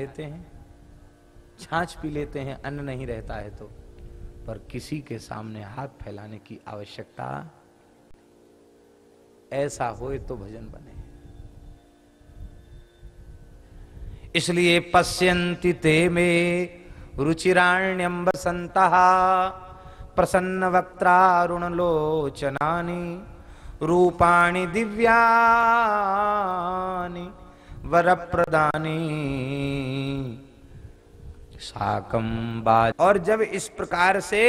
लेते हैं। छाछ पी लेते हैं, अन्न नहीं रहता है तो। पर किसी के सामने हाथ फैलाने की आवश्यकता ऐसा होए तो भजन बने। इसलिए पश्यंति ते में रुचिराण्यम बसंत प्रसन्न वक्तारुण लोचनानी रूपाणी दिव्यानि। वरप्रदानी। साकम बाज। और जब इस प्रकार से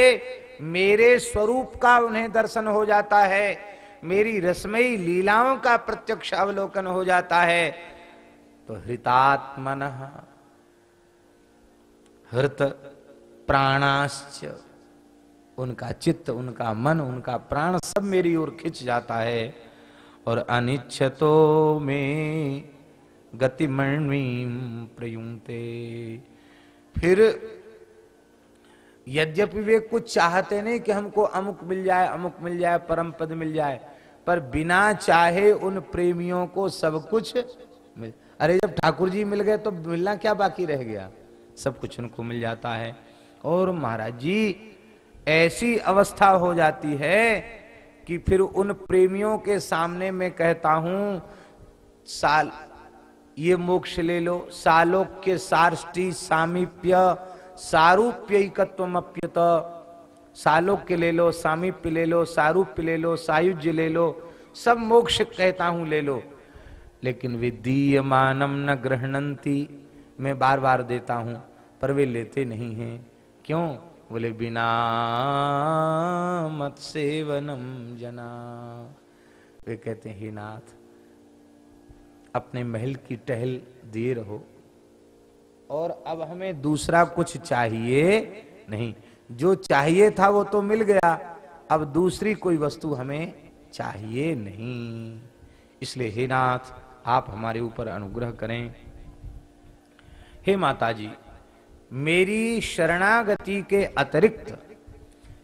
मेरे स्वरूप का उन्हें दर्शन हो जाता है, मेरी रसमयी लीलाओं का प्रत्यक्ष अवलोकन हो जाता है तो हृतात्मन हृत प्राणाश्च, उनका चित्त, उनका मन, उनका प्राण सब मेरी ओर खिंच जाता है। और अनिच्छतो में गतिमणि प्रयुंगते फिर यद्यपि वे कुछ चाहते नहीं कि हमको अमुक मिल जाए, अमुक मिल जाए, परम पद मिल जाए, पर बिना चाहे उन प्रेमियों को सब कुछ मिल। अरे जब ठाकुर जी मिल गए तो मिलना क्या बाकी रह गया? सब कुछ उनको मिल जाता है। और महाराज जी, ऐसी अवस्था हो जाती है कि फिर उन प्रेमियों के सामने मैं कहता हूँ, साल ये मोक्ष ले लो। सालोक्य सारष्टि सामीप्य सारूप्यकत्वप्यत सालोक्य ले लो, सामीप्य ले लो, सारूप्य ले लो, सायुज्य ले लो, सब मोक्ष कहता हूँ ले लो। लेकिन विदीय मानम न ग्रहणंती, मैं बार बार देता हूँ, पर वे लेते नहीं हैं। क्यों? बोले, बिना मत सेवनम जना। वे कहते हैं नाथ अपने महल की टहल दिए रहो। और अब हमें दूसरा कुछ चाहिए नहीं। जो चाहिए था वो तो मिल गया। अब दूसरी कोई वस्तु हमें चाहिए नहीं। इसलिए हे नाथ, आप हमारे ऊपर अनुग्रह करें। हे माता जी मेरी शरणागति के अतिरिक्त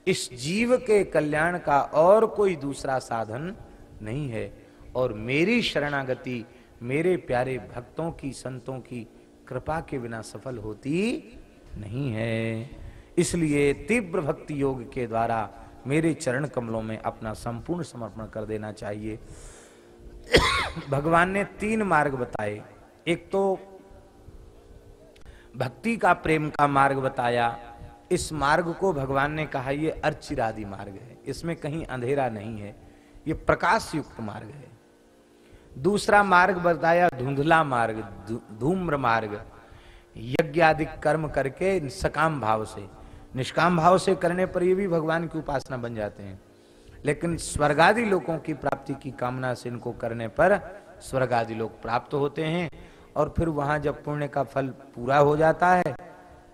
इस जीव के कल्याण का और कोई दूसरा साधन नहीं है। और मेरी शरणागति मेरे प्यारे भक्तों की, संतों की कृपा के बिना सफल होती नहीं है। इसलिए तीव्र भक्ति योग के द्वारा मेरे चरण कमलों में अपना संपूर्ण समर्पण कर देना चाहिए। भगवान ने तीन मार्ग बताए। एक तो भक्ति का प्रेम का मार्ग बताया। इस मार्ग को भगवान ने कहा यह अर्चिरादि मार्ग है। इसमें कहीं अंधेरा नहीं है। ये प्रकाश युक्त मार्ग है। दूसरा मार्ग बताया, धुंधला मार्ग धूम्र मार्ग। यज्ञ आदि कर्म करके सकाम भाव से, निष्काम भाव से करने पर ये भी भगवान की उपासना बन जाते हैं। लेकिन स्वर्गादि लोगों की प्राप्ति की कामना से इनको करने पर स्वर्गादि लोग प्राप्त होते हैं और फिर वहाँ जब पुण्य का फल पूरा हो जाता है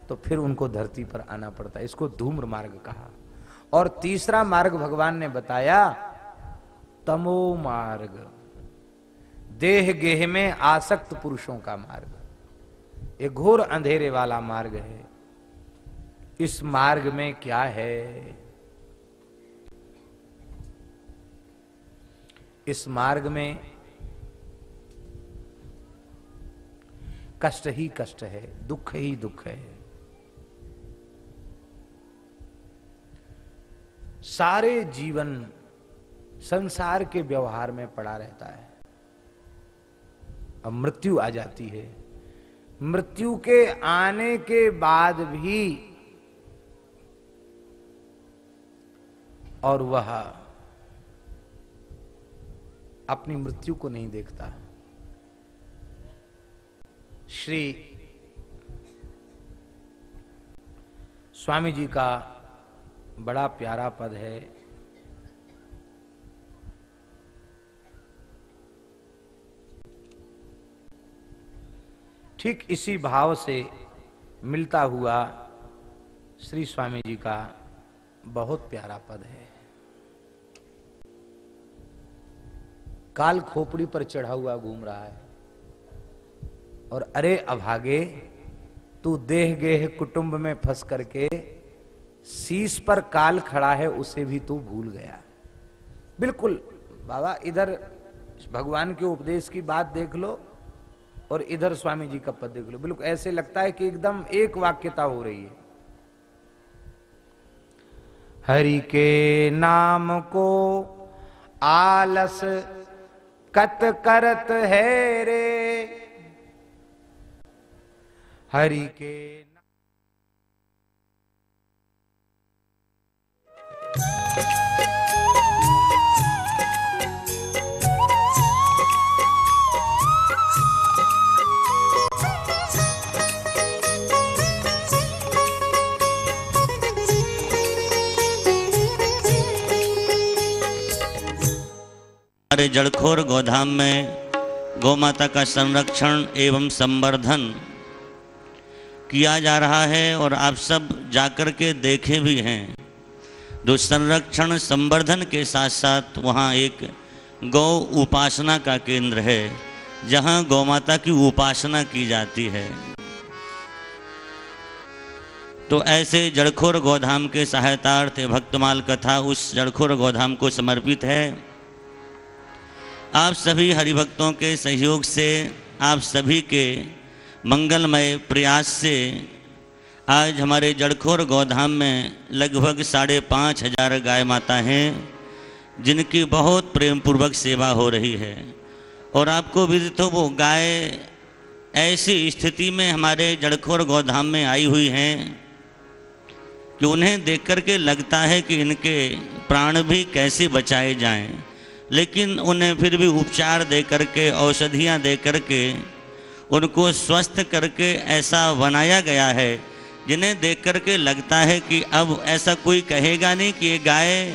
तो फिर उनको धरती पर आना पड़ता है। इसको धूम्र मार्ग कहा। और तीसरा मार्ग भगवान ने बताया, तमो मार्ग। देह गेह में आसक्त पुरुषों का मार्ग। एक घोर अंधेरे वाला मार्ग है। इस मार्ग में क्या है? इस मार्ग में कष्ट ही कष्ट है, दुख ही दुख है। सारे जीवन संसार के व्यवहार में पड़ा रहता है। अब मृत्यु आ जाती है। मृत्यु के आने के बाद भी और वह अपनी मृत्यु को नहीं देखता। श्री स्वामी जी का बड़ा प्यारा पद है। ठीक इसी भाव से मिलता हुआ श्री स्वामी जी का बहुत प्यारा पद है। काल खोपड़ी पर चढ़ा हुआ घूम रहा है। और अरे अभागे, तू देह गेह कुटुंब में फंस करके शीश पर काल खड़ा है, उसे भी तू भूल गया। बिल्कुल, बाबा, इधर भगवान के उपदेश की बात देख लो और इधर स्वामी जी का पद देख लो। बिल्कुल ऐसे लगता है कि एकदम एक वाक्यता हो रही है। हरि के नाम को आलस कत करत है रे। हरि के हमारे जड़खोर गोधाम में गौ माता का संरक्षण एवं संवर्धन किया जा रहा है और आप सब जाकर के देखे भी हैं। जो संरक्षण, संवर्धन के साथ साथ वहाँ एक गौ उपासना का केंद्र है, जहाँ गौ माता की उपासना की जाती है। तो ऐसे जड़खोर गोधाम के सहायतार्थ, भक्तमाल कथा उस जड़खोर गोधाम को समर्पित है। आप सभी हरिभक्तों के सहयोग से, आप सभी के मंगलमय प्रयास से आज हमारे जड़खोर गौधाम में लगभग साढ़े पाँच हज़ार गाय माता हैं, जिनकी बहुत प्रेम पूर्वक सेवा हो रही है। और आपको विदित हो वो गाय ऐसी स्थिति में हमारे जड़खोर गौधाम में आई हुई हैं कि उन्हें देख कर के लगता है कि इनके प्राण भी कैसे बचाए जाएँ। लेकिन उन्हें फिर भी उपचार दे करके, औषधियाँ दे करके, उनको स्वस्थ करके ऐसा बनाया गया है, जिन्हें देख करके लगता है कि अब ऐसा कोई कहेगा नहीं कि ये गाय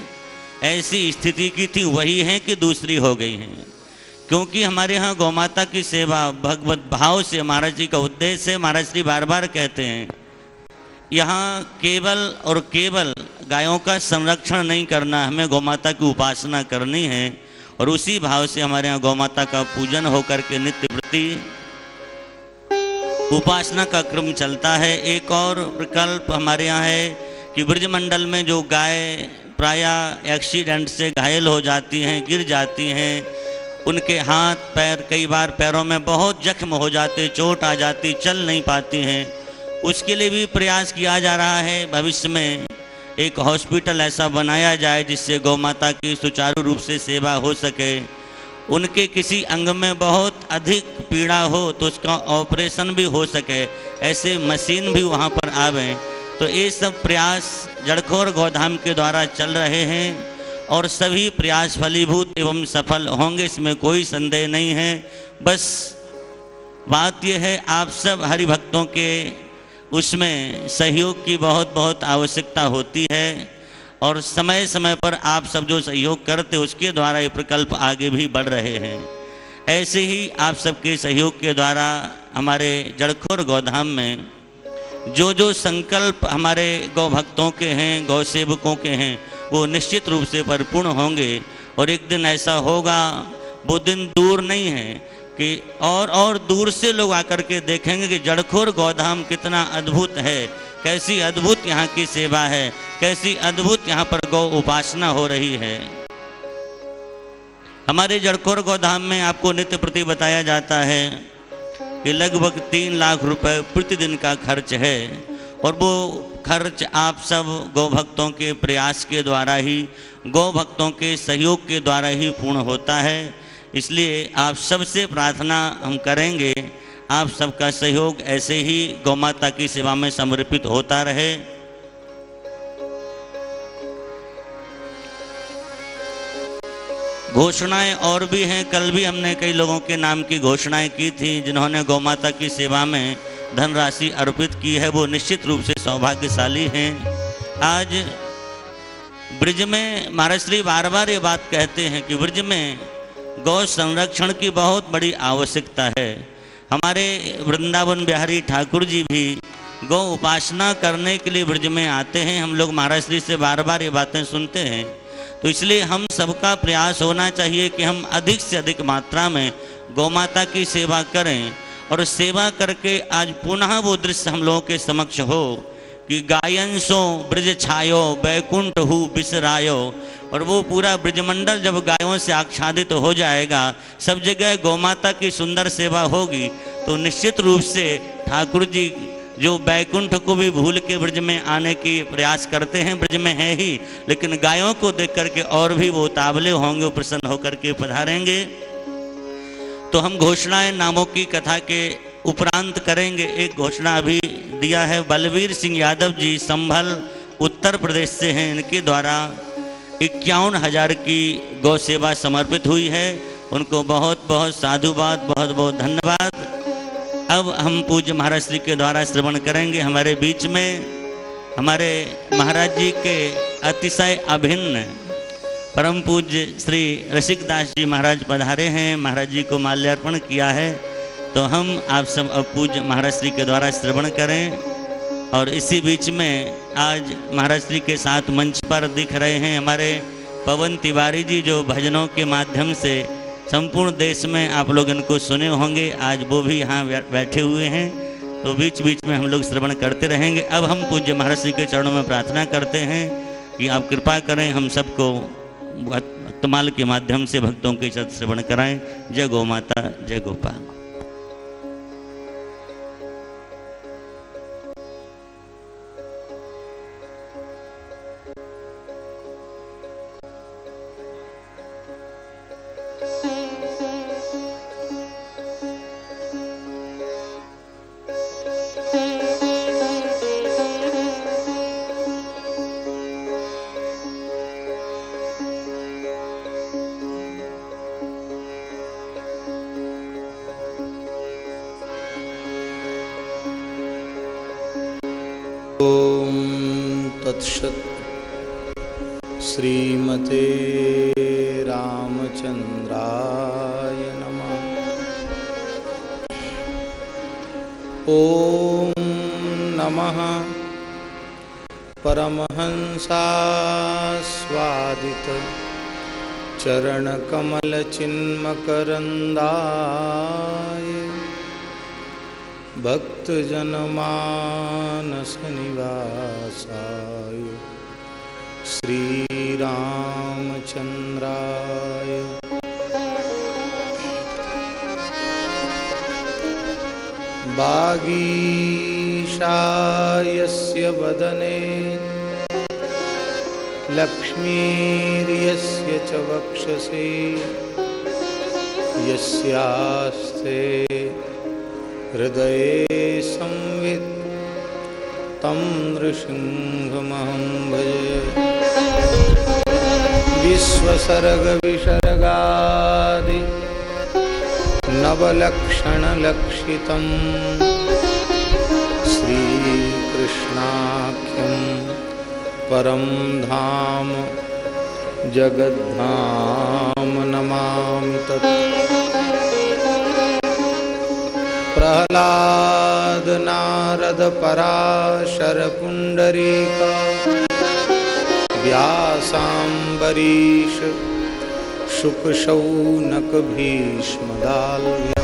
ऐसी स्थिति की थी, वही है कि दूसरी हो गई हैं। क्योंकि हमारे यहाँ गौ माता की सेवा, भगवत भाव से, महाराज जी का उद्देश्य महाराज जी बार बार कहते हैं, यहाँ केवल और केवल गायों का संरक्षण नहीं करना, हमें गौ माता की उपासना करनी है और उसी भाव से हमारे यहाँ गौ माता का पूजन होकर के नित्य प्रति उपासना का क्रम चलता है। एक और विकल्प हमारे यहाँ है कि ब्रजमंडल में जो गाय प्राय एक्सीडेंट से घायल हो जाती हैं, गिर जाती हैं, उनके हाथ, पैर, कई बार पैरों में बहुत जख्म हो जाते, चोट आ जाती, चल नहीं पाती हैं। उसके लिए भी प्रयास किया जा रहा है। भविष्य में एक हॉस्पिटल ऐसा बनाया जाए जिससे गौ माता की सुचारू रूप से सेवा हो सके। उनके किसी अंग में बहुत अधिक पीड़ा हो तो उसका ऑपरेशन भी हो सके। ऐसे मशीन भी वहाँ पर आवे। तो ये सब प्रयास जड़खोर गौधाम के द्वारा चल रहे हैं और सभी प्रयास फलीभूत एवं सफल होंगे, इसमें कोई संदेह नहीं है। बस बात यह है, आप सब हरिभक्तों के उसमें सहयोग की बहुत बहुत आवश्यकता होती है और समय समय पर आप सब जो सहयोग करते उसके द्वारा ये प्रकल्प आगे भी बढ़ रहे हैं। ऐसे ही आप सबके सहयोग के द्वारा हमारे जड़खोर गौधाम में जो जो संकल्प हमारे गौ भक्तों के हैं गौ सेवकों के हैं, वो निश्चित रूप से परिपूर्ण होंगे और एक दिन ऐसा होगा, वो दिन दूर नहीं है कि और और दूर से लोग आकर के देखेंगे कि जड़खोर गौधाम कितना अद्भुत है, कैसी अद्भुत यहाँ की सेवा है, कैसी अद्भुत यहाँ पर गौ उपासना हो रही है। हमारे जड़खोर गौधाम में आपको नित्य प्रति बताया जाता है कि लगभग तीन लाख रुपए प्रतिदिन का खर्च है और वो खर्च आप सब गौ भक्तों के प्रयास के द्वारा ही गौ भक्तों के सहयोग के द्वारा ही पूर्ण होता है। इसलिए आप सबसे प्रार्थना हम करेंगे, आप सबका सहयोग ऐसे ही गौ माता की सेवा में समर्पित होता रहे। घोषणाएँ और भी हैं, कल भी हमने कई लोगों के नाम की घोषणाएँ की थी, जिन्होंने गौ माता की सेवा में धनराशि अर्पित की है, वो निश्चित रूप से सौभाग्यशाली हैं। आज ब्रिज में महाराज श्री बार बार ये बात कहते हैं कि ब्रिज में गौ संरक्षण की बहुत बड़ी आवश्यकता है। हमारे वृंदावन बिहारी ठाकुर जी भी गौ उपासना करने के लिए ब्रज में आते हैं। हम लोग महाराज श्री से बार बार ये बातें सुनते हैं। तो इसलिए हम सबका प्रयास होना चाहिए कि हम अधिक से अधिक मात्रा में गौ माता की सेवा करें और सेवा करके आज पुनः वो दृश्य हम लोगों के समक्ष हो। कि गायन सो ब्रज छायो, बैकुंठ हु बिसरायो। और वो पूरा ब्रजमंडल जब गायों से आच्छादित तो हो जाएगा, सब जगह गौमाता की सुंदर सेवा होगी। तो निश्चित रूप से ठाकुर जी जो बैकुंठ को भी भूल के ब्रज में आने की प्रयास करते हैं, ब्रज में है ही, लेकिन गायों को देख करके और भी वो ताबले होंगे, प्रसन्न होकर के पधारेंगे। तो हम घोषणाएँ नामों की कथा के उपरांत करेंगे, एक घोषणा अभी दिया है। बलवीर सिंह यादव जी संभल उत्तर प्रदेश से हैं। इनके द्वारा इक्यावन हज़ार की गौ सेवा समर्पित हुई है। उनको बहुत बहुत साधुवाद, बहुत बहुत धन्यवाद। अब हम पूज्य महाराज श्री के द्वारा श्रवण करेंगे। हमारे बीच में हमारे महाराज जी के अतिशय अभिन्न परम पूज्य श्री रसिकदास जी महाराज पधारे हैं। महाराज जी को माल्यार्पण किया है। तो हम आप सब अब पूज्य महाराज श्री के द्वारा श्रवण करें और इसी बीच में आज महाराज श्री के साथ मंच पर दिख रहे हैं हमारे पवन तिवारी जी, जो भजनों के माध्यम से संपूर्ण देश में आप लोग इनको सुने होंगे। आज वो भी यहाँ बैठे हुए हैं। तो बीच बीच में हम लोग श्रवण करते रहेंगे। अब हम पूज्य महाराज श्री के चरणों में प्रार्थना करते हैं कि आप कृपा करें हम सबको भक्तमाल के माध्यम से भक्तों के साथ श्रवण कराएँ। जय गौ माता, जय गोपाल। चरणकमलचिन्मकरन्दाय भक्तजनमानसनिवासाय। श्रीरामचन्द्राय। बागीशायस्य वदने लक्ष्मीर्यस्य च वक्षसे। यस्यास्ते हृदये संवित् तं नृसिंहमहं भजे। विश्वसर्गविसर्गादि नवलक्षणलक्षितं। श्रीकृष्णाख्यं परं धाम जगद्धाम नमामि प्रह्लाद नारद पराशर पुण्डरीका व्यासाम्बरीश शुकशौनक भीष्मदाल्व्या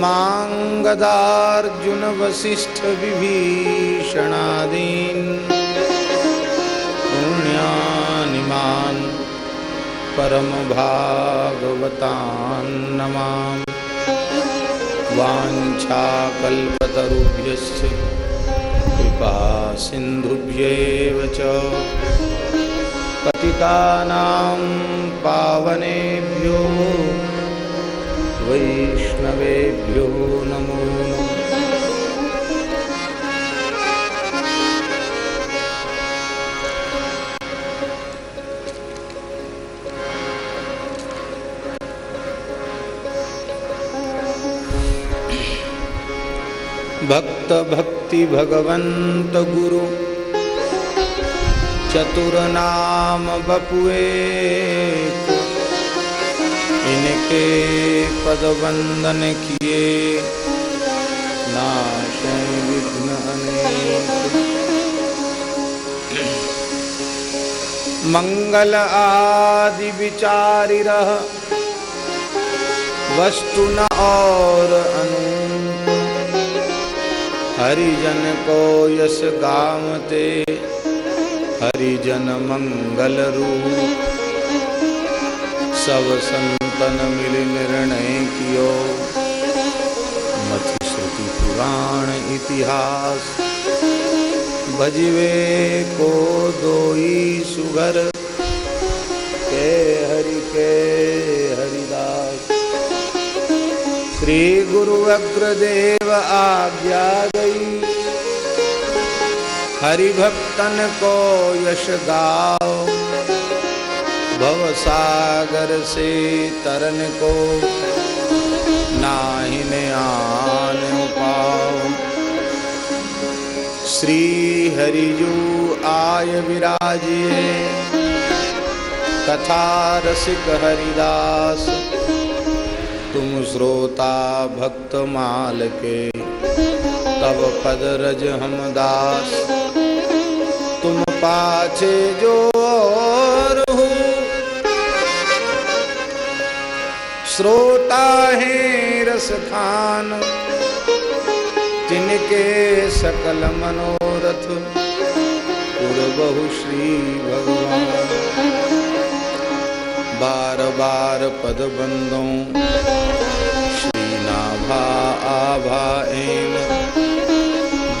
रुक्माङ्गदार्जुन वसिष्ठ विभीषणादीन्। पुण्यानिमान् परमभागवतान् नमामि वाञ्छाकल्पतरुभ्यश्च कृपा सिन्धुभ्येव च। पतितानां पावनेभ्यो वैष्णवेभ्यो नमो भक्त भक्ति भगवंत गुरु चतुर नाम बपुए इनके पद वंदन किए। नाश विघ्न मंगल आदि विचारि रह। वस्तु न और अनु। हरिजन को यश गामते। हरिजन मंगल रूप। सब संतन मिल निर्णय कियो। मथि श्रुति पुराण इतिहास। भजवे को दोई सुगर के हरि, के हरिदास। श्री गुरु अग्रदेव आज्ञा गई। हरि भक्तन को यश गाओ। भव सागर से तरन को नाहिन आन पाओ। श्री हरिजू आय विराजिए, कथा रसिक हरिदास, तुम श्रोता भक्त माल के तब पद रज हम दास। तुम पाछे जो श्रोता है रस खान तिनके सकल मनोरथ बहु श्री भगवान। बार बार पद बंदों श्री नाभा आभा एन,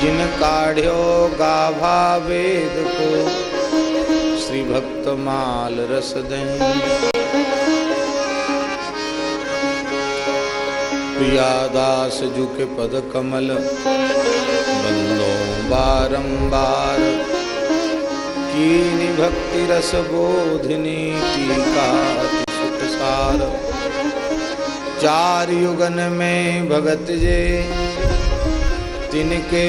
जिन काढ़्यो गाभा वेद को श्री भक्त माल रस प्रियादास जु के पद कमल, बंदो बारंबार। कीनि भक्ति रस बोधनी टीका सुख सार चार युगन में भगत जे, तिनके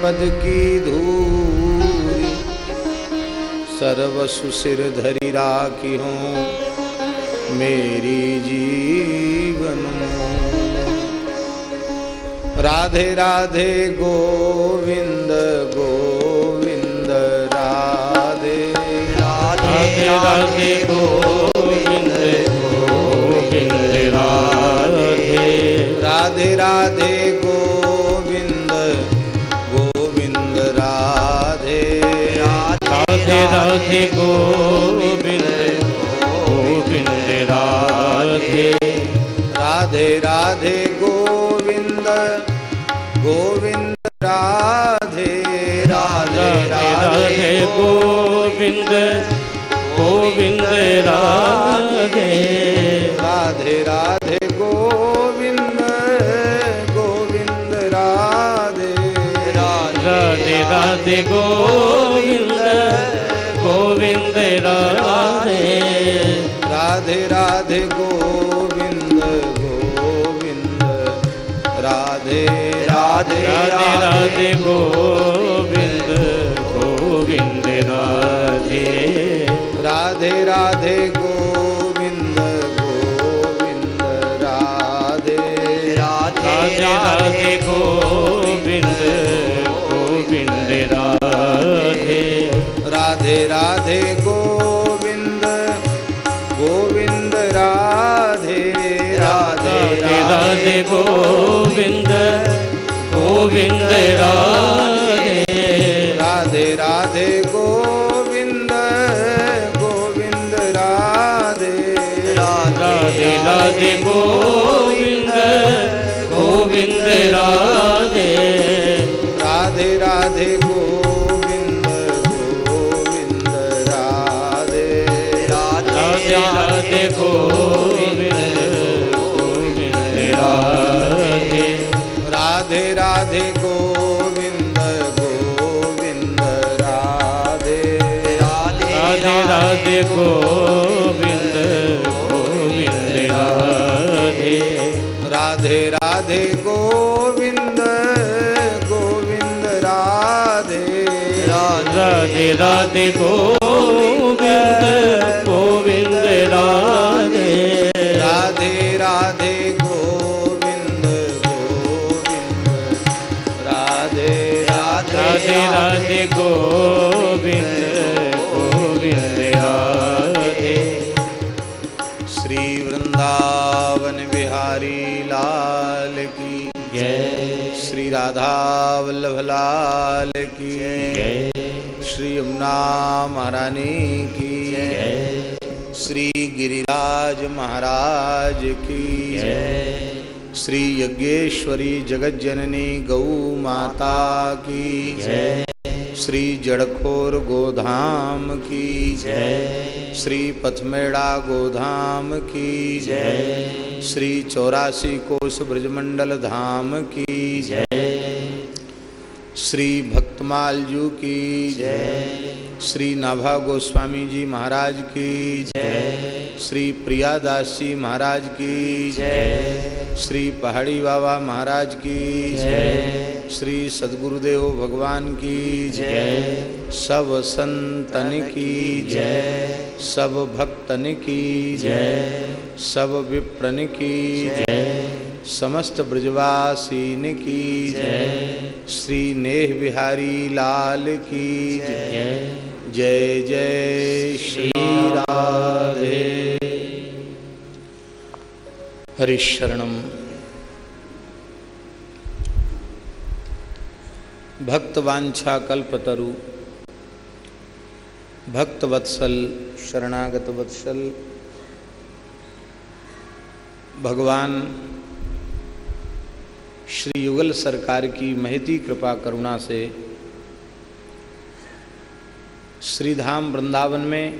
पद की धूरी सर्व सुशिर धरी राखी हूँ, मेरी जीवन राधे राधे गोविंद गोविंद राधे राधे राधे गोविंद गोविंद राधे। राधे। राधे राधे गोविंद गोविंद गोविंद राधे। राधे राधे गोविंद गोविंद राधे। राधे राधे गोविंद गोविंद राधे। राधे राधे गोविंद गोविंद। राधे राधे राधे राधे गोविंद। राधे राधे गोविंद गोविंद राधे। राधे राधे गोविंद गोविंद राधे। राधे राधे गोविंद गोविंद राधे। राधे राधे गोविंद गोविंद राधे। राधे गोविंद गोविंद राधे। राधे राधे गोविंद गोविंद राधे। राधे राधे गोविंद गोविंद राधे। राधे राधे गोविंद गोविंद राधे। राधे राधे गोविंद राधे राधे गोविंद गोविंद राधे। राधे राधे गोविंद गोविंद। राधे राधे राधे गोविंद गोविंद राधे। श्री वृंदावन बिहारी लाल की जय। श्री राधा वल्लभ लाल गिरिराज महाराज की। श्री यज्ञेश्वरी जगत जननी गौ माता की। श्री जड़खोर गोधाम की। श्री पथमेड़ा गोधाम की। श्री चौरासी कोष ब्रजमंडल धाम की। श्री भक्तमालजू की। श्री नाभा गोस्वामी जी महाराज की जय। श्री प्रियादास जी महाराज की जय। श्री पहाड़ी बाबा महाराज की जय। श्री सदगुरुदेव भगवान की जय। सब संतन की जय। सब भक्तन की जय। सब विप्रन की जय। समस्त ब्रजवासीन की जय। श्री नेह बिहारी लाल की जय। जय जय श्री राधे। हरिशरणम भक्तवांछा कल्पतरु। भक्त वत्सल, शरणागत वत्सल। भगवान श्री युगल सरकार की महती कृपा करुणा से श्रीधाम वृंदावन में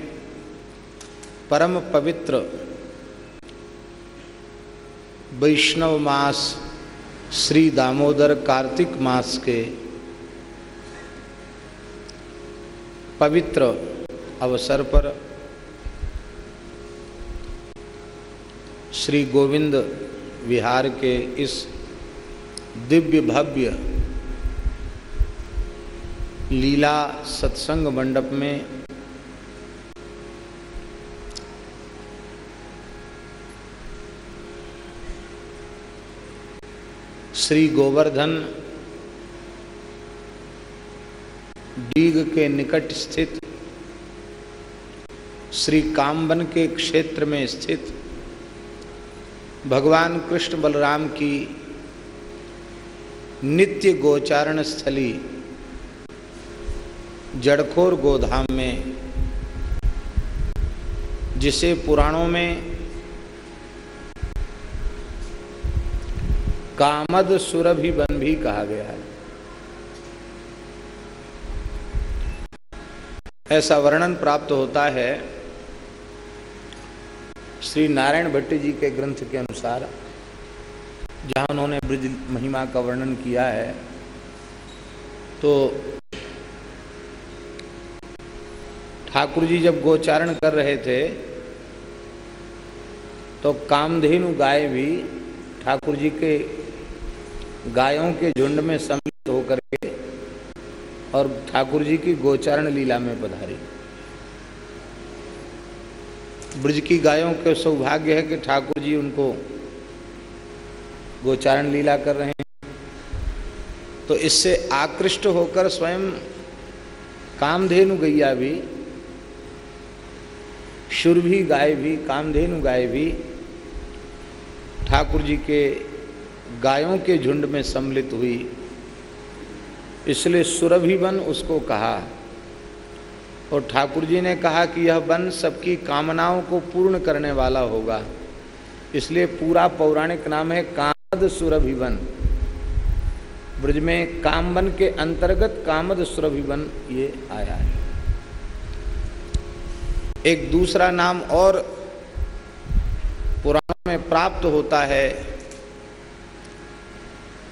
परम पवित्र वैष्णव मास श्री दामोदर कार्तिक मास के पवित्र अवसर पर श्री गोविंद विहार के इस दिव्य भव्य लीला सत्संग मंडप में श्री गोवर्धन डीग के निकट स्थित श्री कामबन के क्षेत्र में स्थित भगवान कृष्ण बलराम की नित्य गोचारण स्थली जड़खोर गोधाम में, जिसे पुराणों में कामद सुरभि वन भी कहा गया है। ऐसा वर्णन प्राप्त होता है श्री नारायण भट्ट जी के ग्रंथ के अनुसार, जहाँ उन्होंने ब्रज महिमा का वर्णन किया है तो ठाकुर जी जब गोचारण कर रहे थे तो कामधेनु गाय भी ठाकुर जी के गायों के झुंड में सम्मिलित होकर के और ठाकुर जी की गोचारण लीला में पधारी। ब्रज की गायों के सौभाग्य है कि ठाकुर जी उनको गोचारण लीला कर रहे हैं। तो इससे आकृष्ट होकर स्वयं कामधेनु गैया भी शुरभी गाय भी, कामधेनु गाय भी, ठाकुर जी के गायों के झुंड में सम्मिलित हुई। इसलिए सुरभि वन उसको कहा। और ठाकुर जी ने कहा कि यह वन सबकी कामनाओं को पूर्ण करने वाला होगा। इसलिए पूरा पौराणिक नाम है कामद सुरभि वन ब्रज में कामवन के अंतर्गत कामद सुरभि वन ये आया है। एक दूसरा नाम और पुराणों में प्राप्त होता है।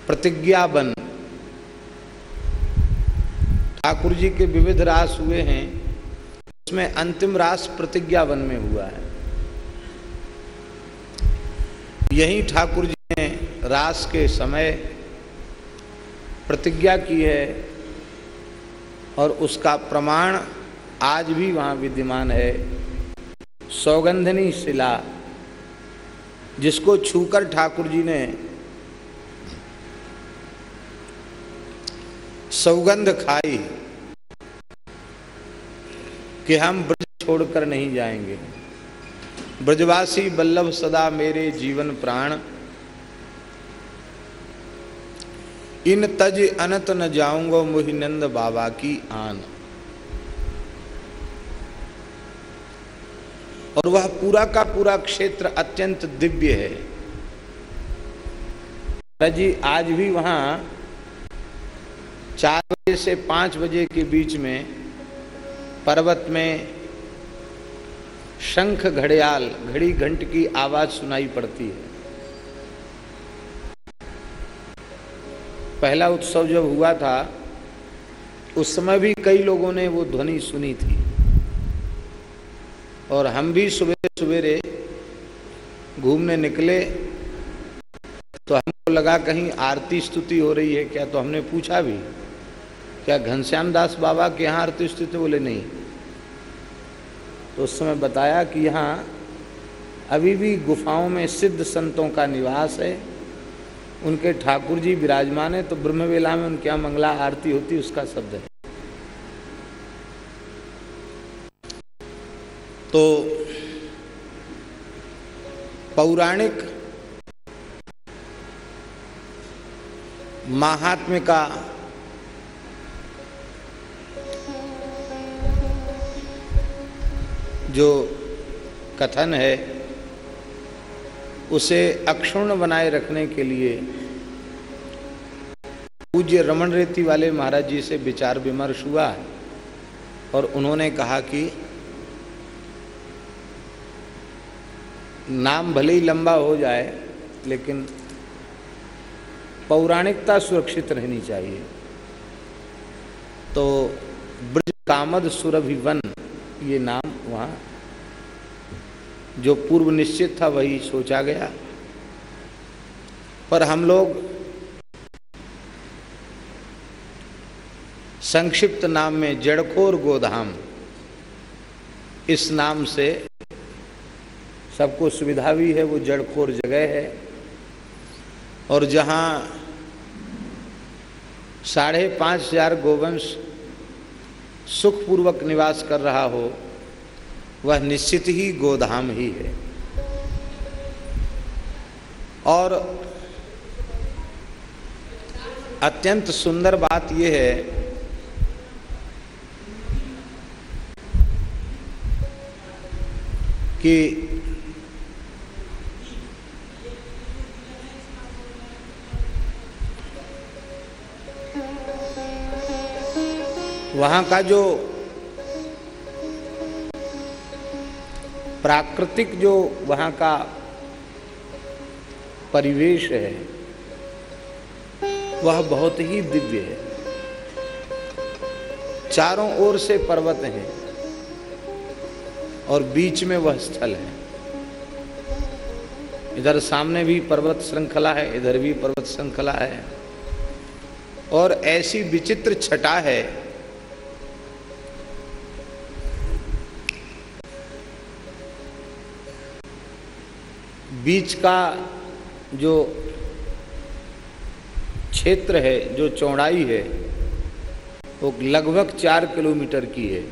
प्रतिज्ञा वन ठाकुर जी के विविध रास हुए हैं। उसमें अंतिम रास प्रतिज्ञा वन में हुआ है। यही ठाकुर जी ने रास के समय प्रतिज्ञा की है और उसका प्रमाण आज भी वहाँ विद्यमान है। सौगंधनी शिला, जिसको छूकर ठाकुर जी ने सौगंध खाई, कि हम ब्रज छोड़कर नहीं जाएँगे। ब्रजवासी बल्लभ सदा मेरे जीवन प्राण। इन तज अनत न जाऊँगा मुहिनंद बाबा की आन। और वह पूरा का पूरा क्षेत्र अत्यंत दिव्य है। जी आज भी वहाँ चार बजे से पाँच बजे के बीच में पर्वत में शंख घड़ियाल, घड़ी घंट की आवाज़ सुनाई पड़ती है। पहला उत्सव जब हुआ था, उस समय भी कई लोगों ने वो ध्वनि सुनी थी। और हम भी सुबह सवेरे घूमने निकले तो हमको लगा कहीं आरती स्तुति हो रही है क्या? तो हमने पूछा भी, क्या घनश्याम दास बाबा के यहाँ आरती स्तुति? बोले, नहीं। तो उस समय बताया कि यहाँ अभी भी गुफाओं में सिद्ध संतों का निवास है, उनके ठाकुर जी विराजमान है तो ब्रह्मवेला में उनके यहाँ मंगला आरती होती, उसका शब्द है। तो पौराणिक महात्म्य का जो कथन है, उसे अक्षुण बनाए रखने के लिए पूज्य रमन रेती वाले महाराज जी से विचार विमर्श हुआ और उन्होंने कहा कि नाम भले ही लंबा हो जाए, लेकिन पौराणिकता सुरक्षित रहनी चाहिए। तो ब्रज कामद सुरभिवन, ये नाम वहाँ, जो पूर्व निश्चित था, वही सोचा गया। पर हम लोग संक्षिप्त नाम में जड़खोर गोधाम, इस नाम से सबको सुविधा भी है, वो जड़खोर जगह है। और जहाँ साढ़े पाँच हज़ार गोवंश सुखपूर्वक निवास कर रहा हो, वह निश्चित ही गोधाम ही है। और अत्यंत सुंदर बात यह है कि वहाँ का जो प्राकृतिक जो वहाँ का परिवेश है, वह बहुत ही दिव्य है। चारों ओर से पर्वत हैं और बीच में वह स्थल है। इधर सामने भी पर्वत श्रृंखला है, इधर भी पर्वत श्रृंखला है। और ऐसी विचित्र छटा है बीच का जो क्षेत्र है, जो चौड़ाई है, वो लगभग चार किलोमीटर की है।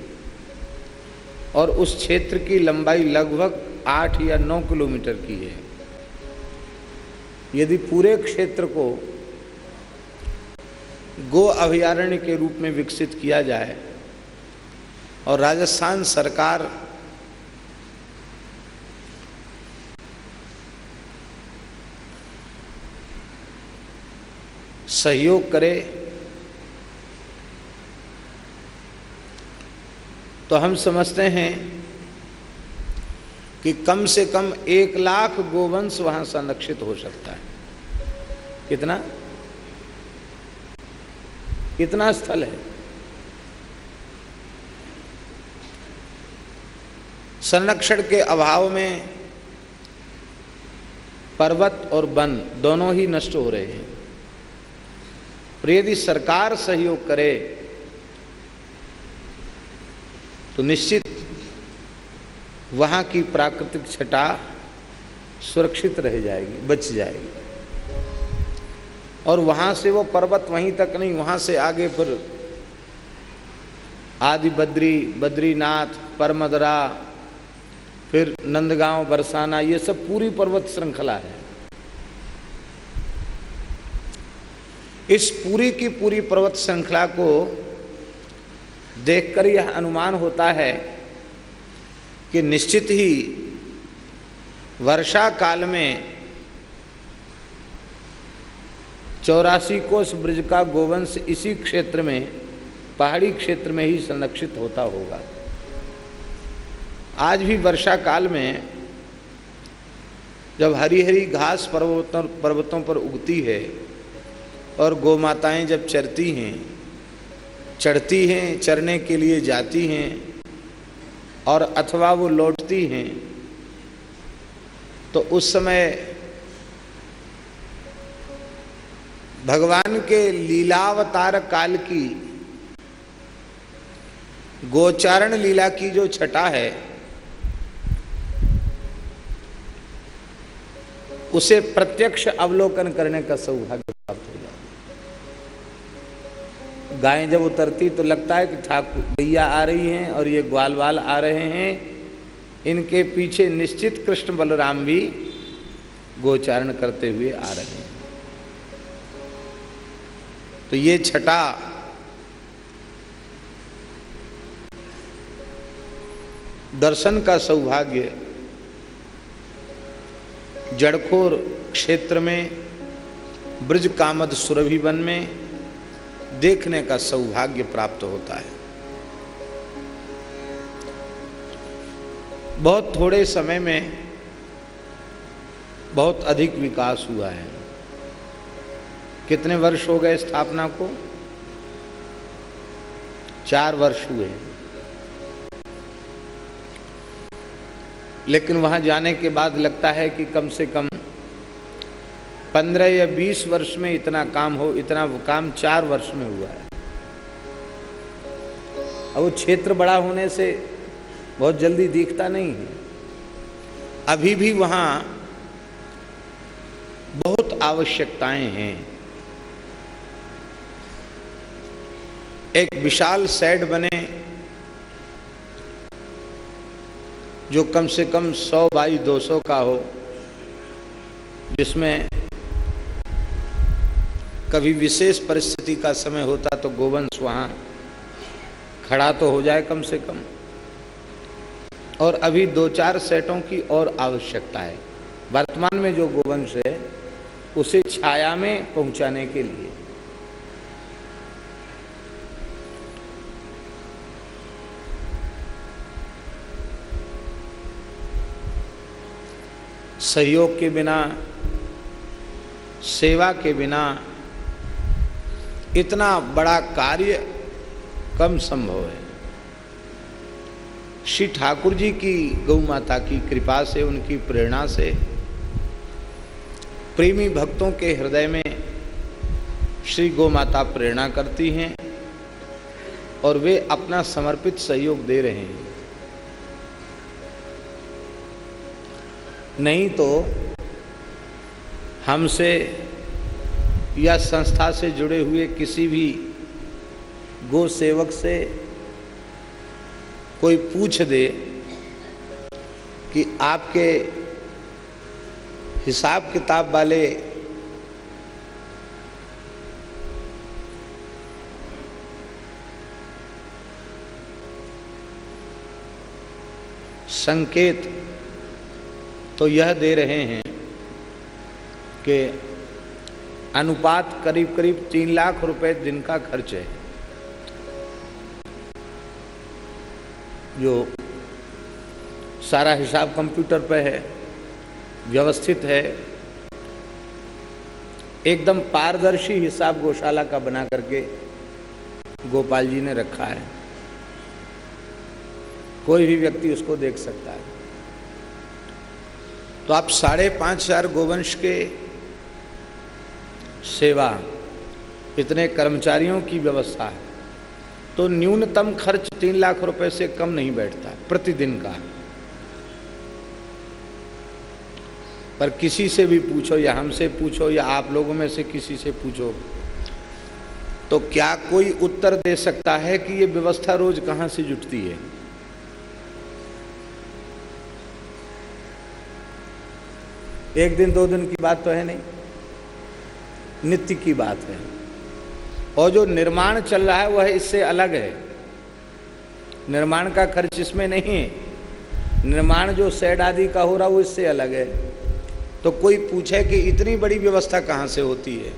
और उस क्षेत्र की लंबाई लगभग आठ या नौ किलोमीटर की है। यदि पूरे क्षेत्र को गो अभयारण्य के रूप में विकसित किया जाए और राजस्थान सरकार सहयोग करे तो हम समझते हैं कि कम से कम एक लाख गोवंश वहाँ संरक्षित हो सकता है। कितना? कितना स्थल है? संरक्षण के अभाव में पर्वत और वन दोनों ही नष्ट हो रहे हैं। और यदि सरकार सहयोग करे तो निश्चित वहाँ की प्राकृतिक छटा सुरक्षित रह जाएगी, बच जाएगी। और वहाँ से वो पर्वत वहीं तक नहीं, वहाँ से आगे फिर आदि बद्री, बद्रीनाथ परमदरा फिर नंदगांव, बरसाना, ये सब पूरी पर्वत श्रृंखला है। इस पूरी की पूरी पर्वत श्रृंखला को देखकर यह अनुमान होता है कि निश्चित ही वर्षा काल में चौरासी कोस ब्रज का गोवंश इसी क्षेत्र में, पहाड़ी क्षेत्र में ही संरक्षित होता होगा। आज भी वर्षा काल में जब हरी हरी घास पर्वतों पर्वतों पर उगती है और गोमाताएँ जब चरती हैं, चढ़ती हैं, चरने के लिए जाती हैं, और अथवा वो लौटती हैं तो उस समय भगवान के लीलावतार काल की गोचारण लीला की जो छटा है, उसे प्रत्यक्ष अवलोकन करने का सौभाग्य प्राप्त हो। गायें जब उतरती तो लगता है कि ठाकुर गैया आ रही हैं और ये ग्वाल वाल आ रहे हैं। इनके पीछे निश्चित कृष्ण बलराम भी गोचारण करते हुए आ रहे हैं। तो ये छटा दर्शन का सौभाग्य जड़खोर क्षेत्र में, ब्रज कामद सुरभि वन में देखने का सौभाग्य प्राप्त होता है। बहुत थोड़े समय में बहुत अधिक विकास हुआ है। कितने वर्ष हो गए स्थापना को? चार वर्ष हुए। लेकिन वहाँ जाने के बाद लगता है कि कम से कम पंद्रह या बीस वर्ष में इतना काम हो, इतना काम चार वर्ष में हुआ है। अब वो क्षेत्र बड़ा होने से बहुत जल्दी दिखता नहीं है। अभी भी वहाँ बहुत आवश्यकताएँ हैं। एक विशाल सेट बने, जो कम से कम 100 बाई 200 का हो, जिसमें कभी विशेष परिस्थिति का समय होता तो गोवंश वहाँ खड़ा तो हो जाए कम से कम। और अभी दो चार सेटों की और आवश्यकता है। वर्तमान में जो गोवंश है, उसे छाया में पहुँचाने के लिए। सहयोग के बिना, सेवा के बिना इतना बड़ा कार्य कम संभव है। श्री ठाकुर जी की गौ माता की कृपा से, उनकी प्रेरणा से, प्रेमी भक्तों के हृदय में श्री गौ माता प्रेरणा करती हैं और वे अपना समर्पित सहयोग दे रहे हैं। नहीं तो हमसे या संस्था से जुड़े हुए किसी भी गो सेवक से कोई पूछ दे कि आपके हिसाब किताब वाले संकेत तो यह दे रहे हैं कि अनुपात करीब करीब तीन लाख रुपए दिन का खर्च है। जो सारा हिसाब कंप्यूटर पे है, व्यवस्थित है, एकदम पारदर्शी हिसाब गौशाला का बना करके गोपाल जी ने रखा है। कोई भी व्यक्ति उसको देख सकता है। तो आप साढ़े पाँच हज़ार गोवंश के सेवा, इतने कर्मचारियों की व्यवस्था है। तो न्यूनतम खर्च तीन लाख रुपए से कम नहीं बैठता, प्रतिदिन का। पर किसी से भी पूछो या हमसे पूछो या आप लोगों में से किसी से पूछो तो क्या कोई उत्तर दे सकता है कि ये व्यवस्था रोज कहाँ से जुटती है? एक दिन, दो दिन की बात तो है नहीं। नित्य की बात है। और जो निर्माण चल रहा है, वह इससे अलग है। निर्माण का खर्च इसमें नहीं है। निर्माण जो सेड आदि का हो रहा है, वो इससे अलग है। तो कोई पूछे कि इतनी बड़ी व्यवस्था कहाँ से होती है?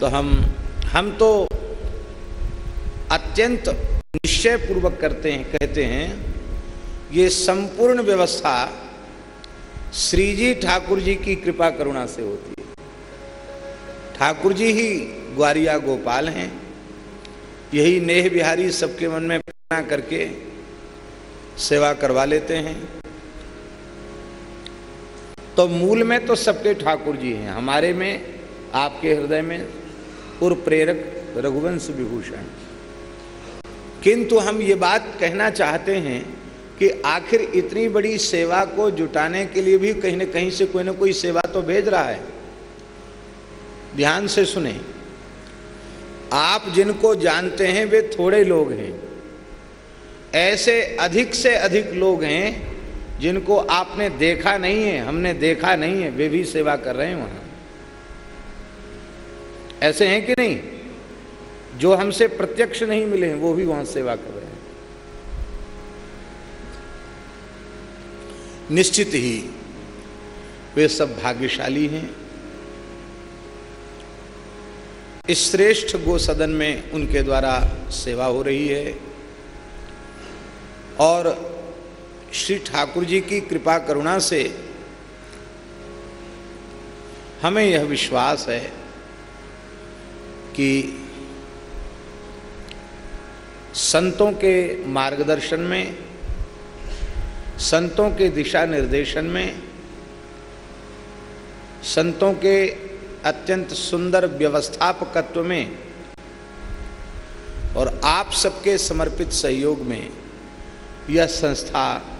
तो हम हम तो अत्यंत निश्चय पूर्वक करते हैं, कहते हैं, ये संपूर्ण व्यवस्था श्री जी ठाकुर जी की कृपा करुणा से होती है। ठाकुर जी ही ग्वारिया गोपाल हैं। यही नेह बिहारी सबके मन में प्रेरणा करके सेवा करवा लेते हैं। तो मूल में तो सबके ठाकुर जी हैं। हमारे में, आपके हृदय में पूर्व प्रेरक रघुवंश विभूषण किंतु हम ये बात कहना चाहते हैं कि आखिर इतनी बड़ी सेवा को जुटाने के लिए भी कहीं न कहीं से कोई ना कोई सेवा तो भेज रहा है। ध्यान से सुने। आप जिनको जानते हैं, वे थोड़े लोग हैं। ऐसे अधिक से अधिक लोग हैं, जिनको आपने देखा नहीं है, हमने देखा नहीं है, वे भी सेवा कर रहे हैं वहाँ। ऐसे हैं कि नहीं? जो हमसे प्रत्यक्ष नहीं मिले हैं, वो भी वहाँ सेवा कर रहे हैं। निश्चित ही, वे सब भाग्यशाली हैं। इस श्रेष्ठ गो सदन में उनके द्वारा सेवा हो रही है। और श्री ठाकुर जी की कृपा करुणा से हमें यह विश्वास है कि संतों के मार्गदर्शन में, संतों के दिशा निर्देशन में, संतों के अत्यंत सुंदर व्यवस्थापकत्व में और आप सबके समर्पित सहयोग में यह संस्था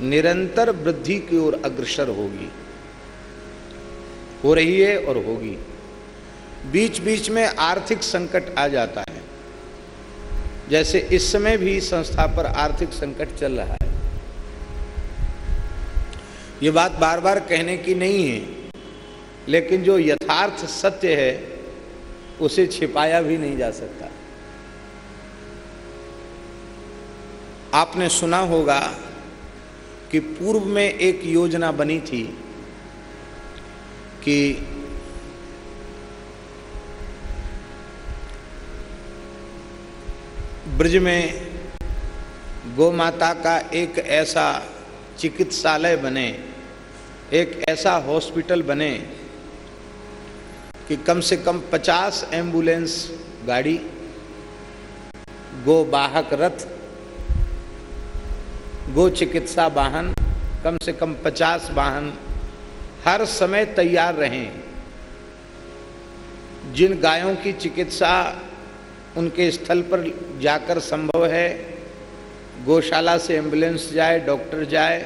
निरंतर वृद्धि की ओर अग्रसर होगी। हो रही है और होगी। बीच बीच में आर्थिक संकट आ जाता है। जैसे इस समय भी संस्था पर आर्थिक संकट चल रहा है। ये बात बार बार कहने की नहीं है। लेकिन जो यथार्थ सत्य है, उसे छिपाया भी नहीं जा सकता। आपने सुना होगा कि पूर्व में एक योजना बनी थी कि ब्रज में गौ माता का एक ऐसा चिकित्सालय बने, एक ऐसा हॉस्पिटल बने कि कम से कम 50 एंबुलेंस गाड़ी गो बाहक रथ, गो चिकित्सा वाहन, कम से कम 50 वाहन हर समय तैयार रहें। जिन गायों की चिकित्सा उनके स्थल पर जाकर संभव है, गौशाला से एंबुलेंस जाए, डॉक्टर जाए,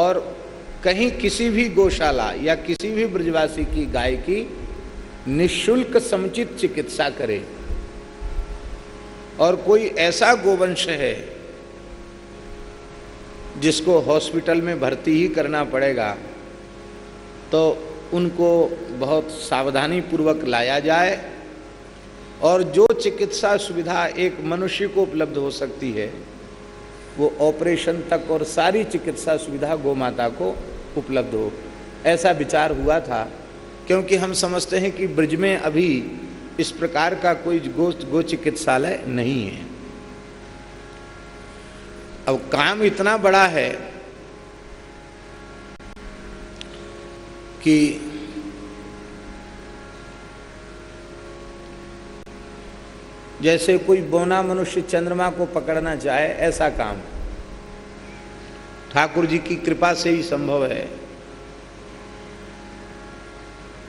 और कहीं किसी भी गौशाला या किसी भी ब्रजवासी की गाय की निशुल्क समुचित चिकित्सा करे। और कोई ऐसा गोवंश है जिसको हॉस्पिटल में भर्ती ही करना पड़ेगा तो उनको बहुत सावधानी पूर्वक लाया जाए और जो चिकित्सा सुविधा एक मनुष्य को उपलब्ध हो सकती है, वो ऑपरेशन तक और सारी चिकित्सा सुविधा गौ माता को उपलब्ध हो। ऐसा विचार हुआ था, क्योंकि हम समझते हैं कि ब्रज में अभी इस प्रकार का कोई गो गो चिकित्सालय नहीं है। अब काम इतना बड़ा है कि जैसे कोई बोना मनुष्य चंद्रमा को पकड़ना चाहे, ऐसा काम। ठाकुर जी की कृपा से ही संभव है।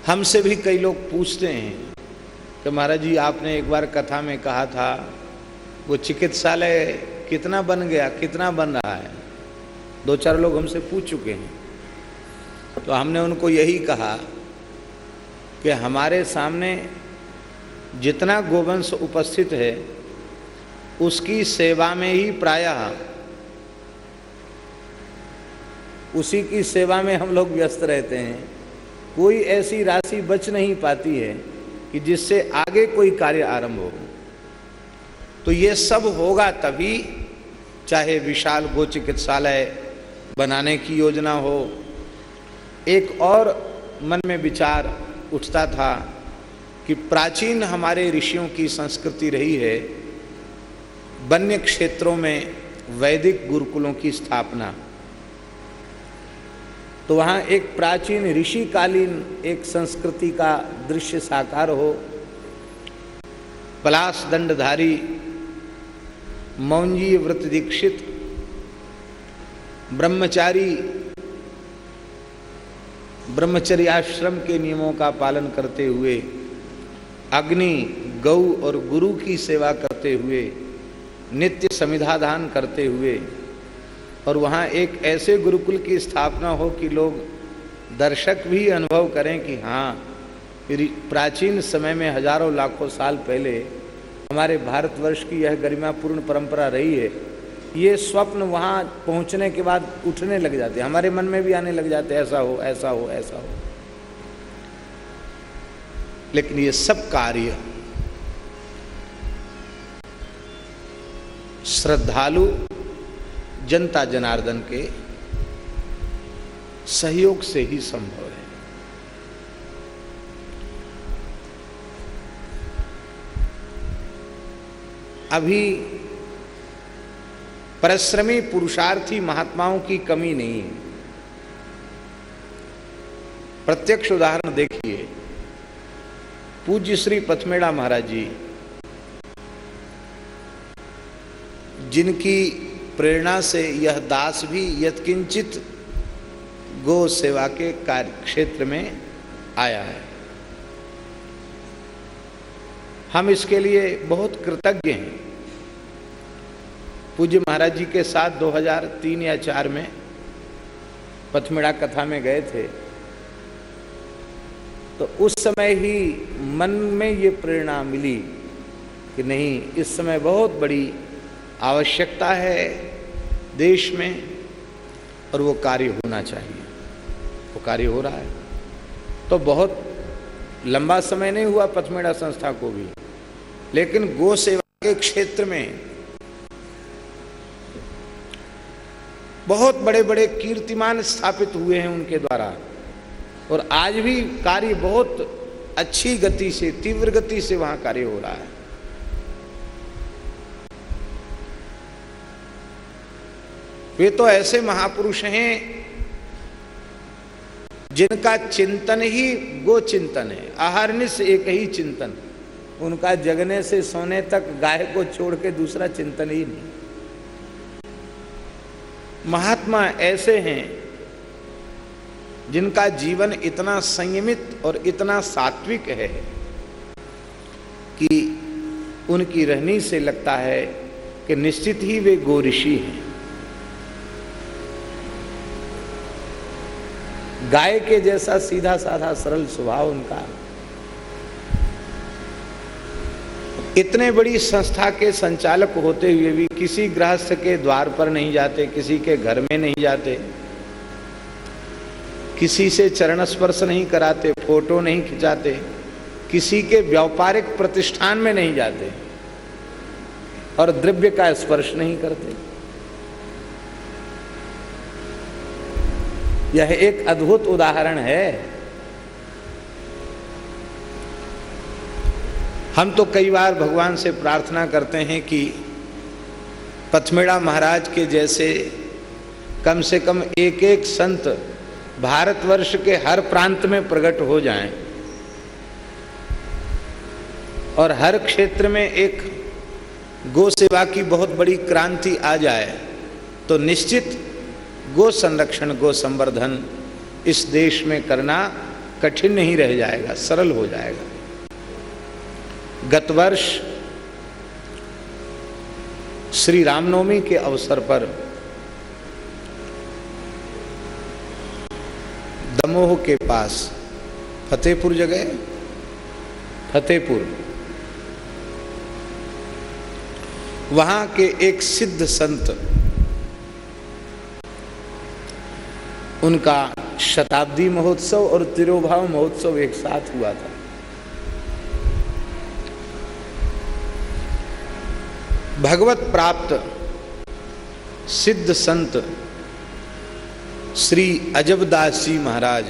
हमसे भी कई लोग पूछते हैं कि महाराज जी, आपने एक बार कथा में कहा था, वो चिकित्सालय कितना बन गया, कितना बन रहा है? दो चार लोग हमसे पूछ चुके हैं। तो हमने उनको यही कहा कि हमारे सामने जितना गोवंश उपस्थित है, उसकी सेवा में ही प्रायः उसी की सेवा में हम लोग व्यस्त रहते हैं। कोई ऐसी राशि बच नहीं पाती है कि जिससे आगे कोई कार्य आरंभ हो। तो ये सब होगा तभी, चाहे विशाल गो चिकित्सालय बनाने की योजना हो। एक और मन में विचार उठता था कि प्राचीन हमारे ऋषियों की संस्कृति रही है, वन्य क्षेत्रों में वैदिक गुरुकुलों की स्थापना। तो वहाँ एक प्राचीन ऋषिकालीन एक संस्कृति का दृश्य साकार हो। पलाश दंडधारी मौंजी व्रत दीक्षित, ब्रह्मचारी, ब्रह्मचर्याश्रम के नियमों का पालन करते हुए, अग्नि, गौ और गुरु की सेवा करते हुए, नित्य समिधाधान करते हुए और वहाँ एक ऐसे गुरुकुल की स्थापना हो कि लोग दर्शक भी अनुभव करें कि हाँ प्राचीन समय में हज़ारों लाखों साल पहले हमारे भारतवर्ष की यह गरिमापूर्ण परंपरा रही है। ये स्वप्न वहाँ पहुँचने के बाद उठने लग जाते हैं। हमारे मन में भी आने लग जाते ऐसा हो ऐसा हो ऐसा हो। लेकिन ये सब कार्य श्रद्धालु जनता जनार्दन के सहयोग से ही संभव है। अभी परिश्रमी पुरुषार्थी महात्माओं की कमी नहीं है। प्रत्यक्ष उदाहरण देखिए। पूज्य श्री पथमेड़ा महाराज जी, जिनकी प्रेरणा से यह दास भी यथकिंचित गो सेवा के कार्य क्षेत्र में आया है। हम इसके लिए बहुत कृतज्ञ हैं। पूज्य महाराज जी के साथ 2003 या चार में पथमिड़ा कथा में गए थे। तो उस समय ही मन में ये प्रेरणा मिली कि नहीं, इस समय बहुत बड़ी आवश्यकता है देश में और वो कार्य होना चाहिए। वो कार्य हो रहा है। तो बहुत लंबा समय नहीं हुआ पथमेड़ा संस्था को भी। लेकिन गो सेवा के क्षेत्र में बहुत बड़े बड़े कीर्तिमान स्थापित हुए हैं उनके द्वारा। और आज भी कार्य बहुत अच्छी गति से, तीव्र गति से वहाँ कार्य हो रहा है। वे तो ऐसे महापुरुष हैं जिनका चिंतन ही गो चिंतन है। आहारनिश एक ही चिंतन। उनका जगने से सोने तक गाय को छोड़ के दूसरा चिंतन ही नहीं। महात्मा ऐसे हैं जिनका जीवन इतना संयमित और इतना सात्विक है कि उनकी रहनी से लगता है कि निश्चित ही वे गोऋषि हैं। गाय के जैसा सीधा साधा सरल स्वभाव उनका। इतने बड़ी संस्था के संचालक होते हुए भी किसी गृहस्थ के द्वार पर नहीं जाते, किसी के घर में नहीं जाते, किसी से चरण स्पर्श नहीं कराते, फ़ोटो नहीं खिंचाते, किसी के व्यापारिक प्रतिष्ठान में नहीं जाते और द्रव्य का स्पर्श नहीं करते। यह एक अद्भुत उदाहरण है। हम तो कई बार भगवान से प्रार्थना करते हैं कि पथमेड़ा महाराज के जैसे कम से कम एक एक संत भारतवर्ष के हर प्रांत में प्रकट हो जाएँ और हर क्षेत्र में एक गो सेवा की बहुत बड़ी क्रांति आ जाए तो निश्चित गो संरक्षण, गो संवर्धन इस देश में करना कठिन नहीं रह जाएगा, सरल हो जाएगा। गत वर्ष श्री रामनवमी के अवसर पर दमोह के पास फतेहपुर जगह, फतेहपुर। वहाँ के एक सिद्ध संत उनका शताब्दी महोत्सव और तिरुभाव महोत्सव एक साथ हुआ था। भगवत प्राप्त सिद्ध संत श्री अजबदास जी महाराज,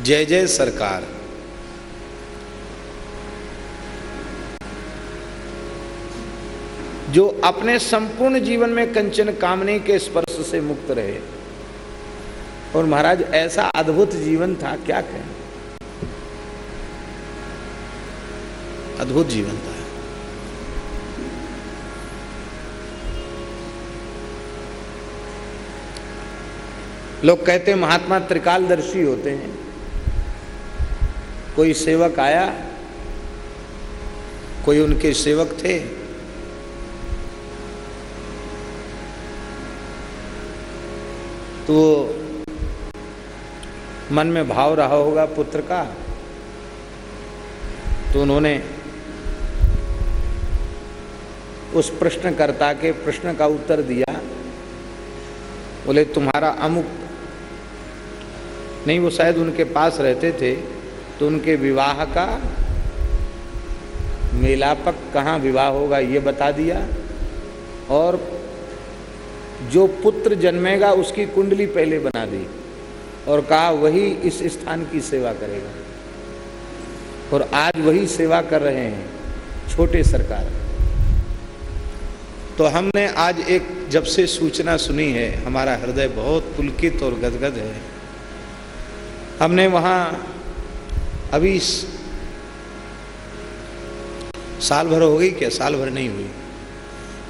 जय जय सरकार। जो अपने संपूर्ण जीवन में कंचन कामने के स्पर्श से मुक्त रहे। और महाराज, ऐसा अद्भुत जीवन था, क्या कहें? अद्भुत जीवन था। लोग कहते हैं, महात्मा त्रिकालदर्शी होते हैं। कोई सेवक आया, कोई उनके सेवक थे। तो मन में भाव रहा होगा पुत्र का तो उन्होंने उस प्रश्नकर्ता के प्रश्न का उत्तर दिया। बोले, तुम्हारा अमुक नहीं, वो शायद उनके पास रहते थे तो उनके विवाह का मेलापक कहाँ विवाह होगा ये बता दिया। और जो पुत्र जन्मेगा, उसकी कुंडली पहले बना दी। और कहा, वही इस स्थान की सेवा करेगा। और आज वही सेवा कर रहे हैं छोटे सरकार। तो हमने आज एक जब से सूचना सुनी है, हमारा हृदय बहुत पुलकित और गदगद है। हमने वहाँ अभी साल भर हो गई क्या? साल भर नहीं हुई।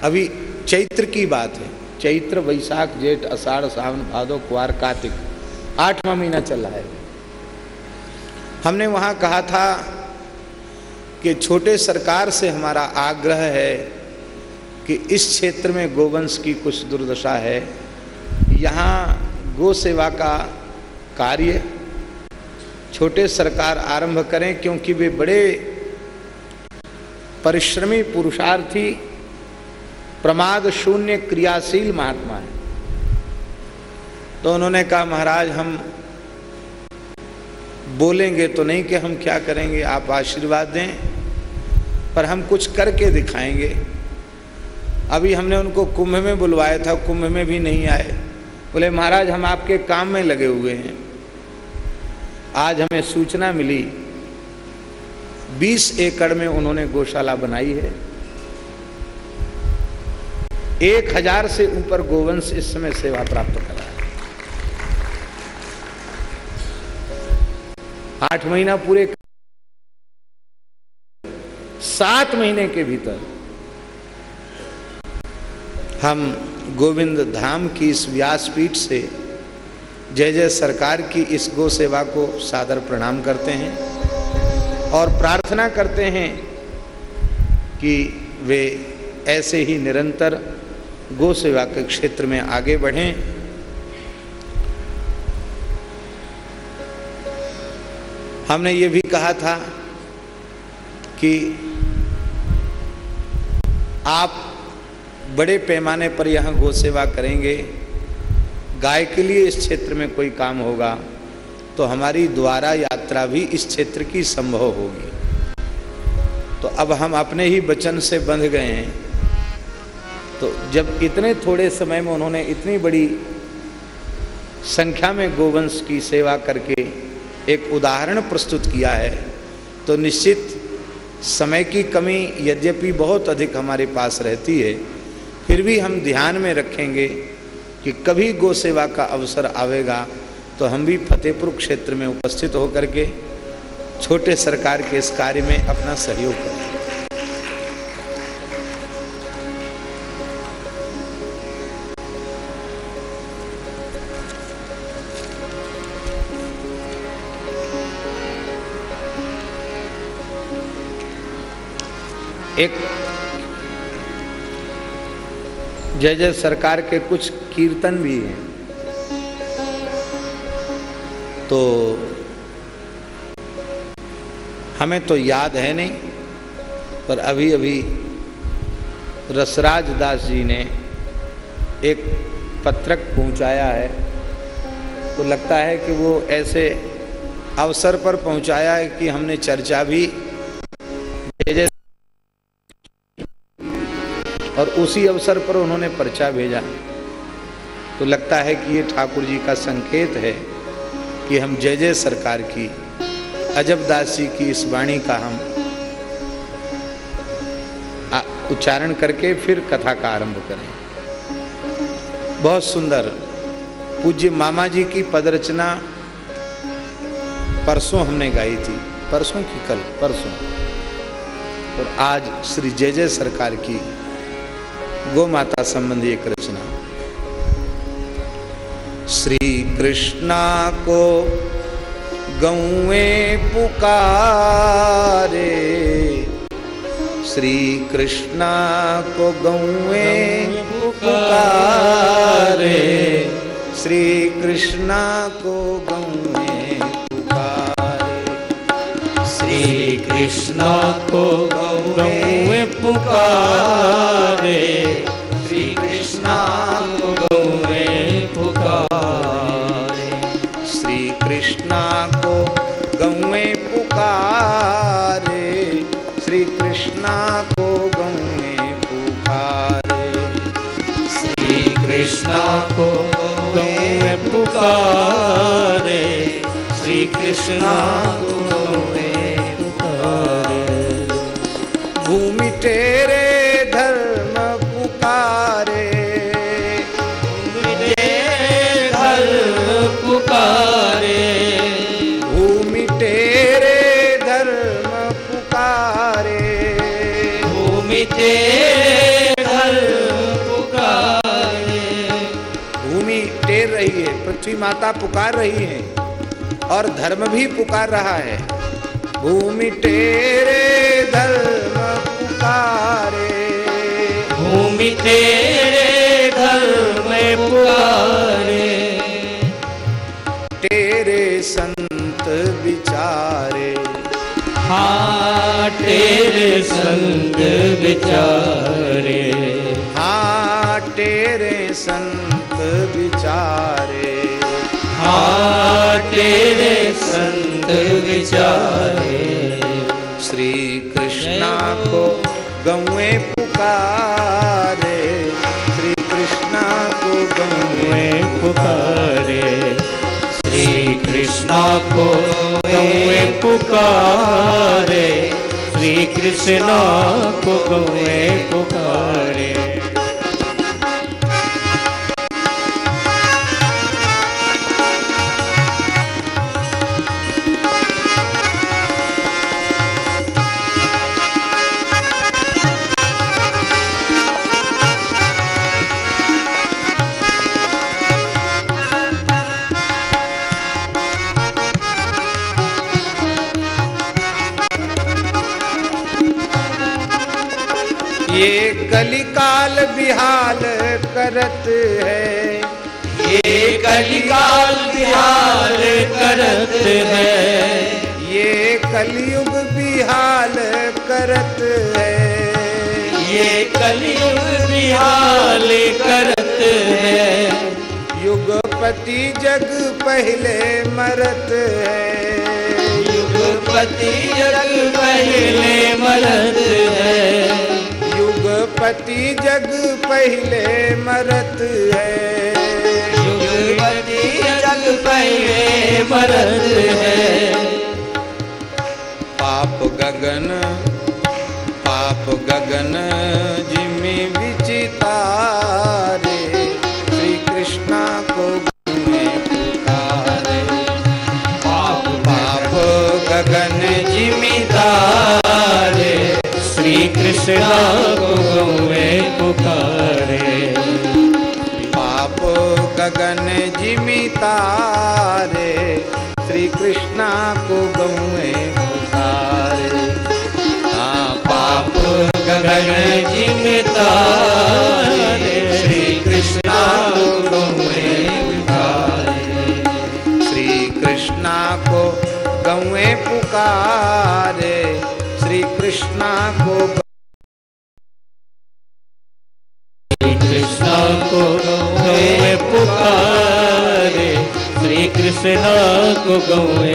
अभी चैत्र की बात है। चैत्र, वैशाख, जेठ अषाढ़ सावन, भादो कुआर कार्तिक। आठवां महीना चल रहा है। हमने वहाँ कहा था कि छोटे सरकार से हमारा आग्रह है कि इस क्षेत्र में गोवंश की कुछ दुर्दशा है। यहाँ गो सेवा का कार्य छोटे सरकार आरंभ करें, क्योंकि वे बड़े परिश्रमी पुरुषार्थी, प्रमाद शून्य क्रियाशील महात्मा है। तो उन्होंने कहा, महाराज, हम बोलेंगे तो नहीं कि हम क्या करेंगे, आप आशीर्वाद दें, पर हम कुछ करके दिखाएँगे। अभी हमने उनको कुंभ में बुलवाया था, कुंभ में भी नहीं आए। बोले, महाराज, हम आपके काम में लगे हुए हैं। आज हमें सूचना मिली 20 एकड़ में उन्होंने गौशाला बनाई है। एक हज़ार से ऊपर गोवंश इस समय सेवा प्राप्त कर आठ महीना पूरे सात महीने के भीतर हम गोविंद धाम की इस व्यासपीठ से जय जय सरकार की इस गो सेवा को सादर प्रणाम करते हैं और प्रार्थना करते हैं कि वे ऐसे ही निरंतर गो सेवा के क्षेत्र में आगे बढ़ें। हमने ये भी कहा था कि आप बड़े पैमाने पर यहाँ गो सेवा करेंगे, गाय के लिए इस क्षेत्र में कोई काम होगा तो हमारी द्वारा यात्रा भी इस क्षेत्र की संभव होगी। तो अब हम अपने ही वचन से बंध गए हैं। तो जब इतने थोड़े समय में उन्होंने इतनी बड़ी संख्या में गोवंश की सेवा करके एक उदाहरण प्रस्तुत किया है तो निश्चित समय की कमी यद्यपि बहुत अधिक हमारे पास रहती है, फिर भी हम ध्यान में रखेंगे कि कभी गो सेवा का अवसर आवेगा तो हम भी फतेहपुर क्षेत्र में उपस्थित होकर के छोटे सरकार के इस कार्य में अपना सहयोग करें। एक जय जय सरकार के कुछ कीर्तन भी हैं। तो हमें तो याद है नहीं, पर अभी अभी रसराज दास जी ने एक पत्रक पहुँचाया है। तो लगता है कि वो ऐसे अवसर पर पहुँचाया है कि हमने चर्चा भी और उसी अवसर पर उन्होंने पर्चा भेजा। तो लगता है कि ये ठाकुर जी का संकेत है कि हम जय जय सरकार की, अजब जी की इस वाणी का हम उच्चारण करके फिर कथा का आरंभ करें। बहुत सुंदर पूज्य मामा जी की पदरचना परसों हमने गाई थी, परसों की कल, परसों। और आज श्री जय जय सरकार की गो माता संबंधी एक रचना। श्री कृष्णा को गौए पुकारे। श्री कृष्णा को गौए पुकारे। श्री कृष्णा को गौए कृष्णा को गौए पुकारे। श्री कृष्णा को गौए कृष्णा को गौए पुकारे। श्री कृष्णा को गौए पुकारे। श्री कृष्णा को गौए पुकारे। श्री कृष्णा को गौए भूमि तेरे धर्म पुकारे। धर्म पुकारे। पृथ्वी माता पुकार रही है और धर्म भी पुकार रहा है। भूमि तेरे धर्म भूमि घर में पुकारे। तेरे संत विचारे हाँ तेरे संग विचारे हाँ तेरे संत विचारे हाँ तेरे संत विचारे श्री कृष्णा को गौए पुकारे। पुकारे। श्री कृष्णा को गौए पुकारे। श्री कृष्णा को गौए पुकारे। करत है। ये कलयुग बिहाल करत है। युगपति जग पहले मरत है। युगपति जग पहले मरत है। युगपति जग पहले मरत है। युगपति जग पहले मरत है। पाप गगन गगन जिमे विचितारे श्री कृष्णा को पुकारे। पाप पाप गगन जिमितारे श्री कृष्णा को गौए पुकारे। पाप गगन जिमितारे श्री कृष्णा को गौए गगन जिमितारे श्री कृष्णा को गौए श्री कृष्णा को गौए पुकारे श्री कृष्णा को कृष्णा को गौए पुकारे श्री कृष्णा को गौए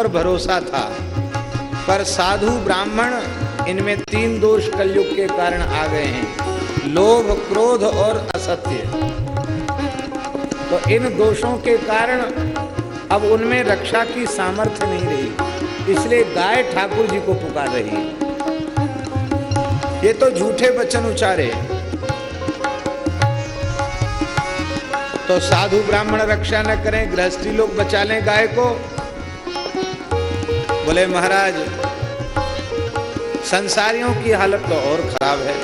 पर भरोसा था। पर साधु ब्राह्मण इनमें तीन दोष कलयुग के कारण आ गए हैं। लोभ, क्रोध और असत्य। तो इन दोषों के कारण अब उनमें रक्षा की सामर्थ्य नहीं रही। इसलिए गाय ठाकुर जी को पुकार रही है। ये तो झूठे वचन उचारे। तो साधु ब्राह्मण रक्षा न करें, गृहस्थी लोग बचा लें गाय को। बोले महाराज संसारियों की हालत तो और खराब है।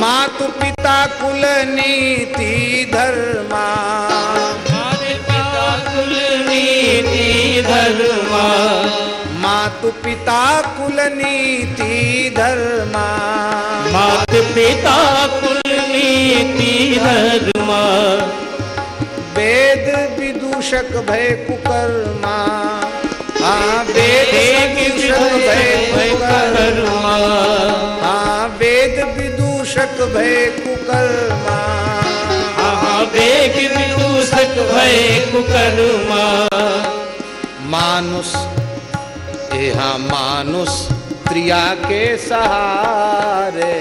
मात पिता कुल नीति धर्मा। पिता कुल नीति धर्मा। मातु पिता कुल नीति धर्मा। मात पिता कुल विदूषक भय कुकर्मा। हाँ वेद विदूषक भय कुकर्मा। हाँ वेद विदूषक भय कुकर्मा। वेग विदूषक भय कुकर्मा। मानुष यहाँ मानुष त्रिया के सहारे।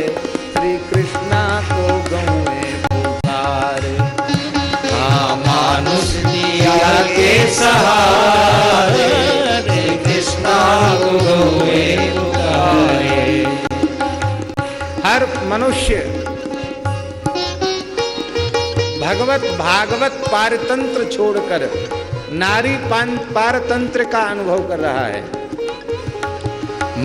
सहारे कृष्णा हर मनुष्य भगवत भागवत पारतंत्र छोड़कर, नारी पारतंत्र का अनुभव कर रहा है।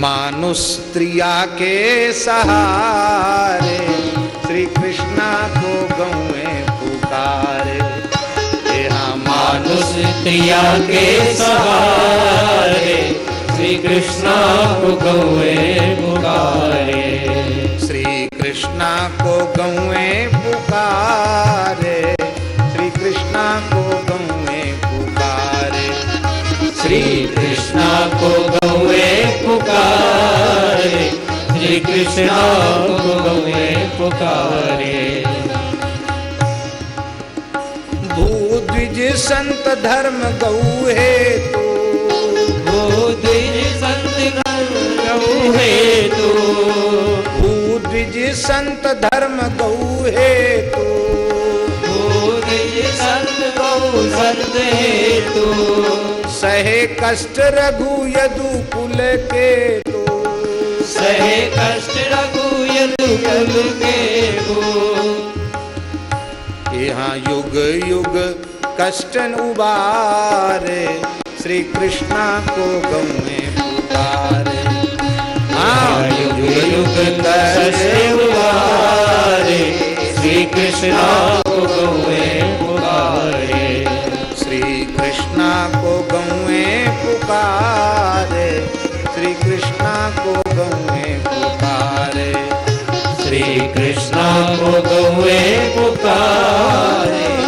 मानुष स्त्रिया के सहारे श्री कृष्णा को गौए त्रिया के सहारे श्री कृष्णा को गौए पुकारे। श्री कृष्णा को गौए पुकारे। श्री कृष्णा को गौए पुकारे। श्री कृष्णा को गौए पुकारे। श्री कृष्णा को गौए पुकारे। भूद्विज संत धर्म गौ है तो। भूद्विज संत गौ है तो। भूद्विज संत धर्म गौ है तो। भूद्विज संत गौ संत है तो। सहे कष्ट रघु यदु कुल के तो। सहे कष्ट रघु यदु कुल के को यहाँ युग युग कष्टन उबारे श्री कृष्णा को गौए पुकारे। हाँ। युग युग कष्ट उबारे श्री कृष्णा को गौए पुकारे। श्री कृष्णा को गौए पुकारे श्री कृष्णा को गौए पुकारे। श्री कृष्णा को गौए पुकारे।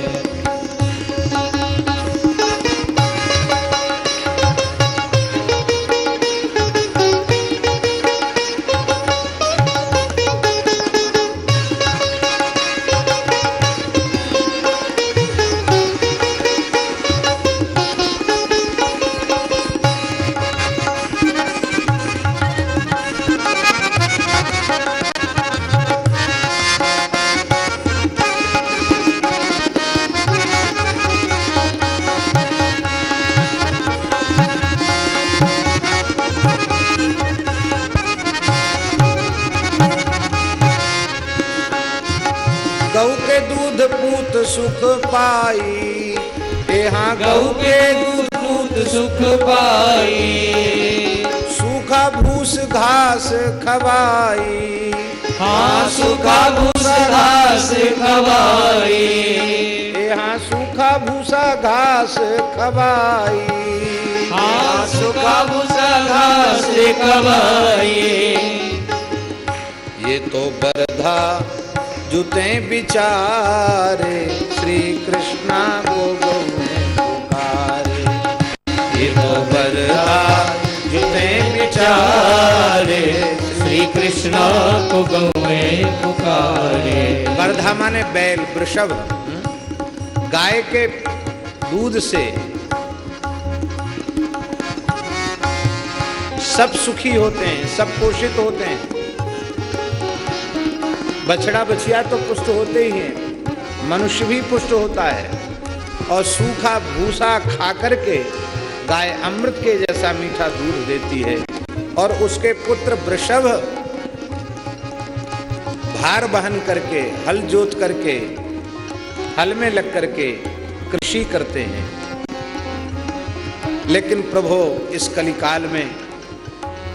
घास खवाई। हाँ सुखा भूसा घास खवाई। ये तो बरधा जुते बिचारे श्री कृष्णा को पुकारे। ये तो बरधा जुते बिचारे श्री कृष्ण को गौए पुकारे। बरधा माने बैल वृषभ? गाय के दूध से सब सुखी होते हैं, सब पोषित होते हैं। बछड़ा बछिया तो पुष्ट होते ही हैं, मनुष्य भी पुष्ट होता है। और सूखा भूसा खा करके गाय अमृत के जैसा मीठा दूध देती है। और उसके पुत्र वृषभ भार बहन करके, हल जोत करके, हल में लग करके कृषि करते हैं। लेकिन प्रभो, इस कलिकाल में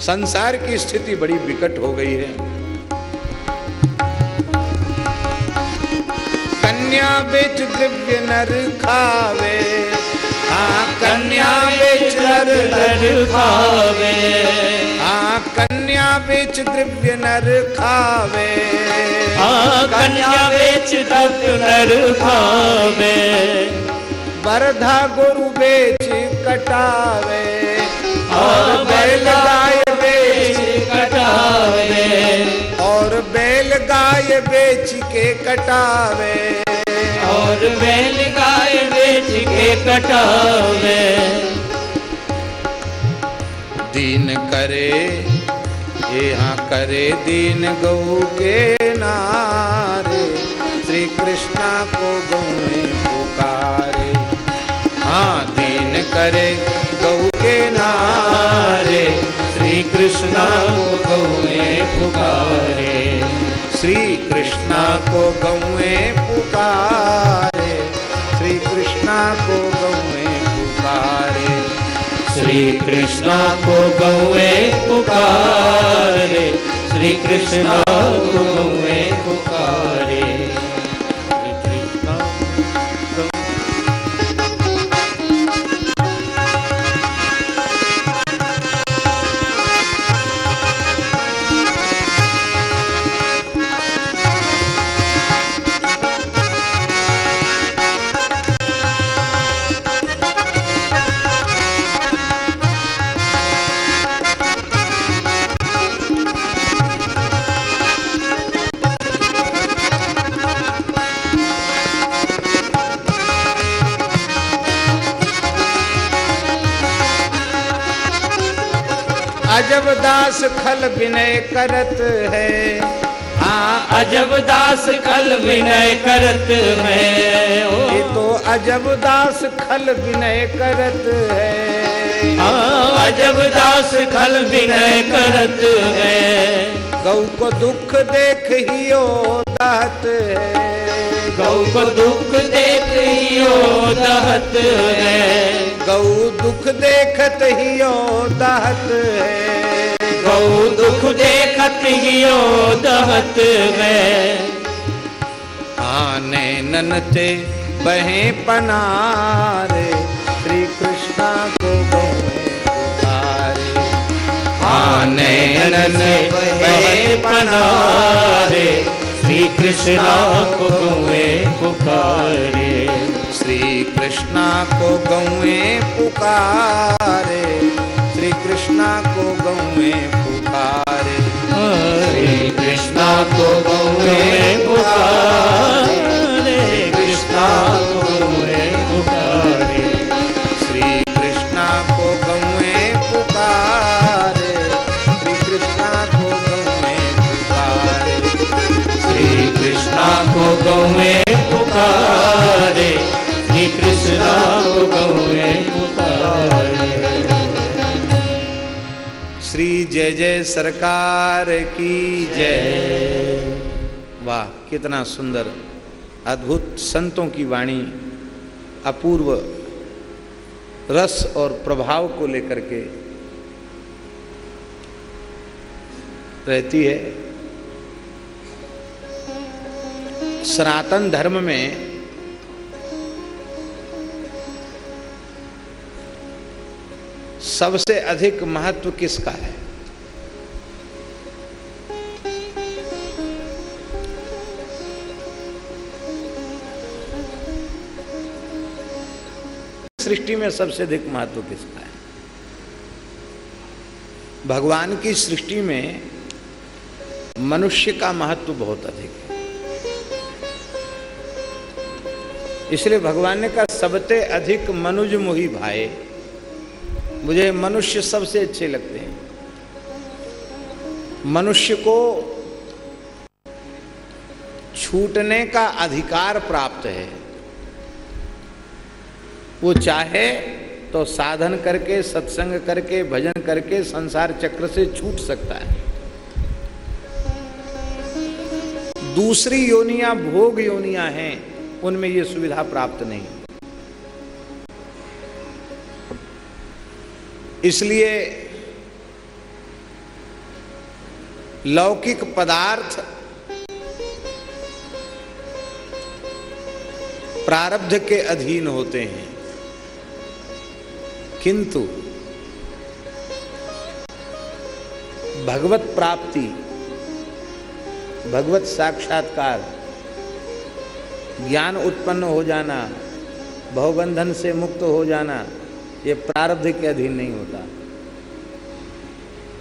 संसार की स्थिति बड़ी विकट हो गई है। कन्या बेच दिव्य नर खावे। हाँ कन्या बेच नर नर खावे। कन्या बेच द्रव्य नर खावे। हाँ कन्या बेच तक नर खावे। बरधा गोरु बेच कटावे। और बैल गाय बेच कटावे। और बैल गाय बेच के कटावे। और बैल गाय बेच के कटावे। दीन करे यहाँ करे दीन गौ के नारे श्री कृष्णा को गौ में पुकारे। हाँ दीन करे गौ के नारे श्री कृष्णा को गौए पुकारे। श्री कृष्णा को गौए पुकारे। श्री कृष्णा को गौए पुकारे। श्री कृष्णा को गौए पुकारे। खल विनय करत है। हाँ अजब दास कल विनय करत है। ये तो अजब दास खल विनय करत है। हाँ अजब दास खल विनय करत है। गौ को दुख देख ही ओ दहत है। गौ को दुख देख हियो दहत है। गौ दुख देखत ही ओ दहत है। दुख देखत हियो दहत है। आने ननते बहे पनारे श्री कृष्णा को गौए पुकारे आने नने बहे पनारे श्री कृष्णा को गौए पुकारे। श्री कृष्णा को गौए पुकारे श्री कृष्णा को गौए पुकारे श्री कृष्णा को गौए पुकारे। कृष्णा को गौए पुकारे। श्री कृष्णा को गौए पुकारे। श्री कृष्णा को गौए पुकारे। श्री कृष्णा को गौए पुकारे। जय जय सरकार की जय। वाह, कितना सुंदर, अद्भुत संतों की वाणी, अपूर्व रस और प्रभाव को लेकर के रहती है। सनातन धर्म में सबसे अधिक महत्व किसका है? सृष्टि में सबसे अधिक महत्व किसका है? भगवान की सृष्टि में मनुष्य का महत्व बहुत अधिक है। इसलिए भगवान ने कहा, सबसे अधिक मनुज मुही भाई, मुझे मनुष्य सबसे अच्छे लगते हैं। मनुष्य को छूटने का अधिकार प्राप्त है। वो चाहे तो साधन करके, सत्संग करके, भजन करके संसार चक्र से छूट सकता है। दूसरी योनियाँ, भोग योनियाँ हैं, उनमें ये सुविधा प्राप्त नहीं। इसलिए लौकिक पदार्थ प्रारब्ध के अधीन होते हैं। किंतु भगवत प्राप्ति, भगवत साक्षात्कार, ज्ञान उत्पन्न हो जाना भवबंधन से मुक्त हो जाना, ये प्रारब्ध के अधीन नहीं होता।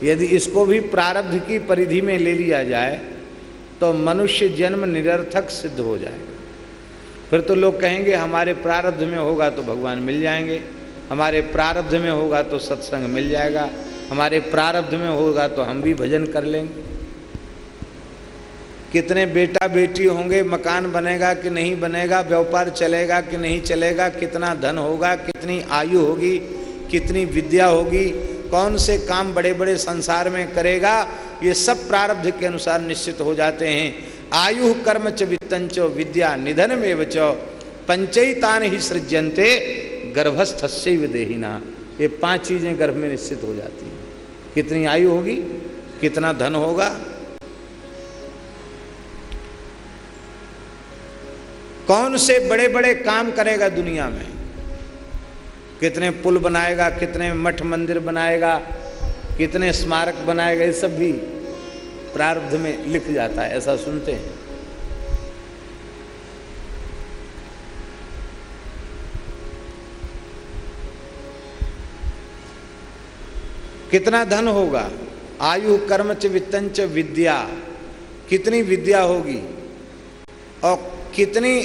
यदि इसको भी प्रारब्ध की परिधि में ले लिया जाए तो मनुष्य जन्म निरर्थक सिद्ध हो जाएगा। फिर तो लोग कहेंगे, हमारे प्रारब्ध में होगा तो भगवान मिल जाएँगे। हमारे प्रारब्ध में होगा तो सत्संग मिल जाएगा। हमारे प्रारब्ध में होगा तो हम भी भजन कर लेंगे। कितने बेटा बेटी होंगे, मकान बनेगा कि नहीं बनेगा, व्यापार चलेगा कि नहीं चलेगा, कितना धन होगा, कितनी आयु होगी, कितनी विद्या होगी, कौन से काम बड़े बड़े संसार में करेगा, ये सब प्रारब्ध के अनुसार निश्चित हो जाते हैं। आयु कर्म च वित्तंच विद्या निधन में च। पंचयतान ही सृजनते गर्भस्थ से देहिना ये पाँच चीज़ें गर्भ में निश्चित हो जाती हैं। कितनी आयु होगी, कितना धन होगा। कौन से बड़े बड़े काम करेगा दुनिया में? कितने पुल बनाएगा, कितने मठ मंदिर बनाएगा, कितने स्मारक बनाएगा, ये सब भी प्रारब्ध में लिख जाता है, ऐसा सुनते हैं। कितना धन होगा? आयु, कर्म च वित्तंच विद्या। कितनी विद्या होगी? और कितनी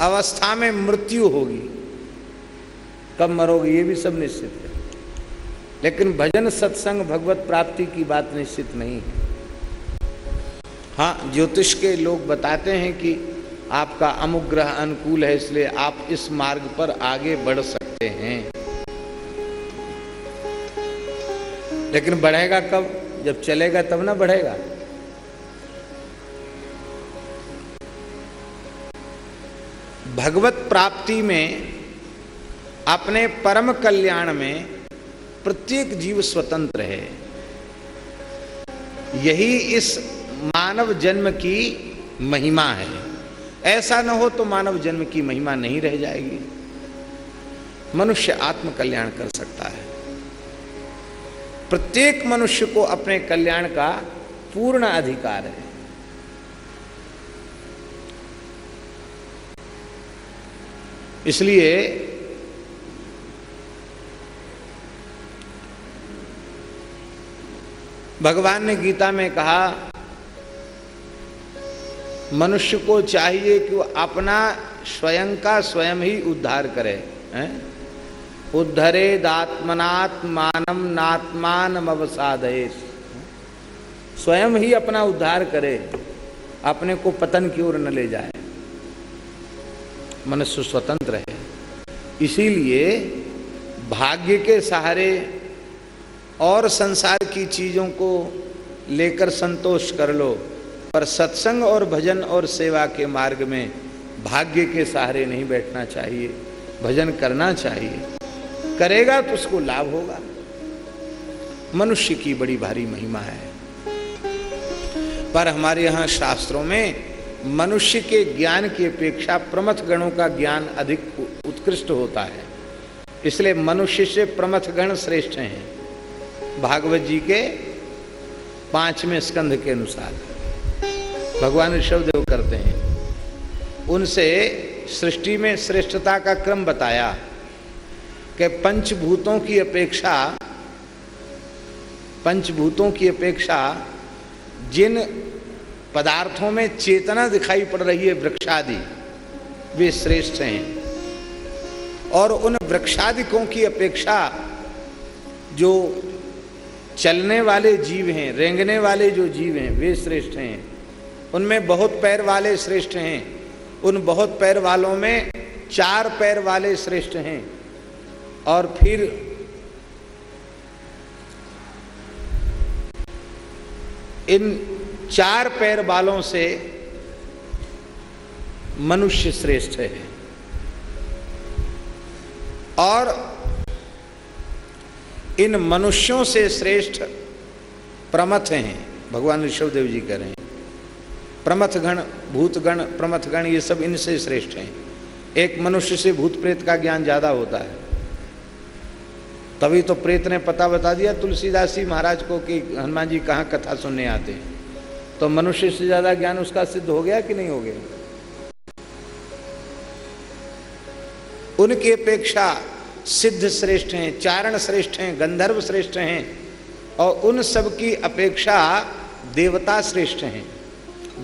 अवस्था में मृत्यु होगी? कब मरोगे? ये भी सब निश्चित है। लेकिन भजन सत्संग भगवत प्राप्ति की बात निश्चित नहीं है। हाँ ज्योतिष के लोग बताते हैं कि आपका अमुग्रह अनुकूल है, इसलिए आप इस मार्ग पर आगे बढ़ सकते हैं। लेकिन बढ़ेगा कब? जब चलेगा तब ना बढ़ेगा। भगवत प्राप्ति में, अपने परम कल्याण में प्रत्येक जीव स्वतंत्र है। यही इस मानव जन्म की महिमा है। ऐसा न हो तो मानव जन्म की महिमा नहीं रह जाएगी। मनुष्य आत्म कल्याण कर सकता है। प्रत्येक मनुष्य को अपने कल्याण का पूर्ण अधिकार है। इसलिए भगवान ने गीता में कहा, मनुष्य को चाहिए कि वो अपना स्वयं का स्वयं ही उद्धार करे, हैं? उद्धरे दात्मनात्मानम नात्मान अवसादेश स्वयं ही अपना उद्धार करे, अपने को पतन की ओर न ले जाए। मनुष्य स्वतंत्र है। इसीलिए भाग्य के सहारे और संसार की चीज़ों को लेकर संतोष कर लो, पर सत्संग और भजन और सेवा के मार्ग में भाग्य के सहारे नहीं बैठना चाहिए, भजन करना चाहिए। करेगा तो उसको लाभ होगा। मनुष्य की बड़ी भारी महिमा है। पर हमारे यहाँ शास्त्रों में मनुष्य के ज्ञान की अपेक्षा प्रमथ गणों का ज्ञान अधिक उत्कृष्ट होता है। इसलिए मनुष्य से प्रमथ गण श्रेष्ठ हैं। भागवत जी के पाँचवें स्कंध के अनुसार। भगवान ऋषभदेव करते हैं। उनसे सृष्टि में श्रेष्ठता का क्रम बताया। कि पंचभूतों की अपेक्षा, पंचभूतों की अपेक्षा जिन पदार्थों में चेतना दिखाई पड़ रही है वृक्षादि, वे श्रेष्ठ हैं। और उन वृक्षादिकों की अपेक्षा जो चलने वाले जीव हैं, रेंगने वाले जो जीव हैं, वे श्रेष्ठ हैं। उनमें बहुत पैर वाले श्रेष्ठ हैं। उन बहुत पैर वालों में चार पैर वाले श्रेष्ठ हैं। और फिर इन चार पैर वालों से मनुष्य श्रेष्ठ है। और इन मनुष्यों से श्रेष्ठ प्रमथ हैं, भगवान ऋषभदेव जी कह रहे हैं। प्रमथ गण, भूत गण, प्रमथ गण, ये सब इनसे श्रेष्ठ हैं। एक मनुष्य से भूत प्रेत का ज्ञान ज़्यादा होता है। तभी तो प्रेत ने पता बता दिया, तुलसीदास जी महाराज को कि हनुमान जी कहाँ कथा सुनने आते हैं। तो मनुष्य से ज़्यादा ज्ञान उसका सिद्ध हो गया कि नहीं हो गया? उनकी अपेक्षा सिद्ध श्रेष्ठ हैं, चारण श्रेष्ठ हैं, गंधर्व श्रेष्ठ हैं, और उन सब की अपेक्षा देवता श्रेष्ठ हैं।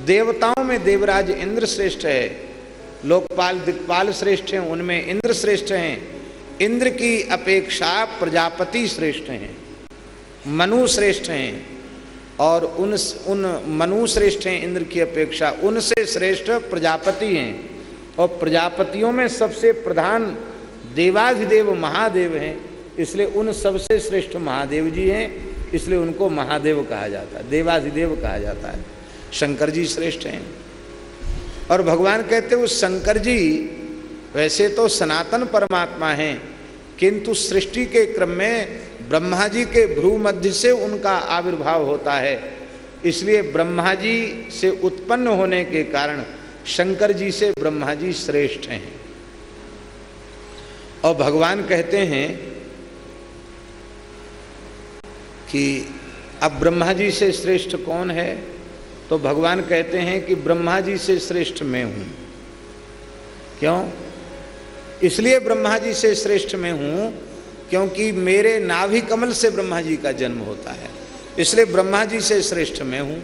देवताओं में देवराज इंद्र श्रेष्ठ है, लोकपाल दिक्पाल श्रेष्ठ हैं, उनमें इंद्र श्रेष्ठ हैं। इंद्र की अपेक्षा प्रजापति श्रेष्ठ हैं, मनु श्रेष्ठ हैं, और उन उन मनु श्रेष्ठ हैं, इंद्र की अपेक्षा उनसे श्रेष्ठ प्रजापति हैं। और प्रजापतियों में सबसे प्रधान देवाधिदेव महादेव हैं, इसलिए उन सबसे श्रेष्ठ महादेव जी हैं, इसलिए उनको महादेव कहा जाता है, देवाधिदेव कहा जाता है। शंकर जी श्रेष्ठ हैं। और भगवान कहते उस शंकर जी वैसे तो सनातन परमात्मा हैं, किंतु सृष्टि के क्रम में ब्रह्मा जी के भ्रू मध्य से उनका आविर्भाव होता है। इसलिए ब्रह्मा जी से उत्पन्न होने के कारण शंकर जी से ब्रह्मा जी श्रेष्ठ हैं। और भगवान कहते हैं कि अब ब्रह्मा जी से श्रेष्ठ कौन है? तो भगवान कहते हैं कि ब्रह्मा जी से श्रेष्ठ मैं हूँ। क्यों? इसलिए ब्रह्मा जी से श्रेष्ठ मैं हूँ, क्योंकि मेरे नाभि कमल से ब्रह्मा जी का जन्म होता है। इसलिए ब्रह्मा जी से श्रेष्ठ मैं हूँ।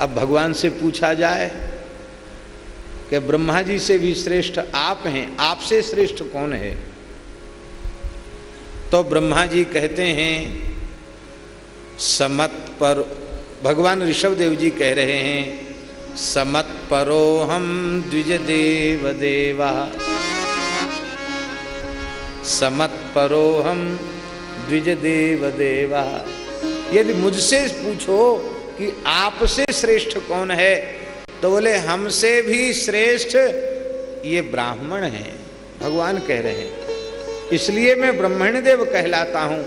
अब भगवान से पूछा जाए कि ब्रह्मा जी से भी श्रेष्ठ आप हैं, आपसे श्रेष्ठ कौन है? तो ब्रह्मा जी कहते हैं, समत पर भगवान ऋषभ देव जी कह रहे हैं समत परो हम द्विज देव देवा समत परो द्विज देव देवा यदि मुझसे पूछो कि आपसे श्रेष्ठ कौन है तो बोले, हमसे भी श्रेष्ठ ये ब्राह्मण हैं। भगवान कह रहे हैं। इसलिए मैं ब्रह्मण देव कहलाता हूँ।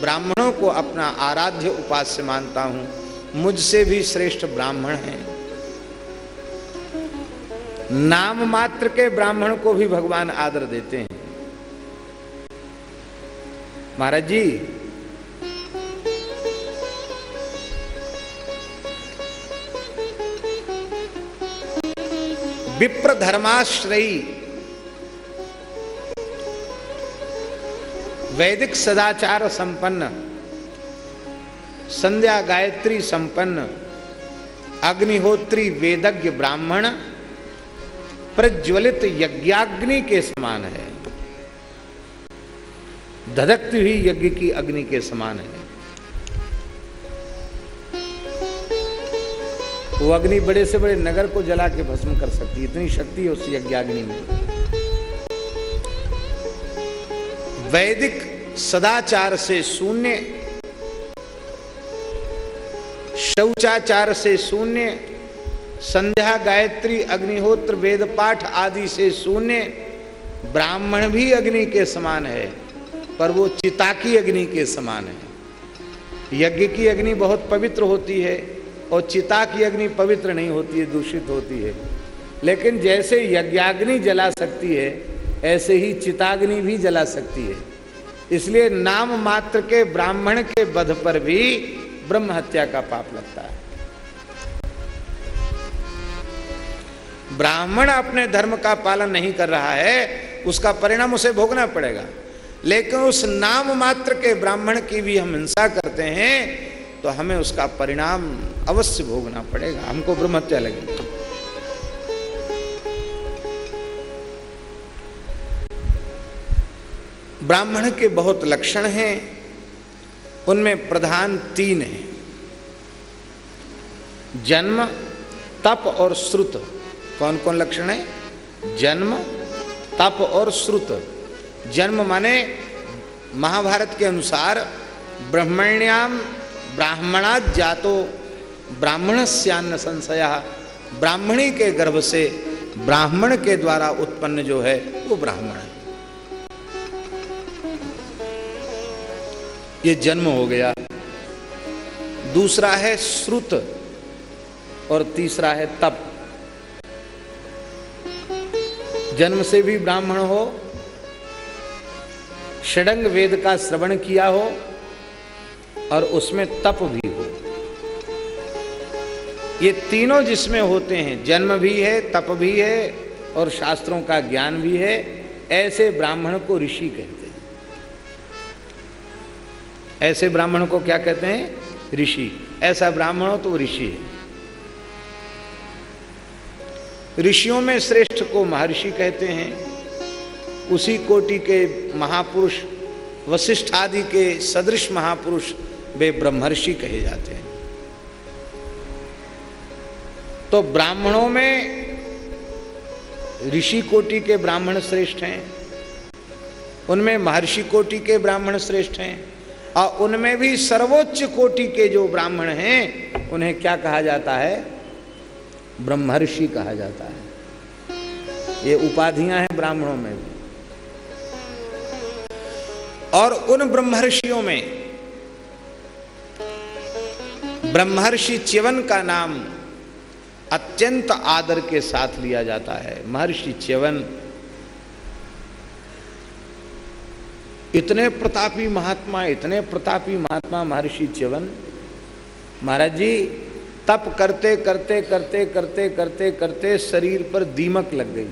ब्राह्मणों को अपना आराध्य उपास्य मानता हूँ। मुझसे भी श्रेष्ठ ब्राह्मण हैं। नाम मात्र के ब्राह्मण को भी भगवान आदर देते हैं। महाराज जी विप्र धर्माश्रयी वैदिक सदाचार संपन्न, संध्या गायत्री संपन्न, अग्निहोत्री वेदज्ञ ब्राह्मण प्रज्वलित यज्ञाग्नि के समान है। धधकती हुई यज्ञ की अग्नि के समान है। वो अग्नि बड़े से बड़े नगर को जला के भस्म कर सकती है। इतनी शक्ति है उस यज्ञाग्नि में। वैदिक सदाचार से शून्य, शौचाचार से शून्य संध्या, गायत्री, अग्निहोत्र वेद पाठ आदि से शून्य ब्राह्मण भी अग्नि के समान है, पर वो चिता की अग्नि के समान है। यज्ञ की अग्नि बहुत पवित्र होती है और चिता की अग्नि पवित्र नहीं होती है, दूषित होती है। लेकिन जैसे यज्ञाग्नि जला सकती है, ऐसे ही चिताग्नि भी जला सकती है। इसलिए नाम मात्र के ब्राह्मण के वध पर भी ब्रह्म हत्या का पाप लगता है। ब्राह्मण अपने धर्म का पालन नहीं कर रहा है, उसका परिणाम उसे भोगना पड़ेगा। लेकिन उस नाम मात्र के ब्राह्मण की भी हम हिंसा करते हैं तो हमें उसका परिणाम अवश्य भोगना पड़ेगा। हमको ब्रह्मत्या लगेगी ब्राह्मण के बहुत लक्षण हैं, उनमें प्रधान तीन हैं। जन्म, तप और श्रुत। कौन कौन लक्षण है? जन्म, तप और श्रुत। जन्म माने महाभारत के अनुसार ब्रह्मण्याम ब्राह्मणा जातो ब्राह्मण श्यान्न संशया। ब्राह्मणी के गर्भ से ब्राह्मण के द्वारा उत्पन्न जो है, वो ब्राह्मण है। ये जन्म हो गया। दूसरा है श्रुत और तीसरा है तप। जन्म से भी ब्राह्मण हो, षडंग वेद का श्रवण किया हो, और उसमें तप भी हो। ये तीनों जिसमें होते हैं, जन्म भी है, तप भी है, और शास्त्रों का ज्ञान भी है, ऐसे ब्राह्मण को ऋषि कहते हैं। ऐसे ब्राह्मण को क्या कहते हैं? ऋषि। ऐसा ब्राह्मण हो तो ऋषि है। ऋषियों में श्रेष्ठ को महर्षि कहते हैं। उसी कोटि के महापुरुष, वशिष्ठ आदि के सदृश महापुरुष वे ब्रह्मर्षि कहे जाते हैं। तो ब्राह्मणों में ऋषि कोटि के ब्राह्मण श्रेष्ठ हैं। उनमें महर्षि कोटि के ब्राह्मण श्रेष्ठ हैं। और उनमें भी सर्वोच्च कोटि के जो ब्राह्मण हैं, उन्हें क्या कहा जाता है? ब्रह्मर्षि कहा जाता है। ये उपाधियाँ हैं ब्राह्मणों में भी। और उन ब्रह्मर्षियों में ब्रह्मर्षि च्यवन का नाम अत्यंत आदर के साथ लिया जाता है। महर्षि च्यवन इतने प्रतापी महात्मा, इतने प्रतापी महात्मा महर्षि च्यवन। महाराज जी तप करते करते करते करते करते करते शरीर पर दीमक लग गई।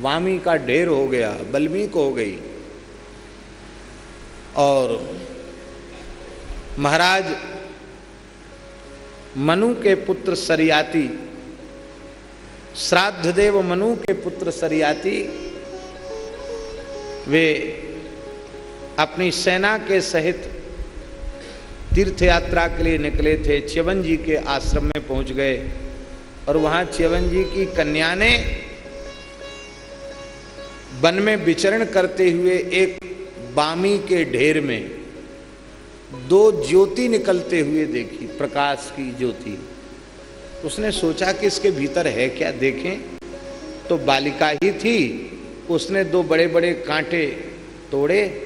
वामी का ढेर हो गया बल्मीक हो गई। और महाराज, मनु के पुत्र सरियाती श्राद्ध देव मनु के पुत्र सरियाती, वे अपनी सेना के सहित तीर्थ यात्रा के लिए निकले थे, च्यवन जी के आश्रम में पहुँच गए। और वहाँ च्यवन जी की कन्या ने वन में विचरण करते हुए एक बामी के ढेर में दो ज्योति निकलते हुए देखी, प्रकाश की ज्योति। उसने सोचा कि इसके भीतर है क्या, देखें। तो बालिका ही थी, उसने दो बड़े बड़े कांटे तोड़े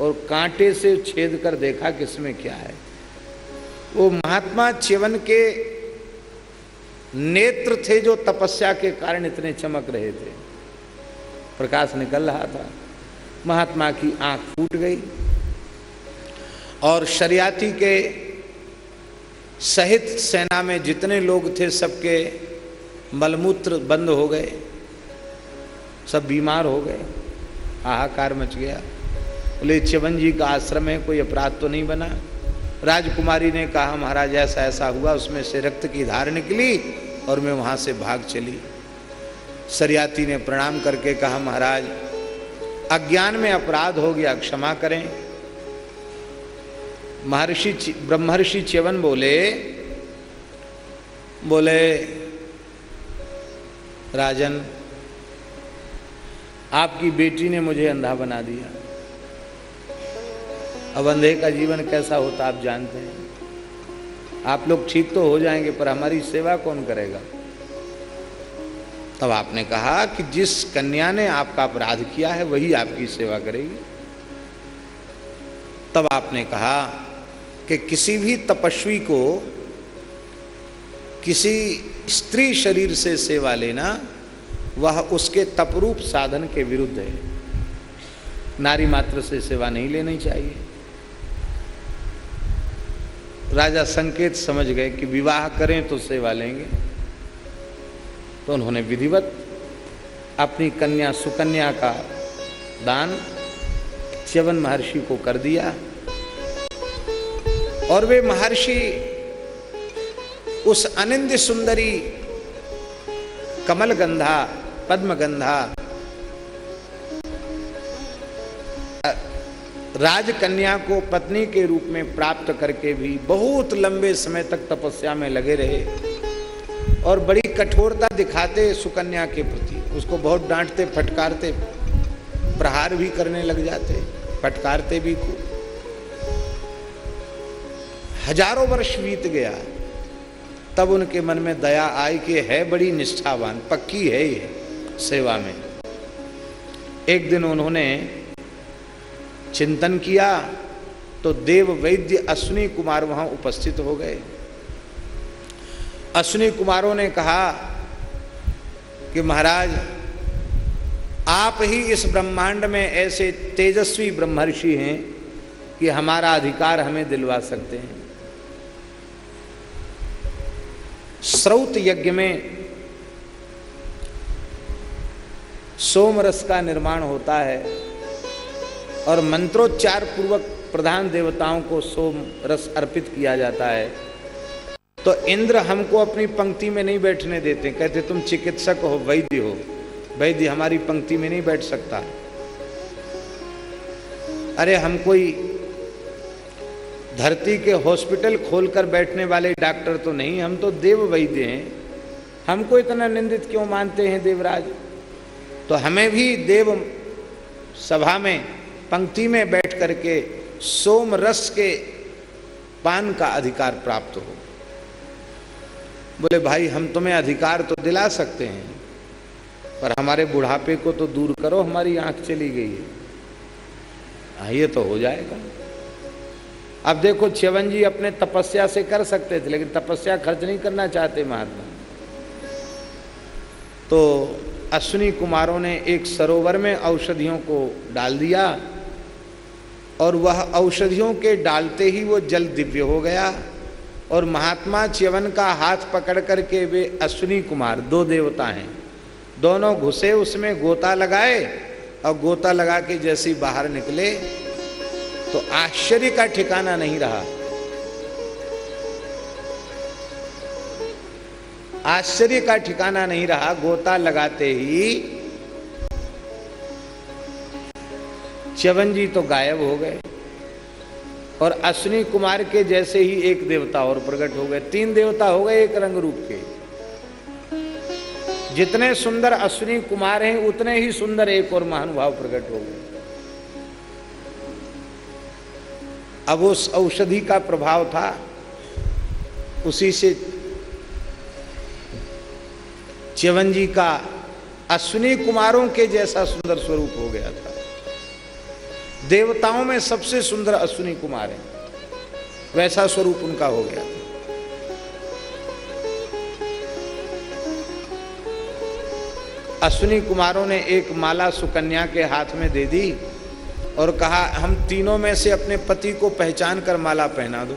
और कांटे से छेद कर देखा कि इसमें क्या है। वो महात्मा चिवन के नेत्र थे जो तपस्या के कारण इतने चमक रहे थे। प्रकाश निकल रहा था। महात्मा की आँख फूट गई और शरियाती के सहित सेना में जितने लोग थे सबके मलमूत्र बंद हो गए, सब बीमार हो गए, हाहाकार मच गया। बोले च्यवन जी का आश्रम है, कोई अपराध तो नहीं बना? राजकुमारी ने कहा, महाराज, ऐसा ऐसा हुआ, उसमें से रक्त की धार निकली और मैं वहाँ से भाग चली। सरियाती ने प्रणाम करके कहा, महाराज, अज्ञान में अपराध हो गया, क्षमा करें। महर्षि ब्रह्मर्षि च्यवन बोले बोले, राजन, आपकी बेटी ने मुझे अंधा बना दिया। अब अंधे का जीवन कैसा होता आप जानते हैं। आप लोग ठीक तो हो जाएँगे, पर हमारी सेवा कौन करेगा? तब आपने कहा कि जिस कन्या ने आपका अपराध किया है, वही आपकी सेवा करेगी। तब आपने कहा कि किसी भी तपस्वी को किसी स्त्री शरीर से सेवा लेना, वह उसके तपरूप साधन के विरुद्ध है। नारी मात्र से सेवा नहीं लेनी चाहिए। राजा संकेत समझ गए कि विवाह करें तो सेवा लेंगे। तो उन्होंने विधिवत अपनी कन्या, सुकन्या का दान च्यवन महर्षि को कर दिया। और वे महर्षि उस अनिंद सुंदरी कमलगंधा, पद्मगंधा राजकन्या को पत्नी के रूप में प्राप्त करके भी बहुत लंबे समय तक तपस्या में लगे रहे और बड़ी कठोरता दिखाते सुकन्या के प्रति। उसको बहुत डांटते, फटकारते, प्रहार भी करने लग जाते, फटकारते भी खूब। हज़ारों वर्ष बीत गया, तब उनके मन में दया आई कि है बड़ी निष्ठावान, पक्की है ये सेवा में। एक दिन उन्होंने चिंतन किया तो देव वैद्य अश्विनी कुमार वहाँ उपस्थित हो गए। अश्विनी कुमारों ने कहा कि महाराज, आप ही इस ब्रह्मांड में ऐसे तेजस्वी ब्रह्मर्षि हैं कि हमारा अधिकार हमें दिलवा सकते हैं। श्रौत यज्ञ में सोम रस का निर्माण होता है। और मंत्रोच्चार पूर्वक प्रधान देवताओं को सोम रस अर्पित किया जाता है। तो इंद्र हमको अपनी पंक्ति में नहीं बैठने देते, कहते, तुम चिकित्सक हो, वैद्य हो। वैद्य हमारी पंक्ति में नहीं बैठ सकता। अरे, हम कोई धरती के हॉस्पिटल खोलकर बैठने वाले डॉक्टर तो नहीं, हम तो देव वैद्य हैं। हमको इतना निंदित क्यों मानते हैं देवराज? तो हमें भी देव सभा में पंक्ति में बैठ करके सोम रस के पान का अधिकार प्राप्त हो। बोले, भाई, हम तुम्हें अधिकार तो दिला सकते हैं, पर हमारे बुढ़ापे को तो दूर करो, हमारी आँख चली गई है। हाँ ये तो हो जाएगा। अब देखो च्यवन जी अपने तपस्या से कर सकते थे, लेकिन तपस्या खर्च नहीं करना चाहते महात्मा। तो अश्विनी कुमारों ने एक सरोवर में औषधियों को डाल दिया और वह औषधियों के डालते ही वो जल दिव्य हो गया और महात्मा च्यवन का हाथ पकड़ करके वे अश्विनी कुमार, दो देवता हैं। दोनों घुसे उसमें गोता लगाए और गोता लगा के जैसे बाहर निकले। तो आश्चर्य का ठिकाना नहीं रहा। आश्चर्य का ठिकाना नहीं रहा गोता लगाते ही च्यवन जी तो गायब हो गए। और अश्विनी कुमार के जैसे ही एक देवता और प्रकट हो गए। तीन देवता हो गए एक रंग रूप के। जितने सुंदर अश्विनी कुमार हैं, उतने ही सुंदर एक और महानुभाव प्रकट हो गए। अब उस औषधि का प्रभाव था। उसी से च्यवन जी का अश्विनी कुमारों के जैसा सुंदर स्वरूप हो गया था। देवताओं में सबसे सुंदर अश्विनी कुमार है। वैसा स्वरूप उनका हो गया। अश्विनी कुमारों ने एक माला सुकन्या के हाथ में दे दी और कहा, हम तीनों में से अपने पति को पहचान कर माला पहना दो।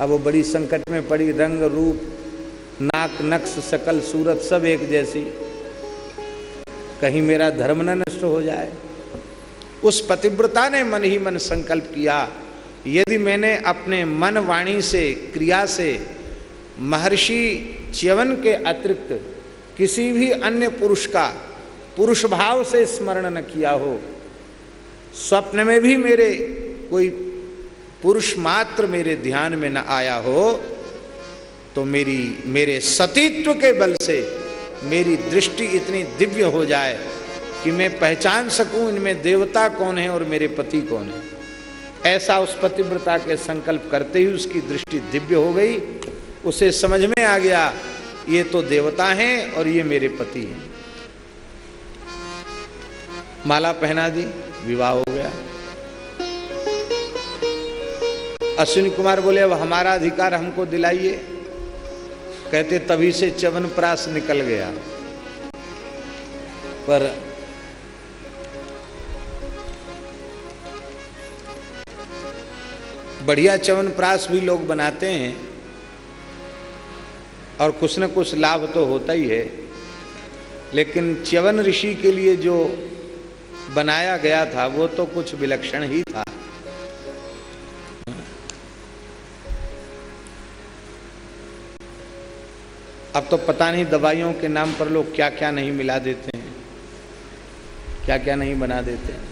अब वो बड़ी संकट में पड़ी, रंग, रूप, नाक, नक्श सकल सूरत सब एक जैसी। कहीं मेरा धर्म न नष्ट हो जाए। उस पतिव्रता ने मन ही मन संकल्प किया। यदि मैंने अपने मन वाणी से, क्रिया से, महर्षि च्यवन के अतिरिक्त किसी भी अन्य पुरुष का पुरुष भाव से स्मरण न किया हो, स्वप्न में भी मेरे कोई पुरुष मात्र मेरे ध्यान में न आया हो तो मेरी, मेरे सतीत्व के बल से मेरी दृष्टि इतनी दिव्य हो जाए। कि मैं पहचान सकूँ इनमें देवता कौन है और मेरे पति कौन है। ऐसा उस पतिव्रता के संकल्प करते ही उसकी दृष्टि दिव्य हो गई। उसे समझ में आ गया, ये तो देवता हैं और ये मेरे पति हैं। माला पहना दी, विवाह हो गया। अश्विनी कुमार बोले, अब हमारा अधिकार हमको दिलाइए। कहते, तभी से चवन प्रास निकल गया। पर बढ़िया चवन प्रास भी लोग बनाते हैं और कुछ न कुछ लाभ तो होता ही है। लेकिन च्यवन ऋषि के लिए जो बनाया गया था, वो तो कुछ विलक्षण ही था। अब तो पता नहीं दवाइयों के नाम पर लोग क्या क्या नहीं मिला देते हैं क्या क्या नहीं बना देते हैं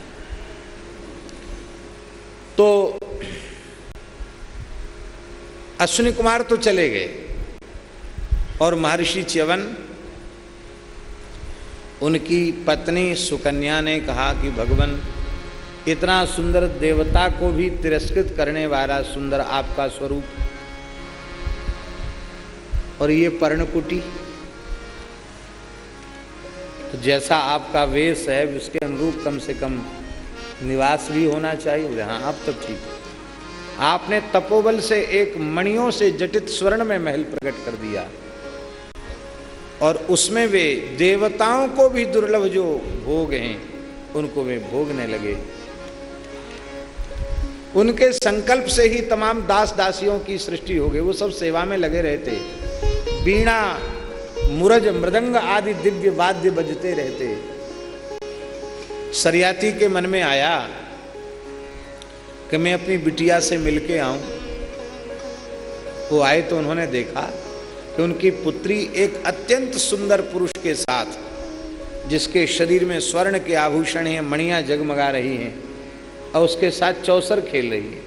तो अश्विनी कुमार तो चले गए। और महर्षि च्यवन, उनकी पत्नी सुकन्या ने कहा कि भगवान, इतना सुंदर देवता को भी तिरस्कृत करने वाला सुंदर आपका स्वरूप। और ये पर्णकुटी तो जैसा आपका वेश है, उसके अनुरूप कम से कम निवास भी होना चाहिए। हाँ अब तो ठीक। आपने तपोबल से एक मणियों से जटित स्वर्ण में महल प्रकट कर दिया। और उसमें वे देवताओं को भी दुर्लभ जो भोग हैं, उनको वे भोगने लगे। उनके संकल्प से ही तमाम दास दासियों की सृष्टि हो गई। वो सब सेवा में लगे रहते। बीणा मुरज, मृदंग आदि दिव्य वाद्य बजते रहते। सरियाती के मन में आया कि मैं अपनी बिटिया से मिलके आऊँ। वो आए तो उन्होंने देखा कि उनकी पुत्री एक अत्यंत सुंदर पुरुष के साथ, जिसके शरीर में स्वर्ण के आभूषण हैं, मणियाँ जगमगा रही हैं और उसके साथ चौसर खेल रही है।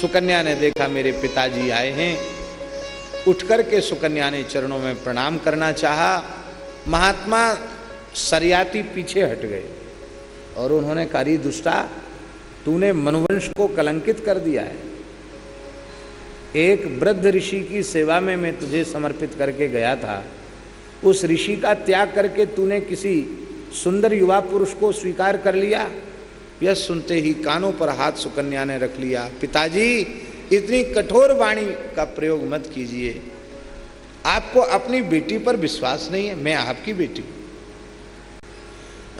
सुकन्या ने देखा, मेरे पिताजी आए हैं। उठकर के सुकन्या ने चरणों में प्रणाम करना चाहा। महात्मा सरियाती पीछे हट गए और उन्होंने कहा दुष्टा तूने मनुवंश को कलंकित कर दिया है। एक वृद्ध ऋषि की सेवा में मैं तुझे समर्पित करके गया था। उस ऋषि का त्याग करके तूने किसी सुंदर युवा पुरुष को स्वीकार कर लिया। यह सुनते ही कानों पर हाथ सुकन्या ने रख लिया। पिताजी, इतनी कठोर वाणी का प्रयोग मत कीजिए। आपको अपनी बेटी पर विश्वास नहीं है, मैं आपकी बेटी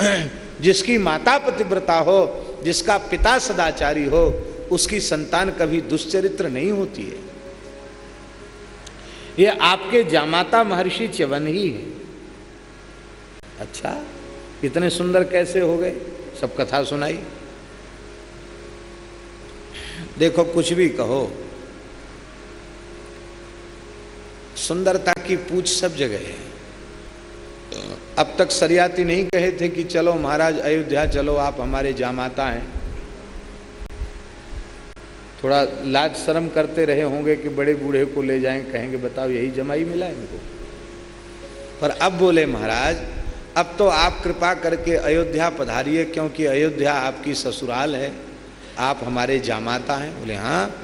जिसकी माता पतिव्रता हो जिसका पिता सदाचारी हो, उसकी संतान कभी दुश्चरित्र नहीं होती है। ये आपके जामाता महर्षि च्यवन ही है। अच्छा इतने सुंदर कैसे हो गए? सब कथा सुनाई। देखो, कुछ भी कहो। सुंदरता की पूछ सब जगह है। अब तक सरियाती नहीं कहे थे कि चलो महाराज, अयोध्या चलो, आप हमारे जामाता हैं। थोड़ा लाज शर्म करते रहे होंगे कि बड़े बूढ़े को ले जाएँ, कहेंगे, बताओ, यही जमाई मिला इनको? पर अब बोले, महाराज, अब तो आप कृपा करके अयोध्या पधारिए, क्योंकि अयोध्या आपकी ससुराल है। आप हमारे जामाता हैं। बोले हाँ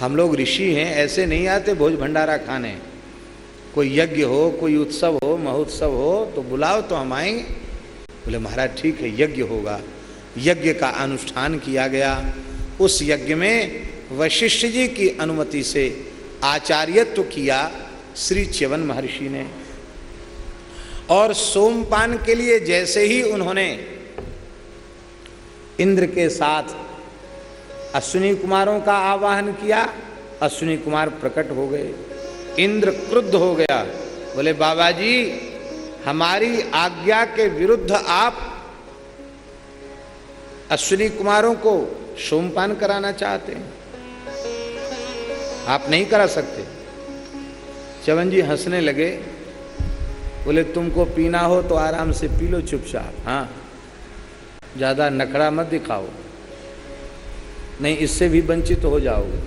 हम लोग ऋषि हैं, ऐसे नहीं आते, भोज भंडारा खाने। कोई यज्ञ हो, कोई उत्सव हो, महोत्सव हो तो बुलाओ तो हम आएँगे। बोले, महाराज, ठीक है, यज्ञ होगा। यज्ञ का अनुष्ठान किया गया। उस यज्ञ में वशिष्ठ जी की अनुमति से आचार्यत्व किया श्री च्यवन महर्षि ने। और सोमपान के लिए जैसे ही उन्होंने इंद्र के साथ अश्विनी कुमारों का आवाहन किया, अश्विनी कुमार प्रकट हो गए। इंद्र क्रुद्ध हो गया। बोले बाबा जी हमारी आज्ञा के विरुद्ध आप अश्विनी कुमारों को सोमपान कराना चाहते हैं। आप नहीं करा सकते। चवन जी हंसने लगे। बोले, तुमको पीना हो तो आराम से पी लो चुपचाप। हाँ ज़्यादा नखड़ा मत दिखाओ। नहीं, इससे भी वंचित हो जाओगे।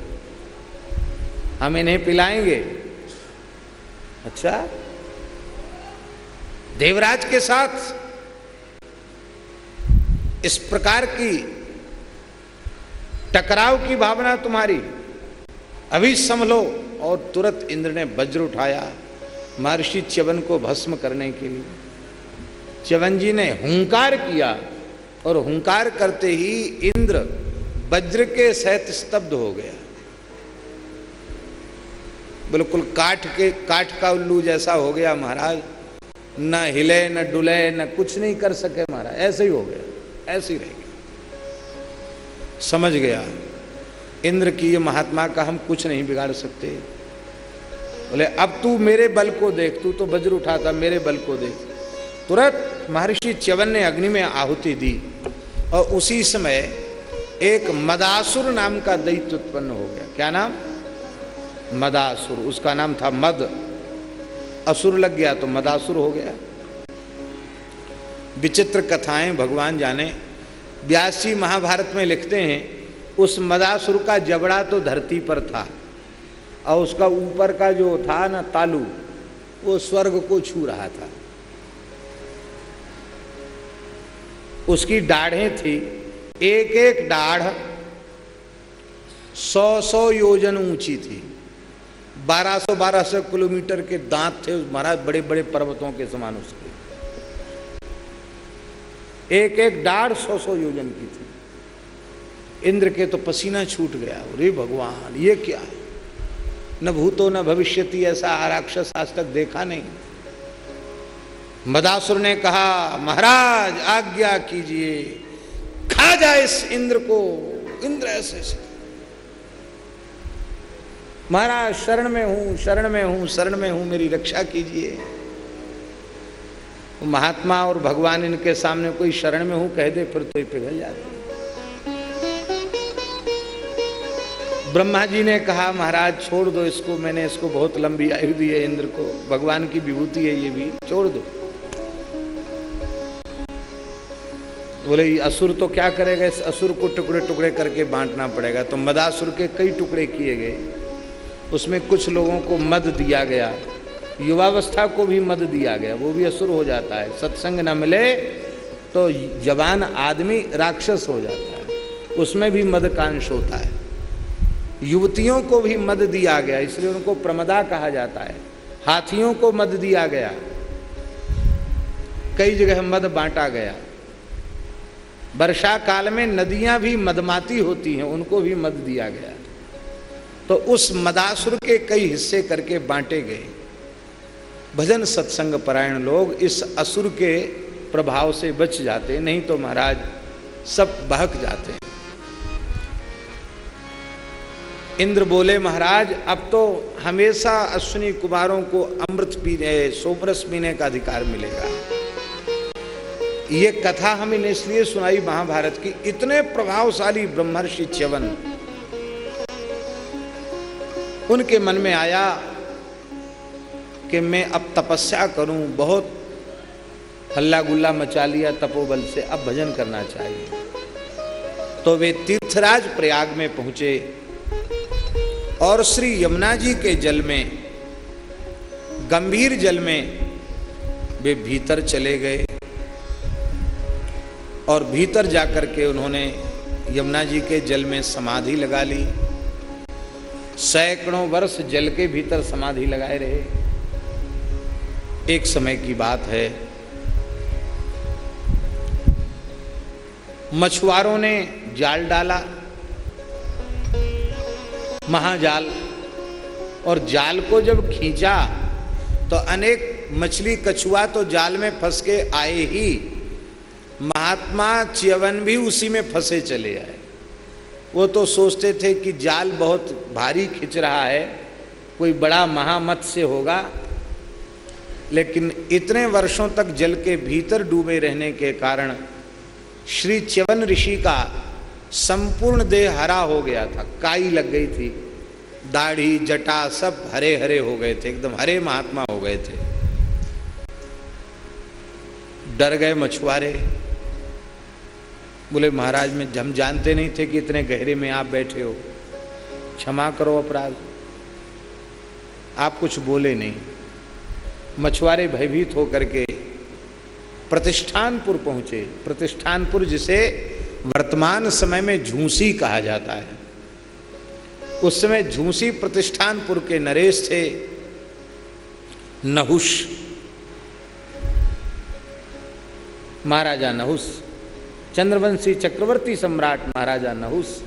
हम इन्हें पिलाएँगे। अच्छा? देवराज के साथ इस प्रकार की टकराव की भावना तुम्हारी, अभी संभलो और तुरंत इंद्र ने वज्र उठाया महर्षि च्यवन को भस्म करने के लिए। च्यवन जी ने हुंकार किया और हुंकार करते ही इंद्र वज्र के सहित स्तब्ध हो गया। बिल्कुल काठ के, काठ का उल्लू जैसा हो गया महाराज। न हिले, न डुले, न कुछ नहीं कर सके महाराज। ऐसे ही हो गया, ऐसे ही रह गया। समझ गया? इंद्र की ये महात्मा का हम कुछ नहीं बिगाड़ सकते। बोले, अब तू मेरे बल को देख, तू तो वज्र उठाता, मेरे बल को देख। तुरंत महर्षि च्यवन ने अग्नि में आहुति दी और उसी समय एक मदासुर नाम का दैत्य उत्पन्न हो गया। क्या नाम? मदासुर, उसका नाम था मद। असुर लग गया तो मदासुर हो गया। विचित्र कथाएँ भगवान जाने। व्यास महाभारत में लिखते हैं, उस मदासुर का जबड़ा तो धरती पर था, और उसका ऊपर का जो था ना तालू, वो स्वर्ग को छू रहा था। उसकी दाढ़ें थी एक एक डाढ़ सौ सौ योजन ऊँची थी। बारह सौ बारह सौ किलोमीटर के दांत थे उस महाराज बड़े बड़े पर्वतों के समान उसके। एक एक दाढ़ सौ सौ योजन की थी। इंद्र के तो पसीना छूट गया रे भगवान, ये क्या है? न भूतो, न भविष्यति, ऐसा आराक्षस आज तक देखा नहीं। मदासुर ने कहा, महाराज, आज्ञा कीजिए, खा जाए इस इंद्र को, इंद्र ऐसे से महाराज, शरण में हूँ, शरण में हूँ, शरण में हूँ, मेरी रक्षा कीजिए। महात्मा और भगवान इनके सामने कोई शरण में हूँ, कह दे, फिर तो ही पिघल जाते ब्रह्मा जी ने कहा, महाराज, छोड़ दो इसको, मैंने इसको बहुत लंबी आयु दी है, इंद्र को, भगवान की विभूति है ये भी, छोड़ दो। बोले, असुर तो क्या करेगा, इस असुर को टुकड़े टुकड़े करके बांटना पड़ेगा। तो मदासुर के कई टुकड़े किए गए। उसमें कुछ लोगों को मद दिया गया। युवावस्था को भी मद दिया गया। वो भी असुर हो जाता है। सत्संग न मिले तो जवान आदमी राक्षस हो जाता है। उसमें भी मद कांश होता है। युवतियों को भी मद दिया गया। इसलिए उनको प्रमदा कहा जाता है। हाथियों को मद दिया गया। कई जगह मद बांटा गया। वर्षा काल में नदियाँ भी मदमाती होती हैं। उनको भी मद दिया गया। तो उस मदासुर के कई हिस्से करके बांटे गए। भजन सत्संग परायण लोग इस असुर के प्रभाव से बच जाते, नहीं तो महाराज, सब बहक जाते। इंद्र बोले, महाराज, अब तो हमेशा अश्विनी कुमारों को अमृत पीने, सोमरस पीने का अधिकार मिलेगा। ये कथा हमें इसलिए सुनाई महाभारत की, इतने प्रभावशाली ब्रह्मर्षि च्यवन उनके मन में आया कि मैं अब तपस्या करूँ, बहुत हल्ला गुल्ला मचा लिया, तपोबल से अब भजन करना चाहिए। तो वे तीर्थराज प्रयाग में पहुँचे और श्री यमुना जी के जल में, गंभीर जल में वे भीतर चले गए और भीतर जाकर के उन्होंने यमुना जी के जल में समाधि लगा ली। सैकड़ों वर्ष जल के भीतर समाधि लगाए रहे। एक समय की बात है। मछुआरों ने जाल डाला, महाजाल, और जाल को जब खींचा तो अनेक मछली कछुआ तो जाल में फंस के आए ही। महात्मा च्यवन भी उसी में फंसे चले आए। वो तो सोचते थे कि जाल बहुत भारी खिंच रहा है, कोई बड़ा महामत से होगा। लेकिन इतने वर्षों तक जल के भीतर डूबे रहने के कारण श्री च्यवन ऋषि का संपूर्ण देह हरा हो गया था, काई लग गई थी। दाढ़ी, जटा सब हरे हरे हो गए थे, एकदम हरे महात्मा हो गए थे। डर गए मछुआरे। बोले, महाराज, में हम जानते नहीं थे कि इतने गहरे में आप बैठे हो। क्षमा करो अपराध। आप कुछ बोले नहीं। मछुआरे भयभीत होकर के प्रतिष्ठानपुर पहुँचे। प्रतिष्ठानपुर जिसे वर्तमान समय में झूसी कहा जाता है। उस समय झूसी प्रतिष्ठानपुर के नरेश थे। नहुष। महाराजा नहुस चंद्रवंशी चक्रवर्ती सम्राट महाराजा नहुस।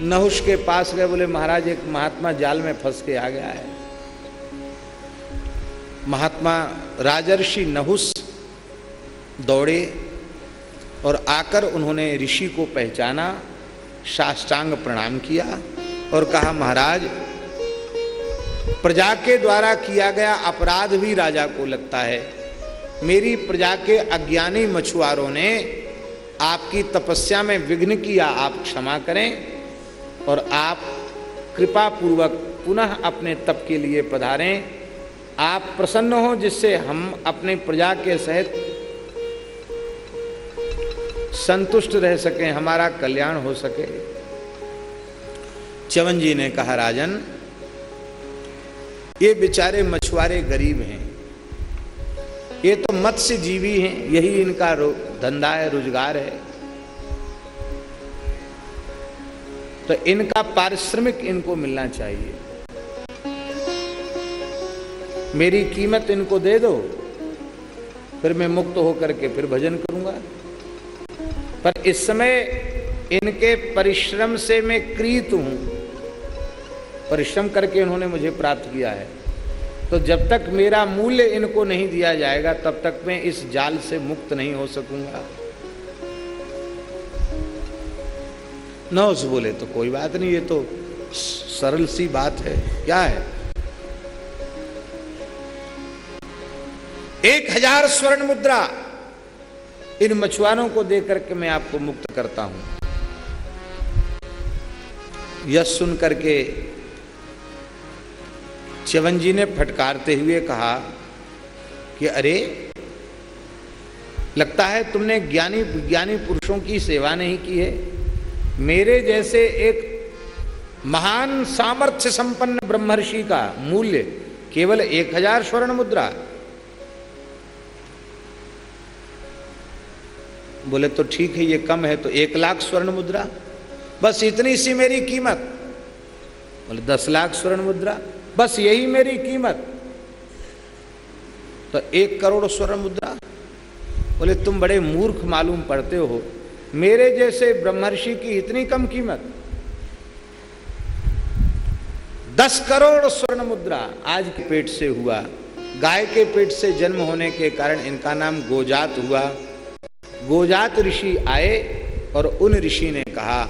नहुष के पास गए, बोले, महाराज, एक महात्मा जाल में फंस के आ गया है। महात्मा राजर्षि नहुस दौड़े और आकर उन्होंने ऋषि को पहचाना, साष्टांग प्रणाम किया और कहा, महाराज, प्रजा के द्वारा किया गया अपराध भी राजा को लगता है। मेरी प्रजा के अज्ञानी मछुआरों ने आपकी तपस्या में विघ्न किया, आप क्षमा करें और आप कृपा पूर्वक पुनः अपने तप के लिए पधारें। आप प्रसन्न हो, जिससे हम अपने प्रजा के सहित संतुष्ट रह सकें, हमारा कल्याण हो सके। चवन जी ने कहा, राजन, ये बेचारे मछुआरे गरीब हैं। ये तो मत्स्य जीवी हैं, यही इनका धंधा है, रोज़गार है। तो इनका पारिश्रमिक इनको मिलना चाहिए। मेरी कीमत इनको दे दो, फिर मैं मुक्त होकर के फिर भजन करूँगा। पर इस समय इनके परिश्रम से मैं क्रीत हूँ। परिश्रम करके इन्होंने मुझे प्राप्त किया है। तो जब तक मेरा मूल्य इनको नहीं दिया जाएगा, तब तक मैं इस जाल से मुक्त नहीं हो सकूँगा। नौस बोले तो कोई बात नहीं, ये तो सरल सी बात है। क्या है? एक हज़ार स्वर्ण मुद्रा। इन मछुआरों को देकर के मैं आपको मुक्त करता हूँ। यह सुन करके च्यवन जी ने फटकारते हुए कहा कि अरे, लगता है तुमने ज्ञानी विज्ञानी पुरुषों की सेवा नहीं की है। मेरे जैसे एक महान सामर्थ्य संपन्न ब्रह्मर्षि का मूल्य केवल एक हज़ार स्वर्ण मुद्रा। बोले तो ठीक है, ये कम है तो एक लाख स्वर्ण मुद्रा। बस इतनी सी मेरी कीमत। बोले, दस लाख स्वर्ण मुद्रा। बस यही मेरी कीमत। तो एक करोड़ स्वर्ण मुद्रा? बोले, तुम बड़े मूर्ख मालूम पड़ते हो। मेरे जैसे ब्रह्मर्षि की इतनी कम कीमत। दस करोड़ स्वर्ण मुद्रा आज के पेट से हुआ। गाय के पेट से जन्म होने के कारण इनका नाम गोजात हुआ। गोजात ऋषि आए और उन ऋषि ने कहा,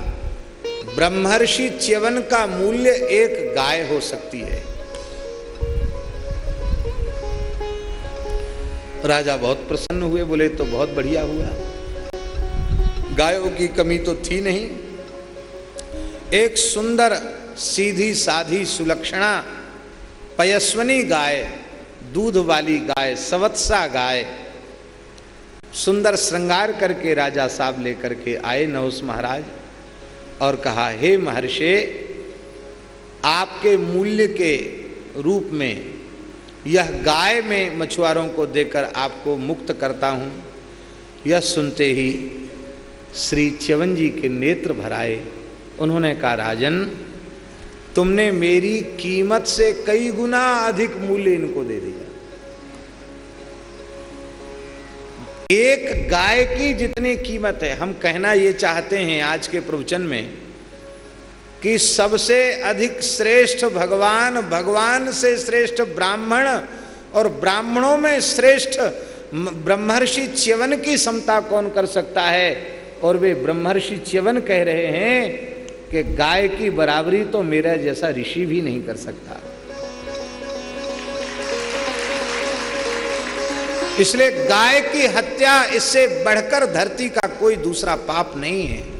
ब्रह्मर्षि च्यवन का मूल्य एक गाय हो सकती है। राजा बहुत प्रसन्न हुए, बोले तो बहुत बढ़िया हुआ। गायों की कमी तो थी नहीं। एक सुंदर सीधी साधी सुलक्षणा, पयस्वनी गाय, दूध वाली गाय, सवत्सा गाय, सुंदर श्रृंगार करके राजा साहब लेकर के आए नहुस महाराज और कहा, हे महर्षे, आपके मूल्य के रूप में यह गाय में मछुआरों को देकर आपको मुक्त करता हूँ। यह सुनते ही श्री च्यवन जी के नेत्र भराए। उन्होंने कहा, राजन, तुमने मेरी कीमत से कई गुना अधिक मूल्य इनको दे दिया। एक गाय की जितनी कीमत है, हम कहना ये चाहते हैं आज के प्रवचन में कि सबसे अधिक श्रेष्ठ भगवान भगवान से श्रेष्ठ ब्राह्मण और ब्राह्मणों में श्रेष्ठ ब्रह्मर्षि च्यवन की समता कौन कर सकता है? और वे ब्रह्मर्षि च्यवन कह रहे हैं कि गाय की बराबरी तो मेरा जैसा ऋषि भी नहीं कर सकता। इसलिए गाय की हत्या, इससे बढ़कर धरती का कोई दूसरा पाप नहीं है।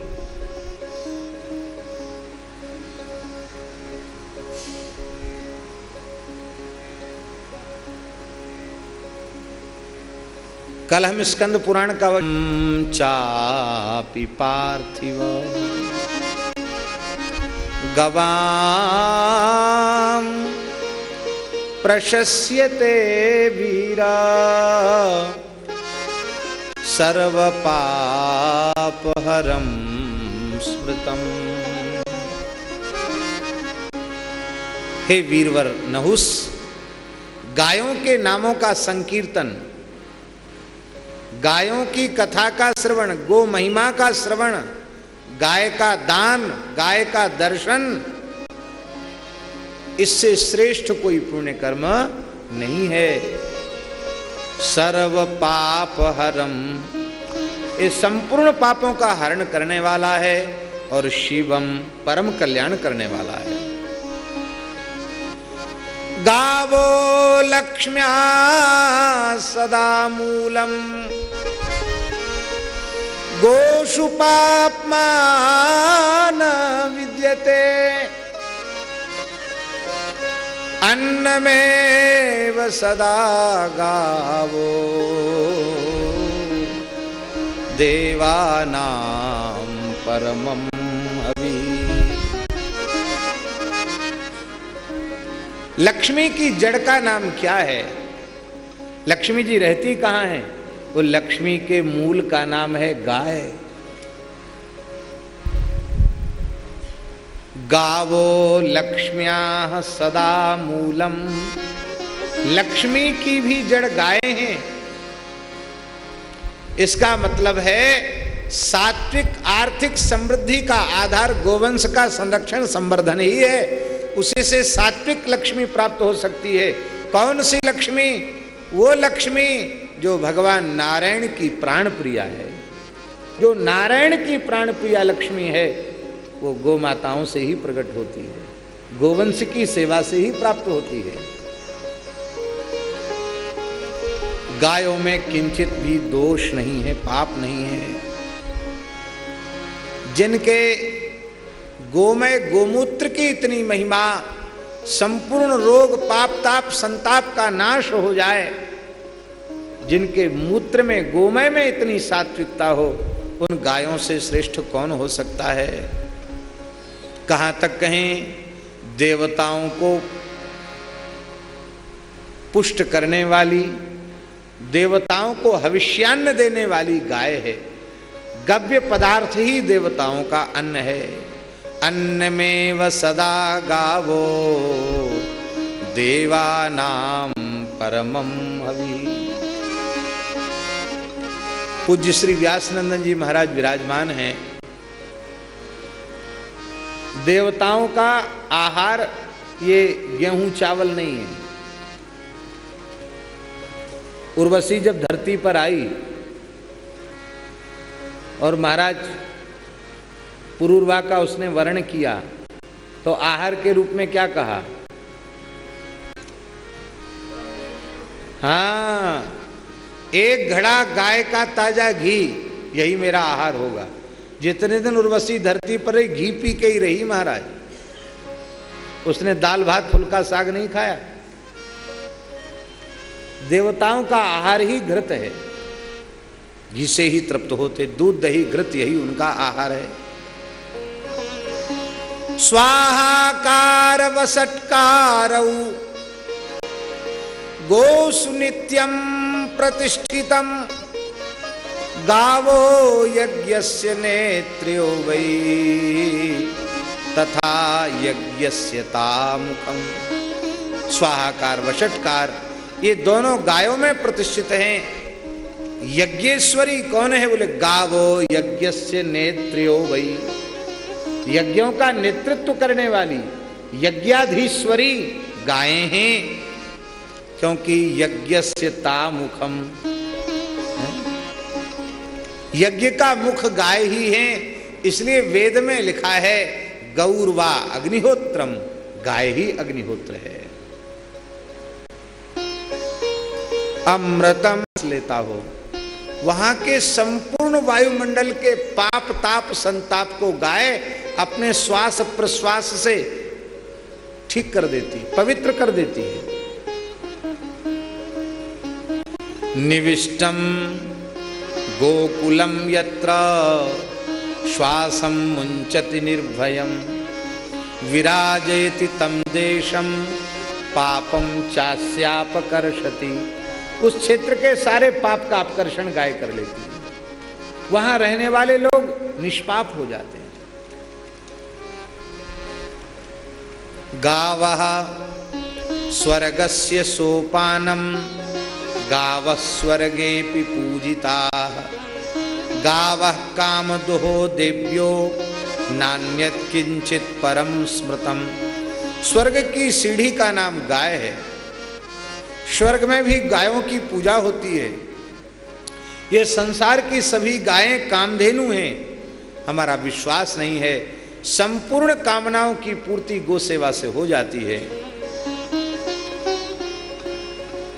कल हम स्कंद पुराण का चापी पार्थिव। गवाम प्रशस्यते वीरा। सर्वपापहरम स्मृतम। हे वीरवर नहुस, गायों के नामों का संकीर्तन गायों की कथा का श्रवण, गो महिमा का श्रवण, गाय का दान, गाय का दर्शन, इससे श्रेष्ठ कोई पुण्य कर्म नहीं है। सर्व पाप हरम, ये संपूर्ण पापों का हरण करने वाला है और शिवम परम कल्याण करने वाला है। गावो लक्ष्म्या सदा मूलम। गोषु पापमा न विद्यते। अन्नमेव सदा गावो। देवानां परमं लक्ष्मी की जड़ का नाम क्या है? लक्ष्मी जी रहती कहाँ है? वो लक्ष्मी के मूल का नाम है गाय। गावो लक्ष्म्या सदा मूलम। लक्ष्मी की भी जड़ गाय हैं। इसका मतलब है सात्विक आर्थिक समृद्धि का आधार गोवंश का संरक्षण संवर्धन ही है। उसी से सात्विक लक्ष्मी प्राप्त हो सकती है। कौन सी लक्ष्मी? वो लक्ष्मी जो भगवान नारायण की प्राण प्रिया है, जो नारायण की प्राण प्रिया लक्ष्मी है, वो गो माताओं से ही प्रकट होती है, गोवंश की सेवा से ही प्राप्त होती है। गायों में किंचित भी दोष नहीं है, पाप नहीं है। जिनके गोमय गोमूत्र की इतनी महिमा, संपूर्ण रोग, पाप, ताप, संताप का नाश हो जाए जिनके मूत्र में, गोमय में इतनी सात्विकता हो, उन गायों से श्रेष्ठ कौन हो सकता है? कहाँ तक कहें, देवताओं को पुष्ट करने वाली, देवताओं को हविष्यान्न देने वाली गाय है। गव्य पदार्थ ही देवताओं का अन्न है। अन्न में व सदा गावो, देवानाम परमम हवि। पूज्य श्री व्यासनंदन जी महाराज विराजमान हैं। देवताओं का आहार, ये गेहूँ चावल नहीं है। उर्वशी जब धरती पर आई, और महाराज पुरूर्वा का उसने वर्ण किया तो आहार के रूप में क्या कहा? हाँ एक घड़ा गाय का ताज़ा घी, यही मेरा आहार होगा। जितने दिन उर्वशी धरती पर रही, घी पी के ही रही महाराज। उसने दाल भात फुल्का साग नहीं खाया। देवताओं का आहार ही घृत है। घी से ही तृप्त होते, दूध, दही, घृत, यही उनका आहार है। स्वाहाकार वसटकार गोसु नित्यम प्रतिष्ठितम। गावो यज्ञस्य नेत्र्यो वै। तथा यज्ञस्य तामुखम। स्वाहाकार वशटकार ये दोनों गायों में प्रतिष्ठित हैं। यज्ञेश्वरी कौन है बोले? गावो यज्ञस्य नेत्र्यो वै। यज्ञों का नेतृत्व करने वाली यज्ञाधीश्वरी गायें हैं। क्योंकि यज्ञस्य तामुखम। यज्ञ का मुख गाय ही है, इसलिए वेद में लिखा है, गौरवा अग्निहोत्रम, गाय ही अग्निहोत्र है। अमृतम लेता हो। वहाँ के संपूर्ण वायुमंडल के पाप, ताप, संताप को गाय अपने श्वास प्रश्वास से ठीक कर देती, पवित्र कर देती है। निविष्टम। गोकुलम यत्र श्वासम मुंचति निर्भयम। विराजयति तम देशम, पापम चास्यापकर्षति। उस क्षेत्र के सारे पाप का अपकर्षण गाय कर लेती है। वहाँ रहने वाले लोग निष्पाप हो जाते हैं। गाव, स्वर्गस्य सोपानम गाव स्वर्गे पूजिता। गाव काम दुहो देव्यो, नान्यत किंचित परम स्मृतम। स्वर्ग की सीढ़ी का नाम गाय है। स्वर्ग में भी गायों की पूजा होती है। ये संसार की सभी गायें कामधेनु हैं। हमारा विश्वास नहीं है। संपूर्ण कामनाओं की पूर्ति गो सेवा से हो जाती है।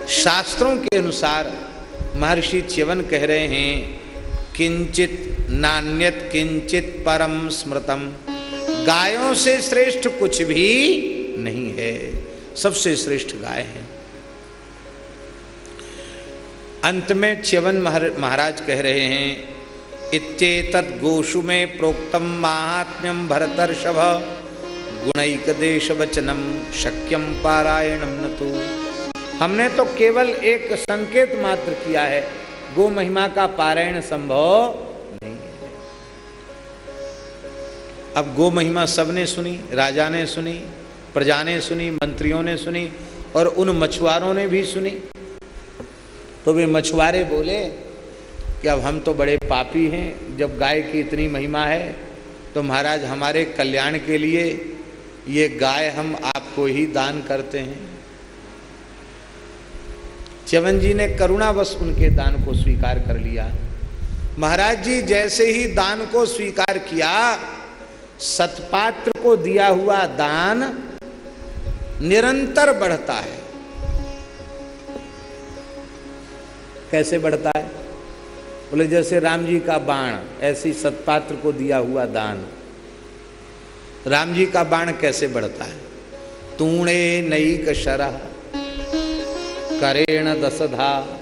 शास्त्रों के अनुसार महर्षि च्यवन कह रहे हैं, किंचित नान्यत, किंचित परम स्मृतम। गायों से श्रेष्ठ कुछ भी नहीं है। सबसे श्रेष्ठ गाय है। अंत में च्यवन महाराज कह रहे हैं, इत्येतत् गोषु में प्रोक्तम महात्म्यम भरतर्षभ गुणैक देश वचनम शक्यम पारायणम न तो हमने तो केवल एक संकेत मात्र किया है, गो महिमा का पारायण संभव नहीं है। अब गो महिमा सबने सुनी, राजा ने सुनी, प्रजा ने सुनी, मंत्रियों ने सुनी, और उन मछुआरों ने भी सुनी। तो वे मछुआरे बोले कि अब हम तो बड़े पापी हैं, जब गाय की इतनी महिमा है तो महाराज हमारे कल्याण के लिए ये गाय हम आपको ही दान करते हैं। च्यवन जी ने करुणावश उनके दान को स्वीकार कर लिया। महाराज जी, जैसे ही दान को स्वीकार किया, सतपात्र को दिया हुआ दान निरंतर बढ़ता है। कैसे बढ़ता है? बोले, जैसे राम जी का बाण, ऐसी सतपात्र को दिया हुआ दान। राम जी का बाण कैसे बढ़ता है? तूणे नई कशरा करेण दसधा।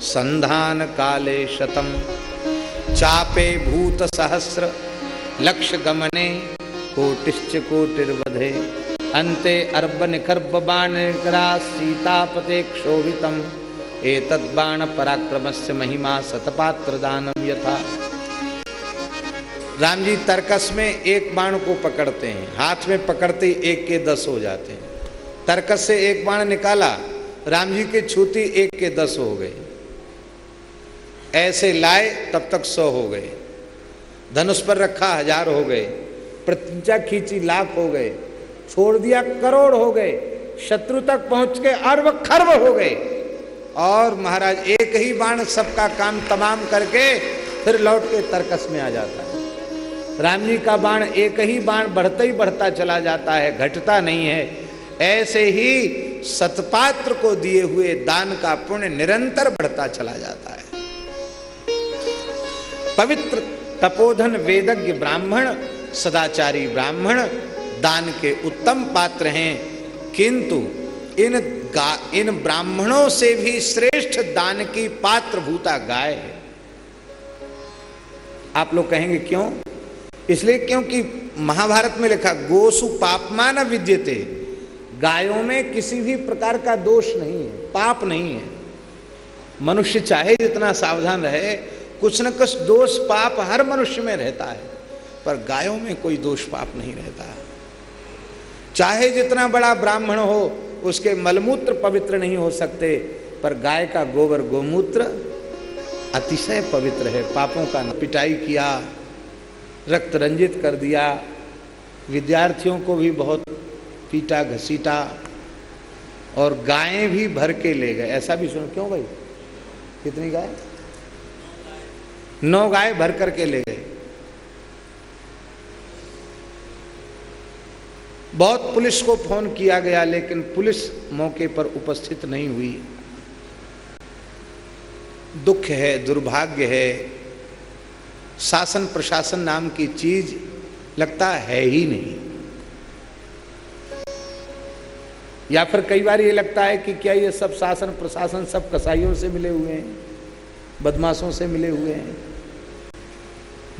संधान काले शतम। चापे भूत सहस्र। लक्ष्य गमने। कोटिश्च कोटिर्वधे। अंते अर्ब निखर्ब बाण सीतापते क्षोभितम। एतद्बाण पराक्रम से महिमा सतपात्र दानम यथा। राम जी तर्कस में एक बाण को पकड़ते हैं। हाथ में पकड़ते एक के दस हो जाते हैं। तर्कस से एक बाण निकाला। राम जी के छूती एक के दस हो गए। ऐसे लाए तब तक सौ हो गए। धनुष पर रखा हज़ार हो गए। प्रतिज्ञा खींची लाख हो गए। छोड़ दिया करोड़ हो गए। शत्रु तक पहुँच के अरब खर्ब हो गए। और महाराज, एक ही बाण सबका काम तमाम करके फिर लौट के तरकस में आ जाता है। राम जी का बाण एक ही बाण बढ़ता ही बढ़ता चला जाता है, घटता नहीं है। ऐसे ही सतपात्र को दिए हुए दान का पुण्य निरंतर बढ़ता चला जाता है। पवित्र तपोधन वेदज्ञ ब्राह्मण, सदाचारी ब्राह्मण दान के उत्तम पात्र हैं, किंतु इन गा, इन ब्राह्मणों से भी श्रेष्ठ दान की पात्र भूता गाय है। आप लोग कहेंगे क्यों? इसलिए क्योंकि महाभारत में लिखा, गोसु पापमान विद्यते। गायों में किसी भी प्रकार का दोष नहीं है, पाप नहीं है। मनुष्य चाहे जितना सावधान रहे, कुछ न कुछ दोष, पाप हर मनुष्य में रहता है, पर गायों में कोई दोष, पाप नहीं रहता। चाहे जितना बड़ा ब्राह्मण हो, उसके मलमूत्र पवित्र नहीं हो सकते, पर गाय का गोबर गोमूत्र अतिशय पवित्र है। पापों का पिटाई किया, रक्त रंजित कर दिया, विद्यार्थियों को भी बहुत पीटा, घसीटा, और गायें भी भर के ले गए। ऐसा भी सुनो, क्यों भाई? कितनी गाय? नौ गाय भर करके ले गए। बहुत पुलिस को फ़ोन किया गया, लेकिन पुलिस मौके पर उपस्थित नहीं हुई। दुख है, दुर्भाग्य है। शासन प्रशासन नाम की चीज़ लगता है ही नहीं। या फिर कई बार ये लगता है कि क्या ये सब शासन प्रशासन सब कसाईयों से मिले हुए हैं, बदमाशों से मिले हुए हैं?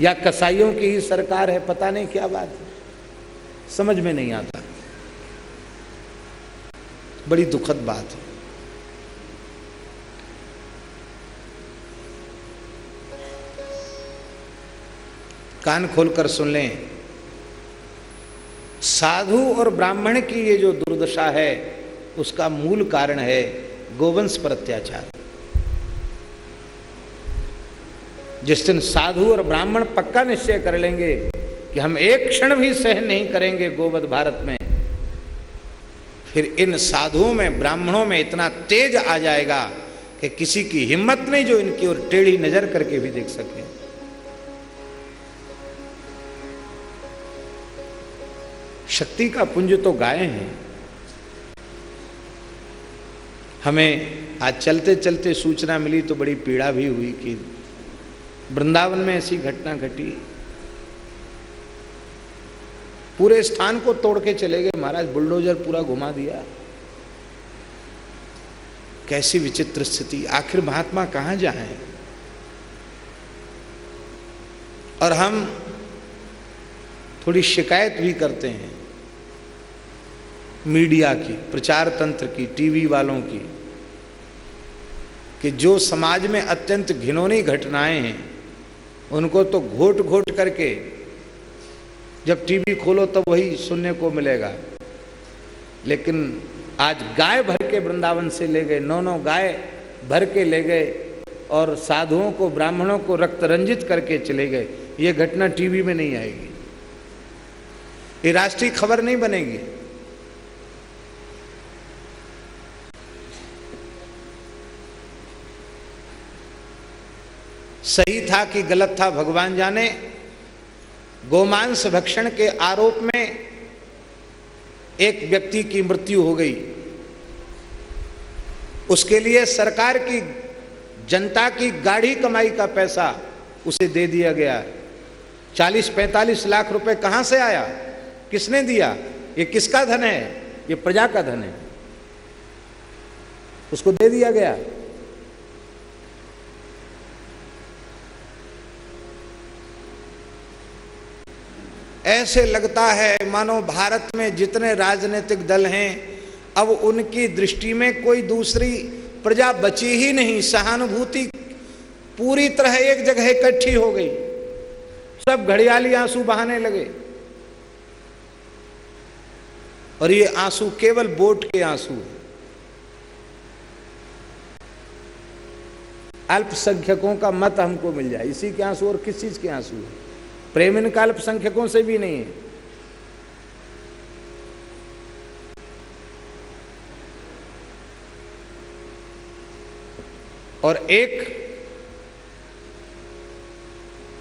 या कसाईयों की ही सरकार है, पता नहीं क्या बात है? समझ में नहीं आता। बड़ी दुखद बात है। कान खोलकर सुन लें। साधु और ब्राह्मण की ये जो दुर्दशा है, उसका मूल कारण है गोवंश पर अत्याचार। जिस दिन साधु और ब्राह्मण पक्का निश्चय कर लेंगे कि हम एक क्षण भी सहन नहीं करेंगे गोवध भारत में, फिर इन साधुओं में, ब्राह्मणों में इतना तेज आ जाएगा कि किसी की हिम्मत नहीं जो इनकी ओर टेढ़ी नज़र करके भी देख सके। शक्ति का पुंज तो गाय हैं। हमें आज चलते चलते सूचना मिली तो बड़ी पीड़ा भी हुई कि वृंदावन में ऐसी घटना घटी। पूरे स्थान को तोड़ के चले गए। महाराज, बुलडोजर पूरा घुमा दिया। कैसी विचित्र स्थिति। आखिर महात्मा कहाँ जाए? और हम थोड़ी शिकायत भी करते हैं। मीडिया की, प्रचार तंत्र की, टीवी वालों की, कि जो समाज में अत्यंत घिनौनी घटनाएँ हैं, उनको तो घोट घोट करके जब टीवी खोलो तब तो वही सुनने को मिलेगा। लेकिन आज गाय भर के वृंदावन से ले गए, नौ नौ गाय भर के ले गए और साधुओं को, ब्राह्मणों को रक्त रंजित करके चले गए, ये घटना टीवी में नहीं आएगी। ये राष्ट्रीय खबर नहीं बनेगी। सही था कि गलत था भगवान जाने। गोमांस भक्षण के आरोप में एक व्यक्ति की मृत्यु हो गई। उसके लिए सरकार की, जनता की गाढ़ी कमाई का पैसा उसे दे दिया गया। 40-45 लाख रुपए कहाँ से आया? किसने दिया? ये किसका धन है? ये प्रजा का धन है। उसको दे दिया गया। ऐसे लगता है, मानो भारत में जितने राजनीतिक दल हैं, अब उनकी दृष्टि में कोई दूसरी प्रजा बची ही नहीं, सहानुभूति पूरी तरह एक जगह इकट्ठी हो गई। सब घड़ियाली आँसू बहाने लगे। और ये आँसू केवल बोट के आँसू है। अल्पसंख्यकों का मत हमको मिल जाए, इसी के आँसू और किस चीज़ के आँसू है? प्रेम इनका अल्पसंख्यकों से भी नहीं है। और एक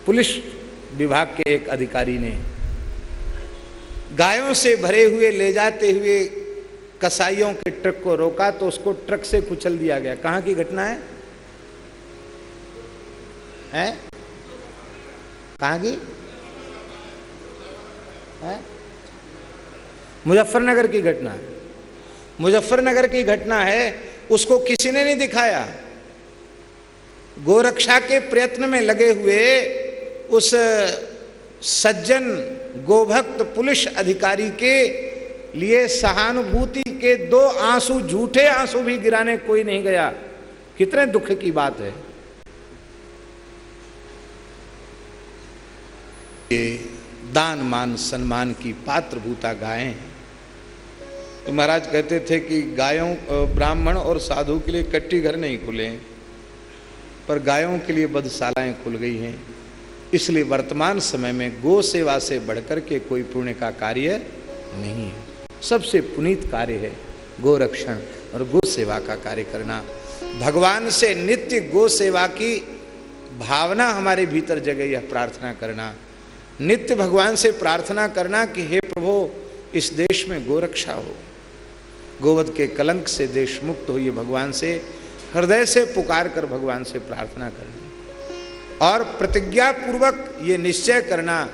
पुलिस विभाग के एक अधिकारी ने गायों से भरे हुए, ले जाते हुए कसाईयों के ट्रक को रोका तो उसको ट्रक से कुचल दिया गया। कहाँ की घटना है? हैं? कहाँ की? है? मुजफ्फरनगर की घटना। मुजफ्फरनगर की घटना है, उसको किसी ने नहीं दिखाया। गोरक्षा के प्रयत्न में लगे हुए उस सज्जन, गोभक्त पुलिस अधिकारी के लिए सहानुभूति के दो आँसू, झूठे आँसू भी गिराने कोई नहीं गया। कितने दुख की बात है। दान, मान सम्मान की पात्र भूता गायें। हैं तो महाराज कहते थे कि गायों ब्राह्मण और साधु के लिए कट्टी घर नहीं खुले हैं पर गायों के लिए बदशालाएँ खुल गई हैं। इसलिए वर्तमान समय में गो सेवा से बढ़कर के कोई पुण्य का कार्य नहीं है। सबसे पुनीत कार्य है गो रक्षण और गो सेवा का कार्य करना। भगवान से नित्य गो सेवा की भावना हमारे भीतर जगह यह प्रार्थना करना। नित्य भगवान से प्रार्थना करना कि हे प्रभु, इस देश में गोरक्षा हो। गोवध के कलंक से देश मुक्त हो ये भगवान से, हृदय से पुकार कर भगवान से प्रार्थना करना। और प्रतिज्ञा पूर्वक ये निश्चय करना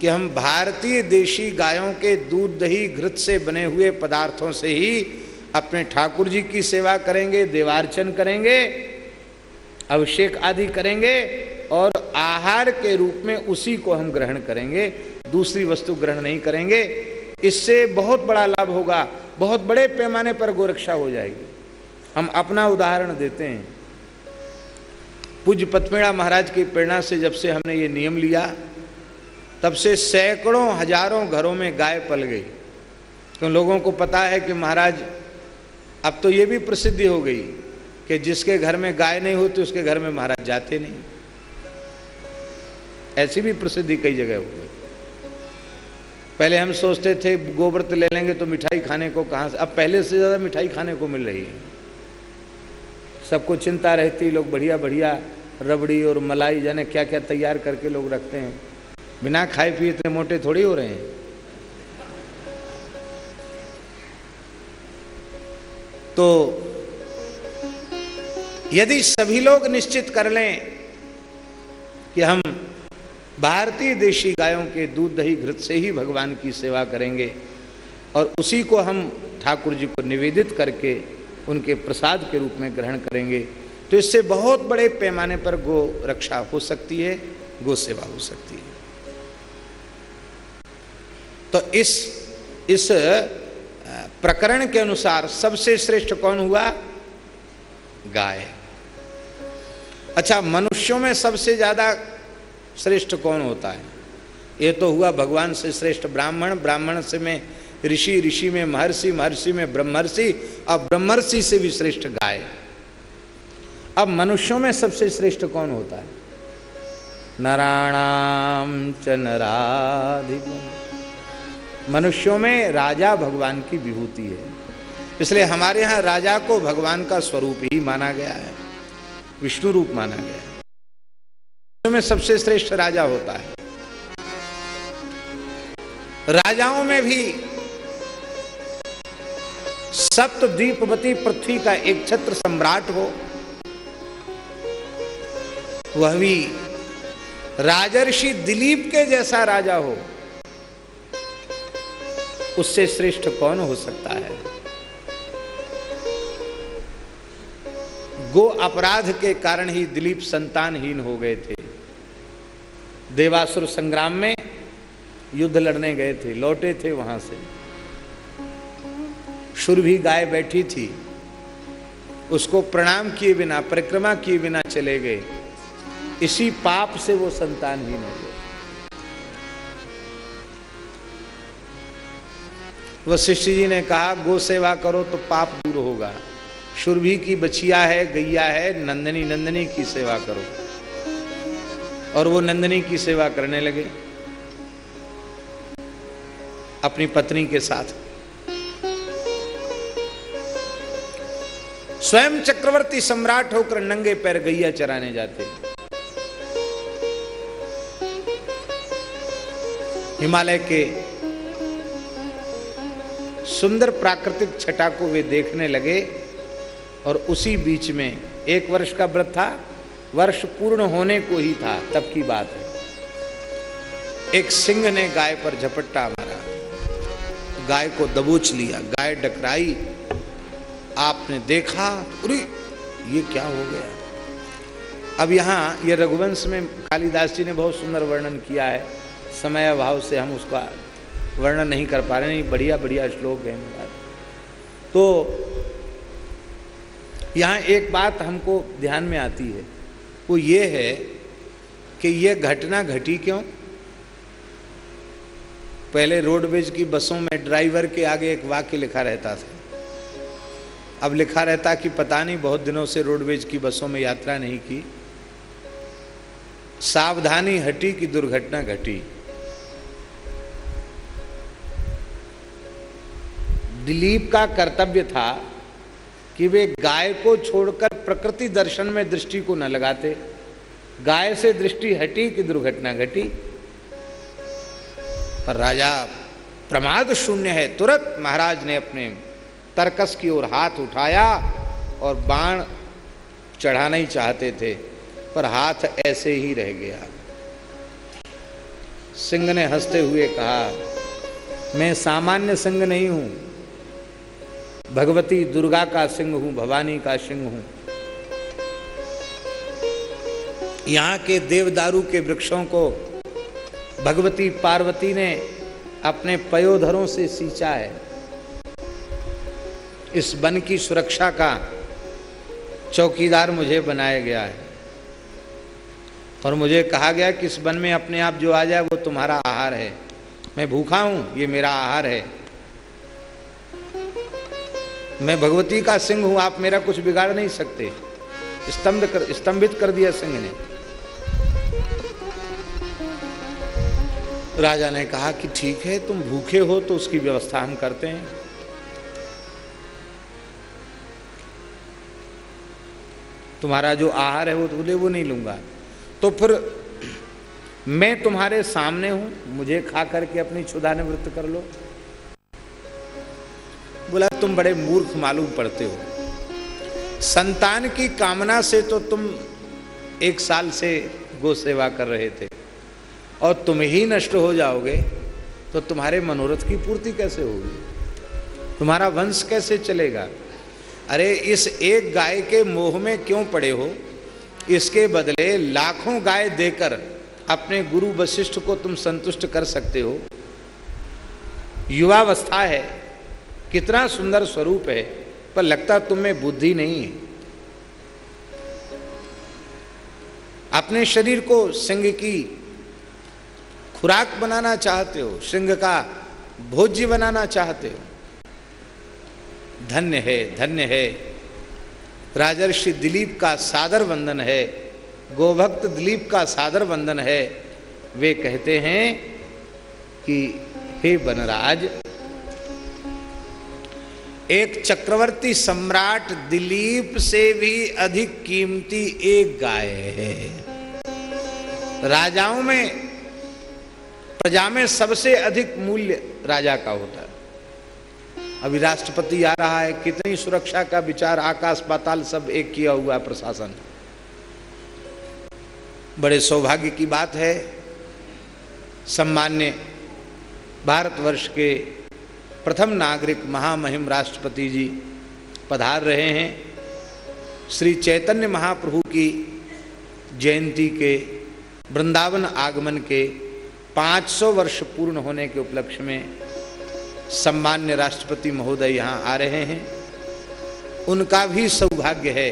कि हम भारतीय देशी गायों के दूध दही घृत से बने हुए पदार्थों से ही अपने ठाकुर जी की सेवा करेंगे, देवार्चन करेंगे, अभिषेक आदि करेंगे और आहार के रूप में उसी को हम ग्रहण करेंगे, दूसरी वस्तु ग्रहण नहीं करेंगे। इससे बहुत बड़ा लाभ होगा, बहुत बड़े पैमाने पर गोरक्षा हो जाएगी। हम अपना उदाहरण देते हैं। पूज्य पथमेड़ा महाराज की प्रेरणा से जब से हमने ये नियम लिया, तब से सैकड़ों, हज़ारों घरों में गाय पल गई। तो लोगों को पता है कि महाराज, अब तो ये भी प्रसिद्धि हो गई कि जिसके घर में गाय नहीं होती, उसके घर में महाराज जाते नहीं। ऐसी भी प्रसिद्धि कई जगह हो गई पहले हम सोचते थे गोव्रत ले लेंगे तो मिठाई खाने को कहाँ से, अब पहले से ज़्यादा मिठाई खाने को मिल रही है। सबको चिंता रहती, लोग बढ़िया बढ़िया रबड़ी और मलाई, जाने क्या क्या तैयार करके लोग रखते हैं। बिना खाए पिए इतने मोटे थोड़ी हो रहे हैं। तो यदि सभी लोग निश्चित कर लें कि हम भारतीय देशी गायों के दूध दही घृत से ही भगवान की सेवा करेंगे और उसी को हम ठाकुर जी को निवेदित करके उनके प्रसाद के रूप में ग्रहण करेंगे। तो इससे बहुत बड़े पैमाने पर गो रक्षा हो सकती है, गो सेवा हो सकती है। तो इस इस प्रकरण के अनुसार सबसे श्रेष्ठ कौन हुआ? गाय। अच्छा मनुष्यों में सबसे ज़्यादा श्रेष्ठ कौन होता है? ये तो हुआ भगवान से श्रेष्ठ ब्राह्मण ब्राह्मण से में ऋषि ऋषि में महर्षि महर्षि में ब्रह्मर्षि और ब्रह्मर्षि से भी श्रेष्ठ गाय। अब मनुष्यों में सबसे श्रेष्ठ कौन होता है? नाराणाम च नराधिक मनुष्यों में राजा भगवान की विभूति है। इसलिए हमारे यहाँ राजा को भगवान का स्वरूप ही माना गया है। विष्णु रूप माना गया है। में सबसे श्रेष्ठ राजा होता है। राजाओं में भी सप्त दीपवती पृथ्वी का एक छत्र सम्राट हो, वह भी राजर्षि दिलीप के जैसा राजा हो, उससे श्रेष्ठ कौन हो सकता है? गो अपराध के कारण ही दिलीप संतानहीन हो गए थे। देवासुर संग्राम में युद्ध लड़ने गए थे, लौटे थे वहाँ से। सुर भी गाय बैठी थी। उसको प्रणाम किए बिना, परिक्रमा किए बिना चले गए। इसी पाप से वो संतानहीन हो गए। वशिष्ठ जी ने कहा, गो सेवा करो तो पाप दूर होगा। शुरभी की बछिया है, गैया है, नंदनी नंदनी की सेवा करो। और वो नंदनी की सेवा करने लगे। अपनी पत्नी के साथ। स्वयं चक्रवर्ती सम्राट होकर नंगे पैर गैया चराने जाते। हिमालय के सुंदर प्राकृतिक छटा को वे देखने लगे और उसी बीच में एक वर्ष का व्रत था। वर्ष पूर्ण होने को ही था, तब की बात है। एक सिंह ने गाय पर झपट्टा मारा। गाय को दबोच लिया, गाय डकराई। आपने देखा ये क्या हो गया? अब यहाँ ये रघुवंश में कालिदास जी ने बहुत सुंदर वर्णन किया है। समय अभाव से हम उसका वर्णन नहीं कर पा रहे नहीं बढ़िया बढ़िया श्लोक है तो यहाँ एक बात हमको ध्यान में आती है। वो ये है कि ये घटना घटी क्यों? पहले रोडवेज़ की बसों में ड्राइवर के आगे एक वाक्य लिखा रहता था। अब लिखा रहता कि पता नहीं, बहुत दिनों से रोडवेज़ की बसों में यात्रा नहीं की। सावधानी हटी कि दुर्घटना घटी। दिलीप का कर्तव्य था कि वे गाय को छोड़कर प्रकृति दर्शन में दृष्टि को न लगाते। गाय से दृष्टि हटी कि दुर्घटना घटी। पर राजा, प्रमाद शून्य है। तुरंत महाराज ने अपने तरकस की ओर हाथ उठाया और बाण चढ़ाना ही चाहते थे, पर हाथ ऐसे ही रह गया। सिंह ने हँसते हुए कहा, मैं सामान्य सिंह नहीं हूँ। भगवती दुर्गा का सिंह हूँ, भवानी का सिंह हूँ। यहाँ के देवदारू के वृक्षों को भगवती पार्वती ने अपने पयोधरों से सींचा है। इस वन की सुरक्षा का चौकीदार मुझे बनाया गया है। और मुझे कहा गया कि इस वन में अपने आप जो आ जाए वो तुम्हारा आहार है। मैं भूखा हूँ, ये मेरा आहार है। मैं भगवती का सिंह हूँ, आप मेरा कुछ बिगाड़ नहीं सकते। स्तंभ कर, स्तंभित कर दिया सिंह ने। राजा ने कहा कि ठीक है, तुम भूखे हो तो उसकी व्यवस्था हम करते हैं। तुम्हारा जो आहार है वो तो बोले वो नहीं लूँगा। तो फिर मैं तुम्हारे सामने हूँ, मुझे खा करके अपनी क्षुदा निवृत्त कर लो। बोला, तुम बड़े मूर्ख मालूम पड़ते हो। संतान की कामना से तो तुम एक साल से गो सेवा कर रहे थे और तुम ही नष्ट हो जाओगे तो तुम्हारे मनोरथ की पूर्ति कैसे होगी? तुम्हारा वंश कैसे चलेगा? अरे, इस एक गाय के मोह में क्यों पड़े हो? इसके बदले लाखों गाय देकर अपने गुरु वशिष्ठ को तुम संतुष्ट कर सकते हो। युवावस्था है। कितना सुंदर स्वरूप है, पर लगता तुम में बुद्धि नहीं है। अपने शरीर को सिंह की खुराक बनाना चाहते हो, सिंह का भोज्य बनाना चाहते हो। धन्य है धन्य है। राजर्षि दिलीप का सादर वंदन है, गोभक्त दिलीप का सादर वंदन है। वे कहते हैं कि, हे बनराज एक चक्रवर्ती सम्राट दिलीप से भी अधिक कीमती एक गाय है। राजाओं में, प्रजा में सबसे अधिक मूल्य राजा का होता है। अभी राष्ट्रपति आ रहा है, कितनी सुरक्षा का विचार, आकाश पाताल सब एक किया हुआ है प्रशासन। बड़े सौभाग्य की बात है, सम्मान्य भारतवर्ष के प्रथम नागरिक महामहिम राष्ट्रपति जी पधार रहे हैं। श्री चैतन्य महाप्रभु की जयंती के, वृंदावन आगमन के 500 वर्ष पूर्ण होने के उपलक्ष्य में सम्मान्य राष्ट्रपति महोदय यहाँ आ रहे हैं। उनका भी सौभाग्य है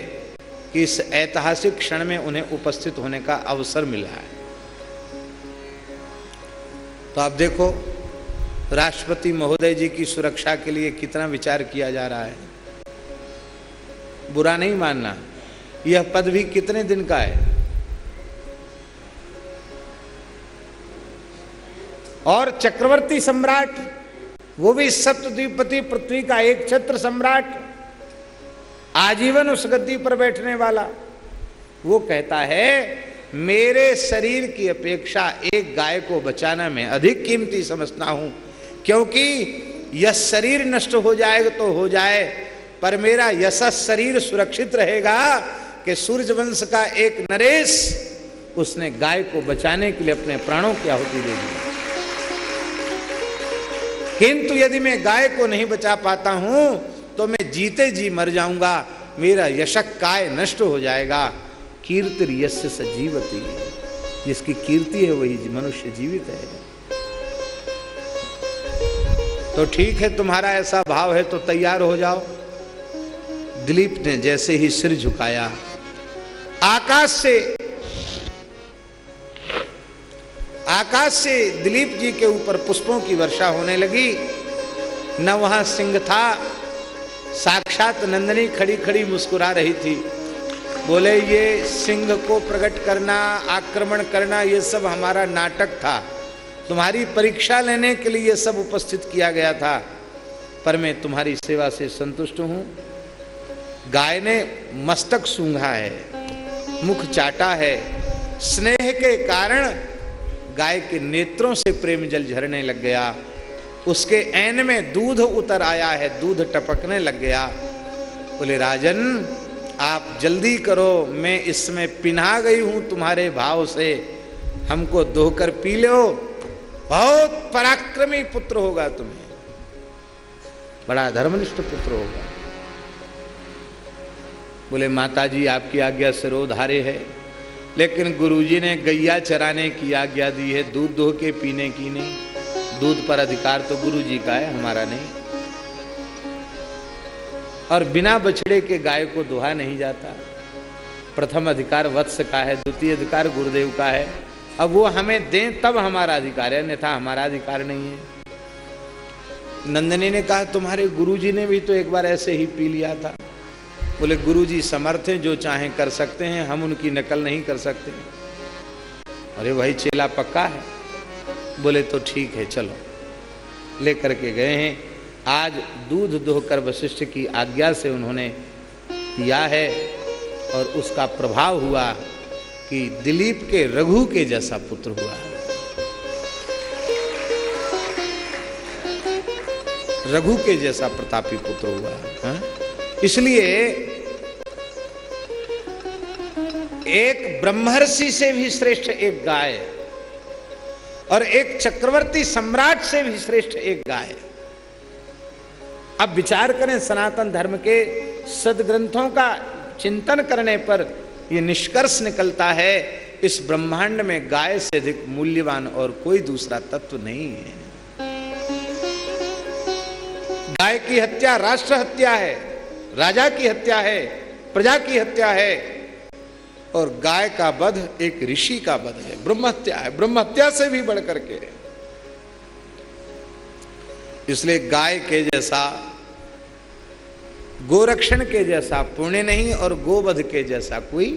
कि इस ऐतिहासिक क्षण में उन्हें उपस्थित होने का अवसर मिला है। तो आप देखो राष्ट्रपति महोदय जी की सुरक्षा के लिए कितना विचार किया जा रहा है? बुरा नहीं मानना। यह पद भी कितने दिन का है? और चक्रवर्ती सम्राट, वो भी सप्तद्वीपति पृथ्वी का एक छत्र सम्राट, आजीवन उस गद्दी पर बैठने वाला। वो कहता है, मेरे शरीर की अपेक्षा एक गाय को बचाना मैं अधिक कीमती समझता हूँ। क्योंकि यह शरीर नष्ट हो जाएगा तो हो जाए, पर मेरा यशस शरीर सुरक्षित रहेगा कि सूर्य वंश का एक नरेश उसने गाय को बचाने के लिए अपने प्राणों की आहुति दे दी। किंतु यदि मैं गाय को नहीं बचा पाता हूँ तो मैं जीते जी मर जाऊँगा, मेरा यशक काय नष्ट हो जाएगा। कीर्ति यश सजीवती, जिसकी कीर्ति है वही मनुष्य जीवित है। तो ठीक है, तुम्हारा ऐसा भाव है तो तैयार हो जाओ। दिलीप ने जैसे ही सिर झुकाया, आकाश से आकाश से दिलीप जी के ऊपर पुष्पों की वर्षा होने लगी। न वहाँ सिंह था, साक्षात नंदनी खड़ी खड़ी मुस्कुरा रही थी। बोले, ये सिंह को प्रकट करना, आक्रमण करना, ये सब हमारा नाटक था। तुम्हारी परीक्षा लेने के लिए सब उपस्थित किया गया था, पर मैं तुम्हारी सेवा से संतुष्ट हूँ। गाय ने मस्तक सूंघा है, मुख चाटा है। स्नेह के कारण गाय के नेत्रों से प्रेम जल झरने लग गया। उसके ऐन में दूध उतर आया है, दूध टपकने लग गया। बोले, राजन, आप जल्दी करो, मैं इसमें पिन्हा गई हूँ तुम्हारे भाव से। हमको दोहकर पी लो। बहुत पराक्रमी पुत्र होगा तुम्हें। बड़ा धर्मनिष्ठ पुत्र होगा। बोले माता जी आपकी आज्ञा सिरोधारे है, लेकिन गुरुजी ने गैया चराने की आज्ञा दी है, दूध दो के पीने की नहीं। दूध पर अधिकार तो गुरुजी का है, हमारा नहीं। और बिना बछड़े के गाय को दुहा नहीं जाता। प्रथम अधिकार वत्स का है, द्वितीय अधिकार गुरुदेव का है। अब वो हमें दें, तब हमारा अधिकार है, अन्यथा हमारा अधिकार नहीं है। नंदनी ने कहा, तुम्हारे गुरुजी ने भी तो एक बार ऐसे ही पी लिया था। बोले, गुरुजी समर्थ हैं, जो चाहें कर सकते हैं, हम उनकी नकल नहीं कर सकते। अरे भाई, चेला पक्का है? बोले तो ठीक है, चलो। लेकर के गए हैं। आज दूध दोहकर वशिष्ठ की आज्ञा से उन्होंने पिया है और उसका प्रभाव हुआ। कि दिलीप के रघु के जैसा पुत्र हुआ है। रघु के जैसा प्रतापी पुत्र हुआ है इसलिए एक ब्रह्मर्षि से भी श्रेष्ठ एक गाय और एक चक्रवर्ती सम्राट से भी श्रेष्ठ एक गाय। अब विचार करें सनातन धर्म के सदग्रंथों का चिंतन करने पर यह निष्कर्ष निकलता है, इस ब्रह्मांड में गाय से अधिक मूल्यवान और कोई दूसरा तत्व नहीं है। गाय की हत्या राष्ट्र हत्या है, राजा की हत्या है, प्रजा की हत्या है, और गाय का वध एक ऋषि का वध है ब्रह्म हत्या है ब्रह्म हत्या से भी बढ़ करके इसलिए गाय के जैसा गोरक्षण के जैसा पुण्य नहीं और गोवध के जैसा कोई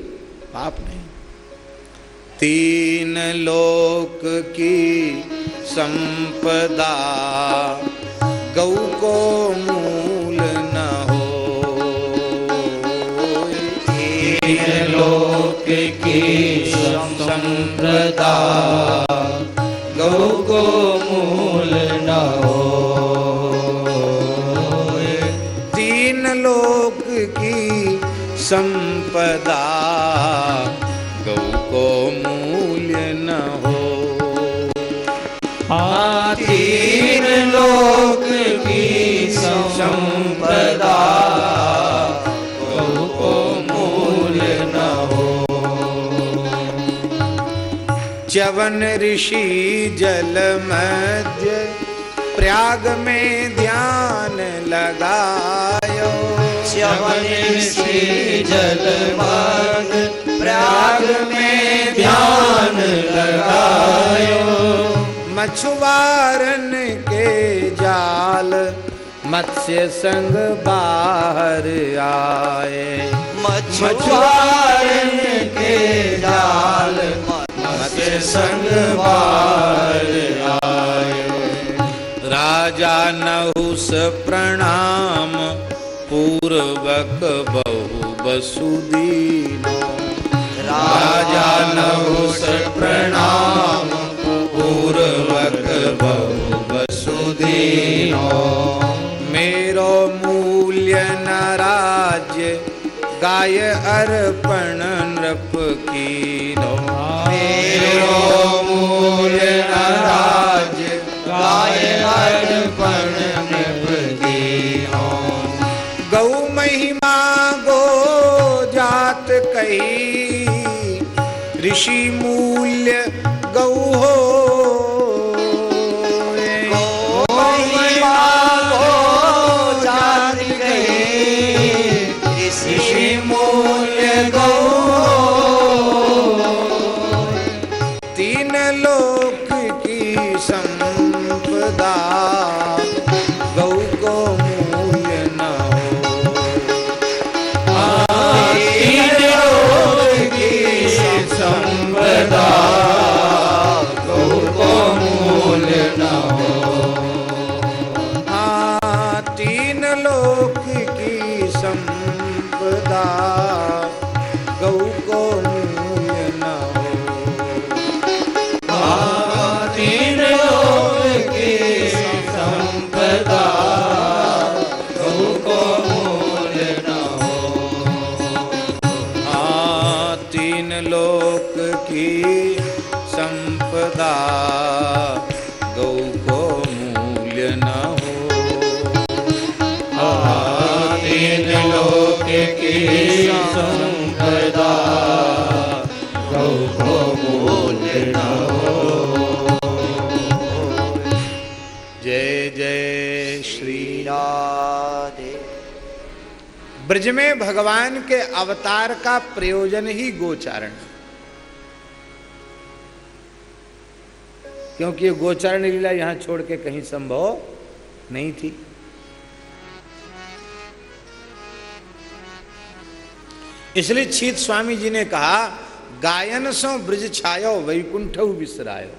पाप नहीं। तीन लोक की संपदा गौ को मूल न हो। तीन लोक की संपदा गौ को मूल न हो। संपदा, गौ को मूल्य न हो। हाँ तीन लोक की संपदा, गौ को मूल न हो। चवन ऋषि जल मध्य प्रयाग में ध्यान लगायो च्यवन ऋषि जल में ध्यान लगायो। मछुआरन के जाल, मत्स्य संग बाहर आए। मछुआरन के जाल, मत्स्य संग बार आयो राजा नहुस प्रणाम पूर्वक बहु वसुदीनो राजा नहुस प्रणाम पूर्वक बहु वसुदीनो मेरो मूल्य न राज्य गाय अर्पण नृप कीनो। मेरो मूल्य न राज्य गाय अर्पण ऋषि मूल्य गौ हो ब्रज में भगवान के अवतार का प्रयोजन ही गोचारण। क्योंकि ये गोचारण लीला यहाँ छोड़ के कहीं संभव नहीं थी। इसलिए छीत स्वामी जी ने कहा, गायन सो ब्रज छायो, वैकुंठ विसरायो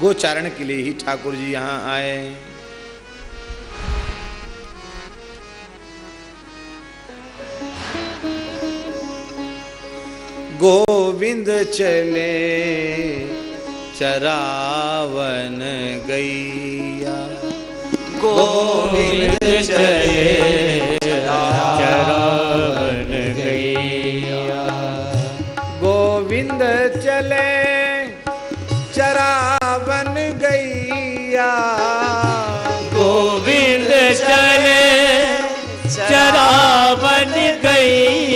गोचारण के लिए ही ठाकुर जी यहाँ आए। गोविंद चले, चरावन गैया। गोविंद चले, चरावन गैया। गोविंद चले, चरावन गैया। गोविंद चले, चरावन गैया।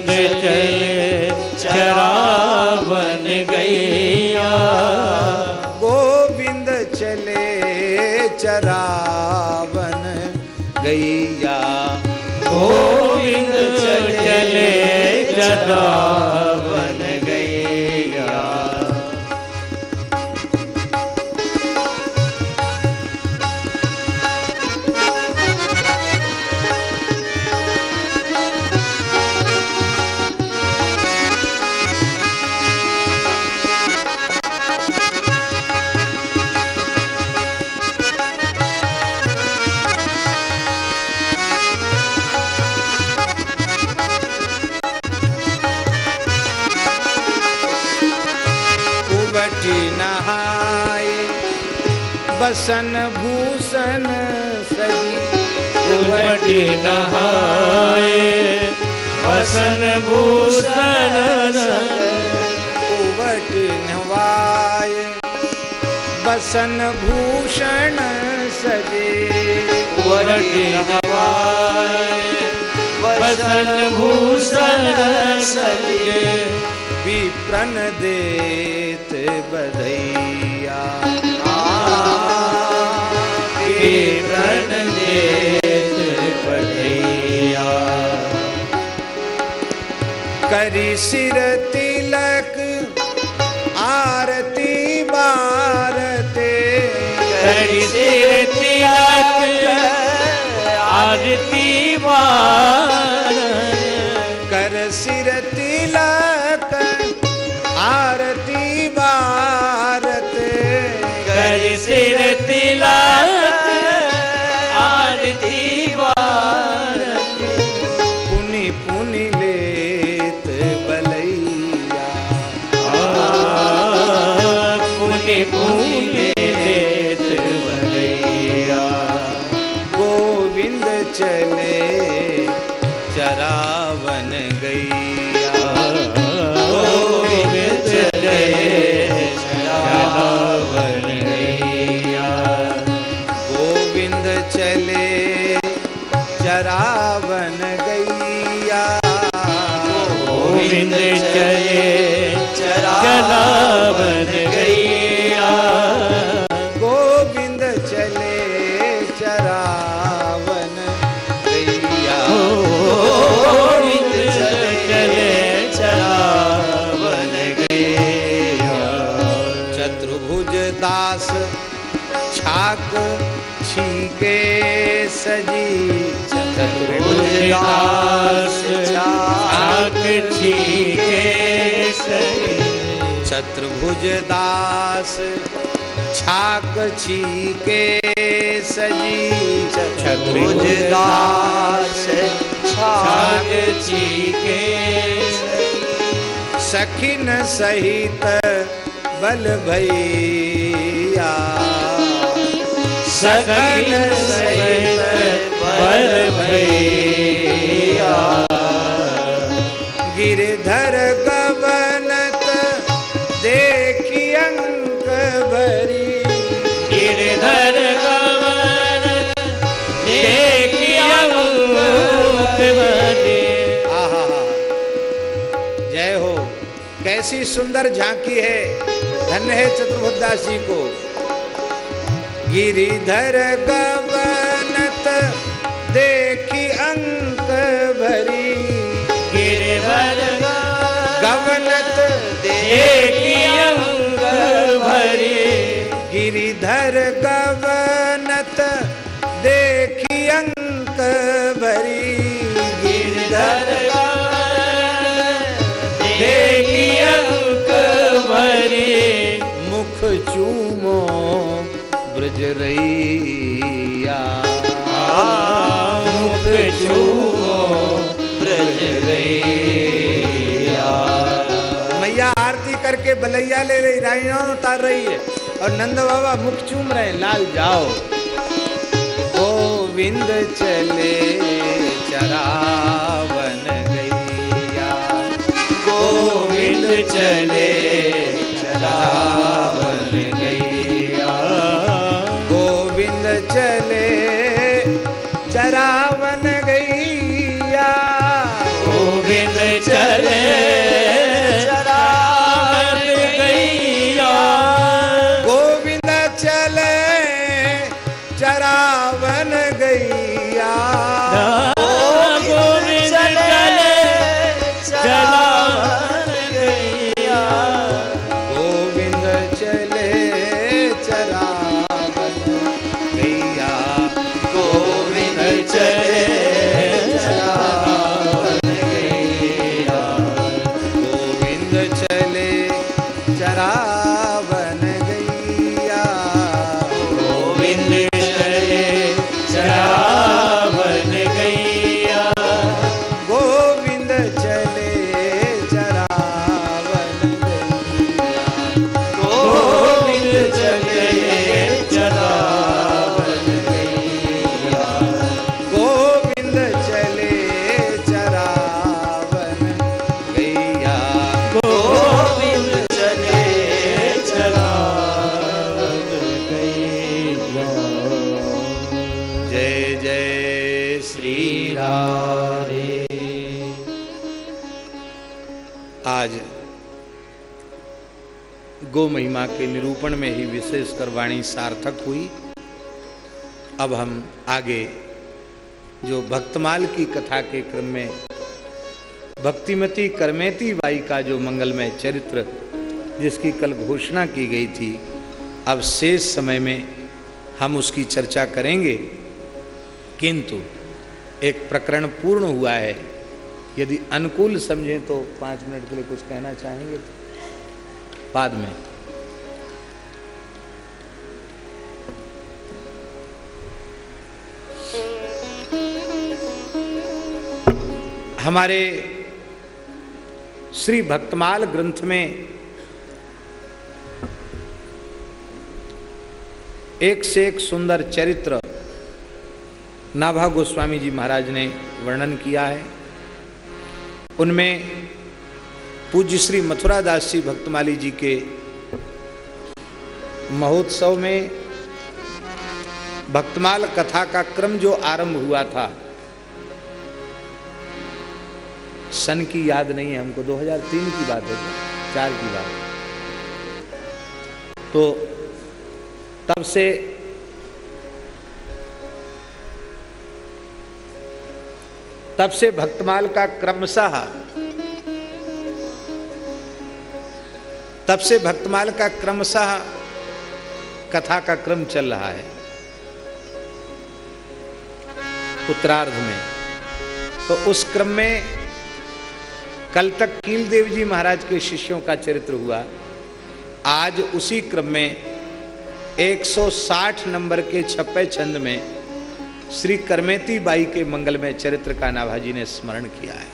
चले चरावन गैया गोविंद चले चरावन गैया। गोविंद चले चरावन नहाए। वसन भूषण उबट नवाए। बसन भूषण सजे। उमटी नहाए वसन भूषण सजे। विप्रन देत बधैया। प्रण देत करी सिर तिलक आरती बारते। करी सिर तिलक आरती बार हरिदास साक्षी केसरी चतुर्भुज दास सजी। केसरी चतुर्भुज दास छाक्षी केसरी सखिन सहित बल भैया। सखिन सहित बल भैया। गिरधर गवनत देखी अंक भरी। गिरधर आहा जय हो। कैसी सुंदर झांकी है धन्य है चतुर्भुदास जी को। गिरिधर गवनत देखी भरे गिरिधर गवनत देखी अंक भरी भरे मुख चूमो ब्रज रैया करके बलैया ले रही राइया उतार रही है। और नंद बाबा मुख चूम रहे लाल जाओ। गोविंद चले चरावन गैया। गोविंद चले चरावन गैया। गोविंद चले चरावन गैया। गोविंद चले के निरूपण में ही विशेष कर वाणी सार्थक हुई। अब हम आगे जो भक्तमाल की कथा के क्रम में भक्तिमती करमेती बाई का जो मंगलमय चरित्र, जिसकी कल घोषणा की गई थी, अब शेष समय में हम उसकी चर्चा करेंगे। किंतु एक प्रकरण पूर्ण हुआ है। यदि अनुकूल समझें तो पाँच मिनट के लिए कुछ कहना चाहेंगे? बाद में। हमारे श्री भक्तमाल ग्रंथ में एक से एक सुंदर चरित्र नाभा गोस्वामी जी महाराज ने वर्णन किया है। उनमें पूज्य श्री मथुरा दास जी भक्तमाली जी के महोत्सव में भक्तमाल कथा का क्रम जो आरंभ हुआ था सन की याद नहीं है हमको 2003 की बात है, चार की बात तो तब से तब से भक्तमाल का क्रमशः, तब से भक्तमाल का क्रमशः कथा का क्रम चल रहा है। उत्तरार्ध में तो उस क्रम में कल तक कील देव जी महाराज के शिष्यों का चरित्र हुआ। आज उसी क्रम में 160 नंबर के छप्पे छंद में श्री करमेती बाई के मंगल में चरित्र का नाभाजी ने स्मरण किया है।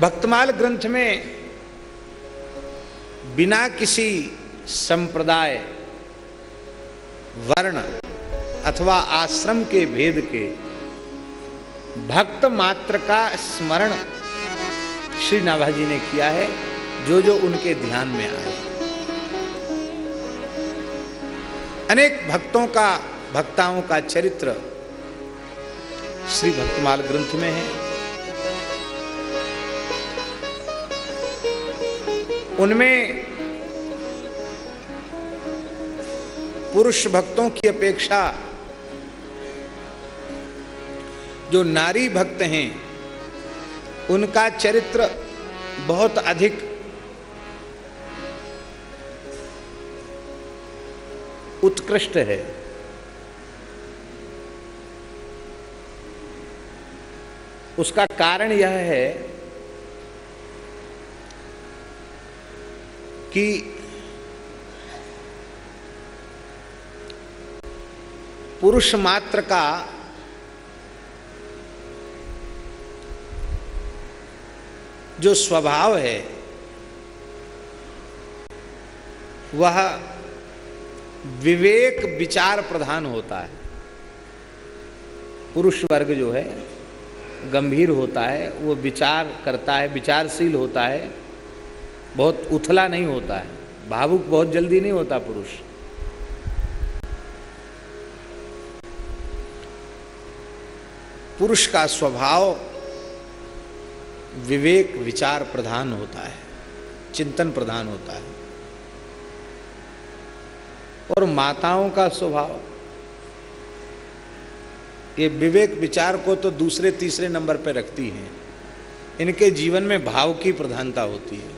भक्तमाल ग्रंथ में बिना किसी संप्रदाय, वर्ण अथवा आश्रम के भेद के भक्त मात्र का स्मरण श्री नाभाजी ने किया है, जो जो उनके ध्यान में आए। अनेक भक्तों का, भक्ताओं का चरित्र श्री भक्तमाल ग्रंथ में है। उनमें पुरुष भक्तों की अपेक्षा जो नारी भक्त हैं, उनका चरित्र बहुत अधिक। उत्कृष्ट है। उसका कारण यह है कि पुरुष मात्र का जो स्वभाव है, वह विवेक विचार प्रधान होता है। पुरुष वर्ग जो है, गंभीर होता है, वो विचार करता है, विचारशील होता है, बहुत उथला नहीं होता है, भावुक बहुत जल्दी नहीं होता पुरुष। पुरुष का स्वभाव विवेक विचार प्रधान होता है, चिंतन प्रधान होता है। और माताओं का स्वभाव, ये विवेक विचार को तो दूसरे तीसरे नंबर पर रखती हैं। इनके जीवन में भाव की प्रधानता होती है।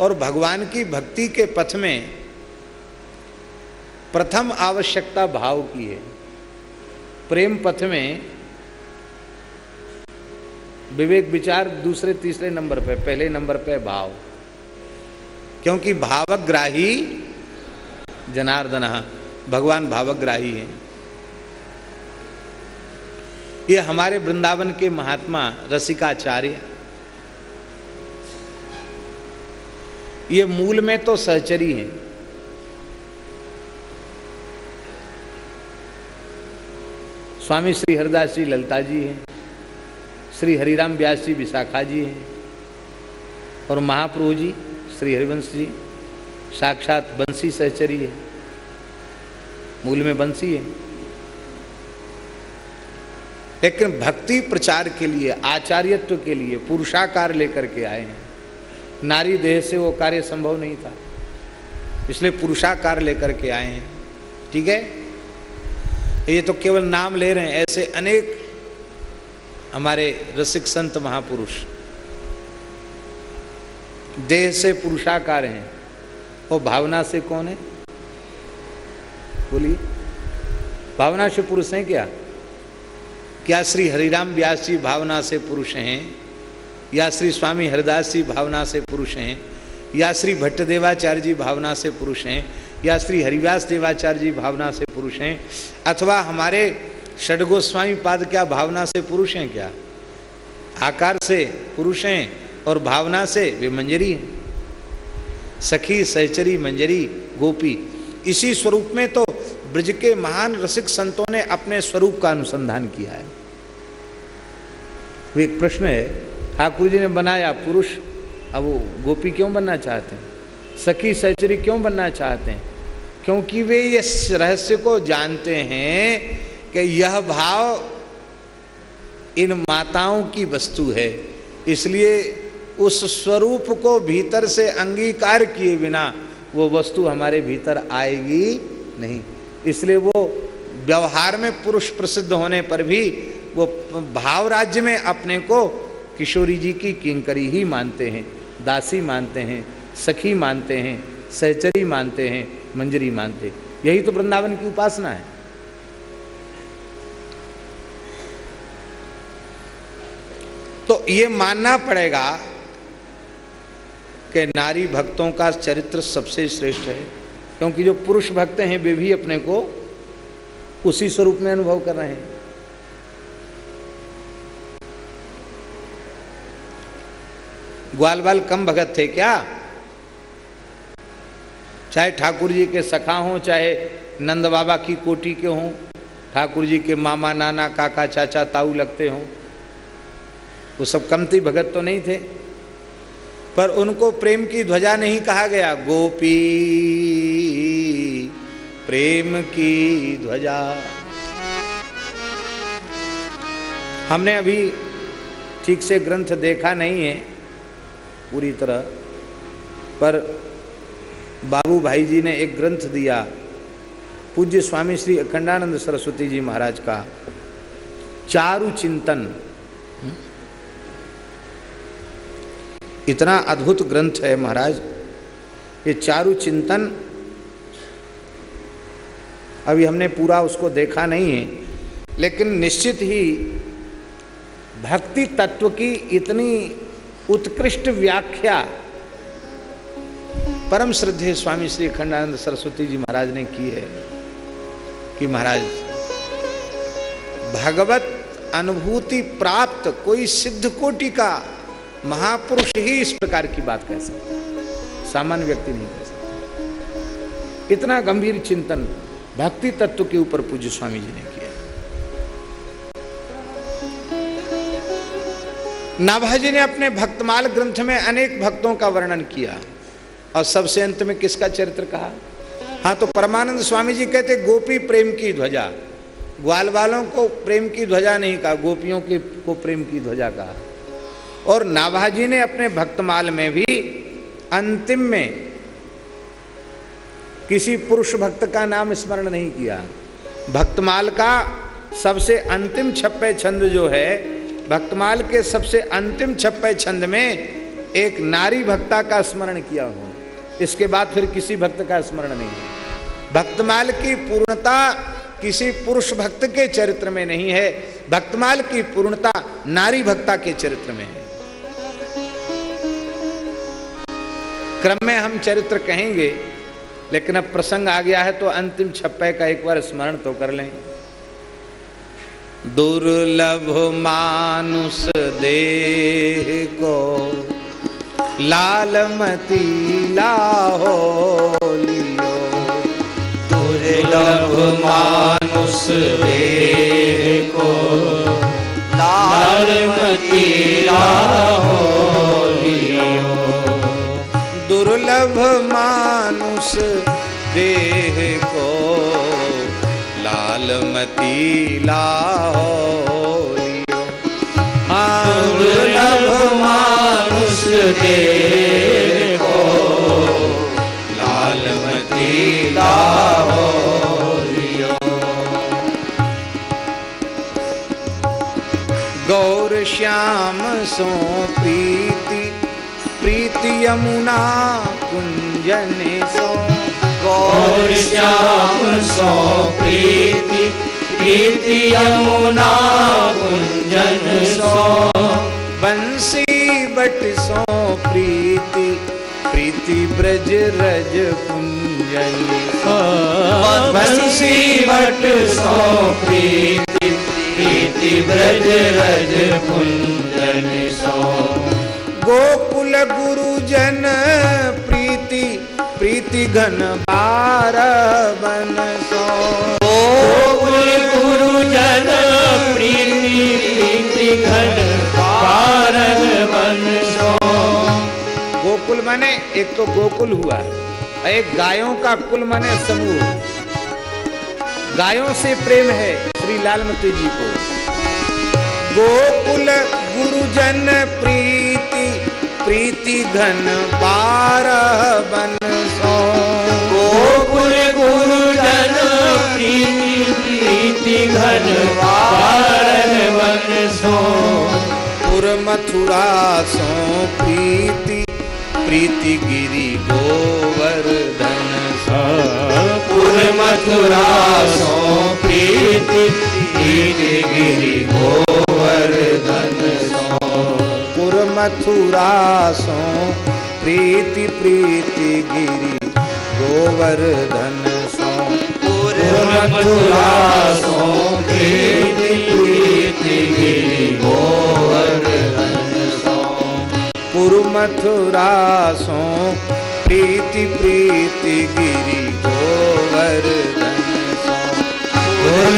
और भगवान की भक्ति के पथ में प्रथम आवश्यकता भाव की है। प्रेम पथ में विवेक विचार दूसरे तीसरे नंबर पे, पहले नंबर पे भाव। क्योंकि भावग्राही जनार्दन भगवान भावग्राही हैं। ये हमारे वृंदावन के महात्मा रसिकाचार्य। ये मूल में तो सहचरी हैं। स्वामी श्री हरिदास जी, ललता जी हैं। श्री हरिराम व्यास जी विशाखा जी हैं और महाप्रभु जी श्री हरिवंश जी साक्षात बंसी सहचरी है, मूल में बंसी है। लेकिन भक्ति प्रचार के लिए, आचार्यत्व के लिए, पुरुषाकार लेकर के आए हैं। नारी देह से वो कार्य संभव नहीं था, इसलिए पुरुषाकार लेकर के आए हैं। ठीक है? ये तो केवल नाम ले रहे हैं, ऐसे अनेक हमारे रसिक संत महापुरुष, देह से पुरुषाकार हैं। वो भावना से कौन है? बोलिए, भावना से पुरुष हैं क्या? क्या श्री हरिराम व्यास जी भावना से पुरुष हैं? या श्री स्वामी हरिदास जी भावना से पुरुष हैं? या श्री भट्ट देवाचार्य जी भावना से पुरुष हैं? या श्री हरिव्यास देवाचार्य जी भावना से पुरुष हैं? अथवा हमारे षडगोस्वामी पाद क्या भावना से पुरुष हैं क्या? आकार से पुरुष हैं और भावना से वे मंजरी हैं। सखी, सहचरी, मंजरी, गोपी, इसी स्वरूप में तो ब्रज के महान रसिक संतों ने अपने स्वरूप का अनुसंधान किया है। एक प्रश्न है, ठाकुर जी ने बनाया पुरुष, अब वो गोपी क्यों बनना चाहते हैं? सखी, सहचरी क्यों बनना चाहते हैं? क्योंकि वे इस रहस्य को जानते हैं कि यह भाव इन माताओं की वस्तु है। इसलिए उस स्वरूप को भीतर से अंगीकार किए बिना वो वस्तु हमारे भीतर आएगी नहीं। इसलिए वो व्यवहार में पुरुष प्रसिद्ध होने पर भी वो भाव राज्य में अपने को किशोरी जी की किंकरी ही मानते हैं, दासी मानते हैं, सखी मानते हैं, सहचरी मानते हैं, मंजरी मानते हैं। यही तो वृंदावन की उपासना है। तो ये मानना पड़ेगा कि नारी भक्तों का चरित्र सबसे श्रेष्ठ है, क्योंकि जो पुरुष भक्त हैं, वे भी अपने को उसी स्वरूप में अनुभव कर रहे हैं। ग्वाल बाल कम भगत थे क्या? चाहे ठाकुर जी के सखा हों, चाहे नंद बाबा की कोटी के हों, ठाकुर जी के मामा, नाना, काका, चाचा, ताऊ लगते हों वो सब कमती भगत तो नहीं थे। पर उनको प्रेम की ध्वजा नहीं कहा गया। गोपी, प्रेम की ध्वजा। हमने अभी ठीक से ग्रंथ देखा नहीं है पूरी तरह, पर बाबू भाई जी ने एक ग्रंथ दिया, पूज्य स्वामी श्री अखंडानंद सरस्वती जी महाराज का, चारु चिंतन। इतना अद्भुत ग्रंथ है महाराज। ये चारु चिंतन, अभी हमने पूरा उसको देखा नहीं है, लेकिन निश्चित ही भक्ति तत्व की इतनी उत्कृष्ट व्याख्या परम श्रद्धे स्वामी श्री खंडानंद सरस्वती जी महाराज ने की है कि महाराज, भगवत अनुभूति प्राप्त कोई सिद्ध कोटि का महापुरुष ही इस प्रकार की बात कह सकता सामान्य व्यक्ति नहीं कह सकता। इतना गंभीर चिंतन भक्ति तत्व के ऊपर पूज्य स्वामी जी ने किया। नाभाजी ने अपने भक्तमाल ग्रंथ में अनेक भक्तों का वर्णन किया। और सबसे अंत में किसका चरित्र कहा? हाँ तो परमानंद स्वामी जी कहते, गोपी प्रेम की ध्वजा। ग्वाल वालों को प्रेम की ध्वजा नहीं कहा, गोपियों के को प्रेम की ध्वजा कहा। और नाभाजी ने अपने भक्तमाल में भी अंतिम में किसी पुरुष भक्त का नाम स्मरण नहीं किया। भक्तमाल का सबसे अंतिम छप्पे छंद जो है, भक्तमाल के सबसे अंतिम छप्पे छंद में एक नारी भक्ता का स्मरण किया उन्होंने इसके बाद फिर किसी भक्त का स्मरण नहीं। है भक्तमाल की पूर्णता किसी पुरुष भक्त के चरित्र में नहीं है। भक्तमाल की पूर्णता नारी भक्ता के चरित्र में है। क्रम में हम चरित्र कहेंगे, लेकिन अब प्रसंग आ गया है तो अंतिम छप्पे का एक बार स्मरण तो कर लें। दुर्लभ मानुष देह को लालमती लाहो लियो। दुर्लभ मानुष देह को लालमती लाहो मानुष देह को लालमती लाहो दुर्लभ मानुष को लालमती लाहो गौर श्याम सो प्रीति प्रीति यमुना कुंजन सो गौर श्याम सो प्रीति प्रीति यमुना कुंजन सो बंसी बट सो प्रीति प्रीति ब्रज रज कुंजन सो बंसी बट सो प्रीति प्रीति ब्रज रज कुंजन सो गोकुल गुरुजन प्रीति घन बार बन सो। गोकुल गुरुजन प्रीति प्रीति घन पारन बन सो। गोकुल माने एक तो गोकुल हुआ एक गायों का कुल माने समूह। गायों से प्रेम है श्री लालमती जी को। गोकुल गुरुजन प्रीति प्रीति घन पार बन घन पारन बन सो। पुर मथुरा सो प्रीति प्रीति गिरी गोवर्धन सो मथुरा सो प्रीति प्रीति गिरी गोवर्धन सो पुर मथुरा सो प्रीति प्रीति गिरी गोवर्धन सो मथुरा सो प्रीति प्रीति, गिरी, गोवर्धन सो पुर मथुरा सो प्रीति प्रीति, गिरी, गोवर्धन सो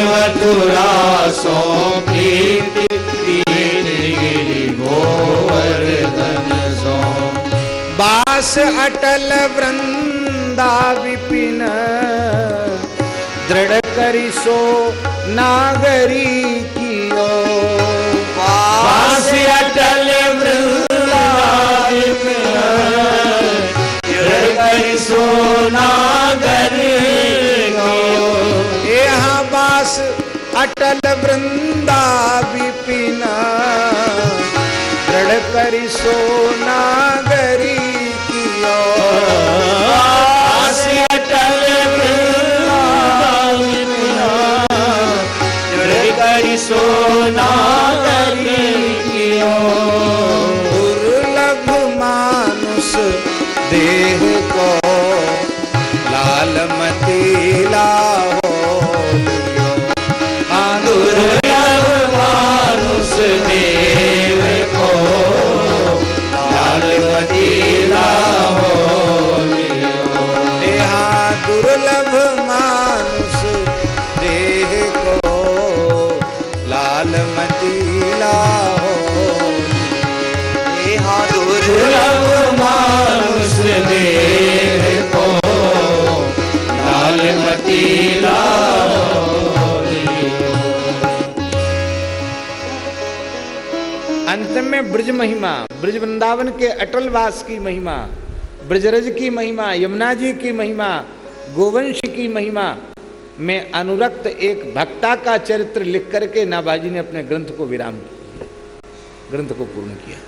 मथुरा सो प्रीति प्रीति गिरी गोवर्धन बास अटल वृंदा विपिन करी सो नागरी कियो वास अटल हृदय सोनागर यहाँ बास अटल वृंदा विपिन। दृढ़ करी सो नागरी ना ब्रज महिमा, ब्रज वृंदावन के अटल वास की महिमा, ब्रजरज की महिमा, यमुना जी की महिमा, गोवंश की महिमा। में अनुरक्त एक भक्ता का चरित्र लिख करके नाबाजी ने अपने ग्रंथ को विराम ग्रंथ को पूर्ण किया।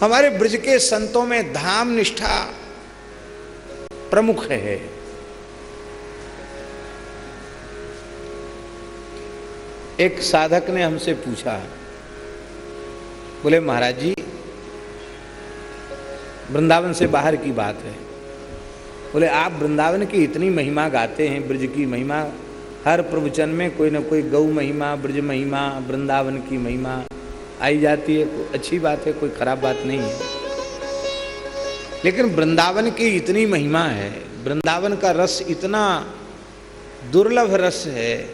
हमारे ब्रज के संतों में धाम निष्ठा प्रमुख है। एक साधक ने हमसे पूछा बोले, महाराज जी, वृंदावन से बाहर की बात है। बोले, आप वृंदावन की इतनी महिमा गाते हैं, ब्रज की महिमा, हर प्रवचन में कोई ना कोई गौ महिमा, ब्रज महिमा, वृंदावन की महिमा आई जाती है अच्छी बात है, कोई खराब बात नहीं है। लेकिन वृंदावन की इतनी महिमा है, वृंदावन का रस इतना दुर्लभ रस है,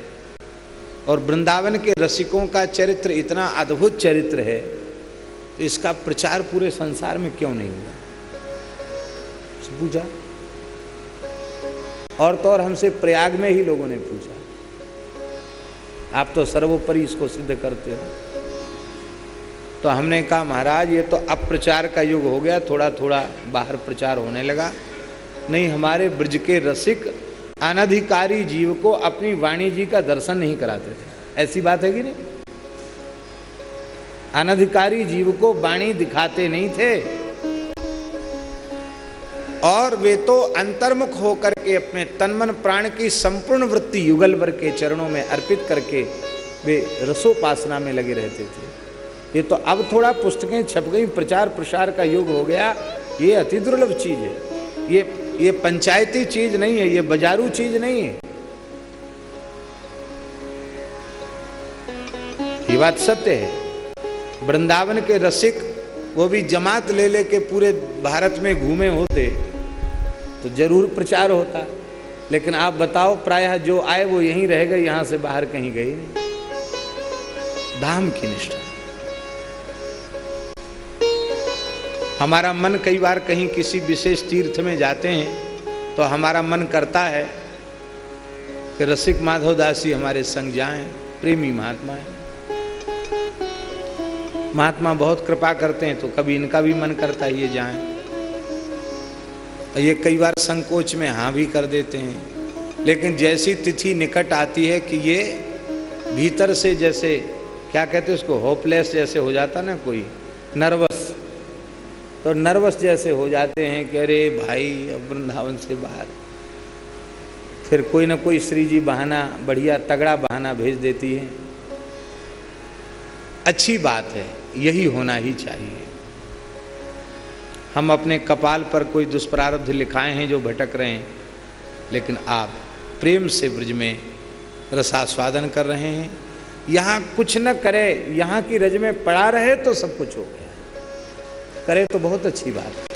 और वृंदावन के रसिकों का चरित्र इतना अद्भुत चरित्र है इसका प्रचार पूरे संसार में क्यों नहीं हुआ? पूछा। और तो और हमसे प्रयाग में ही लोगों ने पूछा। आप तो सर्वोपरि इसको सिद्ध करते हो। तो हमने कहा, महाराज, ये तो अप्रचार का युग हो गया थोड़ा थोड़ा बाहर प्रचार होने लगा। नहीं, हमारे ब्रज के रसिक अनधिकारी जीव को अपनी वाणी जी का दर्शन नहीं कराते थे। ऐसी बात है कि नहीं? अनधिकारी जीव को वाणी दिखाते नहीं थे। और वे तो अंतर्मुख होकर के अपने तनमन प्राण की संपूर्ण वृत्ति युगल वर्ग के चरणों में अर्पित करके वे रसोपासना में लगे रहते थे। ये तो अब थोड़ा पुस्तकें छप गई, प्रचार प्रसार का युग हो गया। ये अति दुर्लभ चीज़ है। ये ये पंचायती चीज़ नहीं है, ये बाजारू चीज़ नहीं है। ये बात सत्य है। वृंदावन के रसिक, वो भी जमात ले लेके पूरे भारत में घूमे होते तो ज़रूर प्रचार होता। लेकिन आप बताओ, प्रायः जो आए, वो यहीं रह गए, यहाँ से बाहर कहीं गए नहीं। धाम की निष्ठा। हमारा मन कई बार कहीं किसी विशेष तीर्थ में जाते हैं तो हमारा मन करता है कि रसिक माधव दासी हमारे संग जाएँ, प्रेमी महात्मा है। महात्मा बहुत कृपा करते हैं तो कभी इनका भी मन करता है ये जाएँ। ये कई बार संकोच में हाँ भी कर देते हैं। लेकिन जैसी तिथि निकट आती है कि ये भीतर से जैसे, क्या कहते हैं उसको होपलेस जैसे हो जाता ना कोई नर्वस तो नर्वस जैसे हो जाते हैं कि अरे भाई, अब वृंदावन से बाहर। फिर कोई ना कोई श्री जी बहाना, बढ़िया तगड़ा बहाना भेज देती है। अच्छी बात है। यही होना ही चाहिए। हम अपने कपाल पर कोई दुष्प्रारब्ध लिखाए हैं जो भटक रहे हैं, लेकिन आप प्रेम से ब्रज में रसास्वादन कर रहे हैं। यहाँ कुछ न करे, यहाँ की रज में पड़ा रहे तो सब कुछ हो गया। करे तो बहुत अच्छी बात। है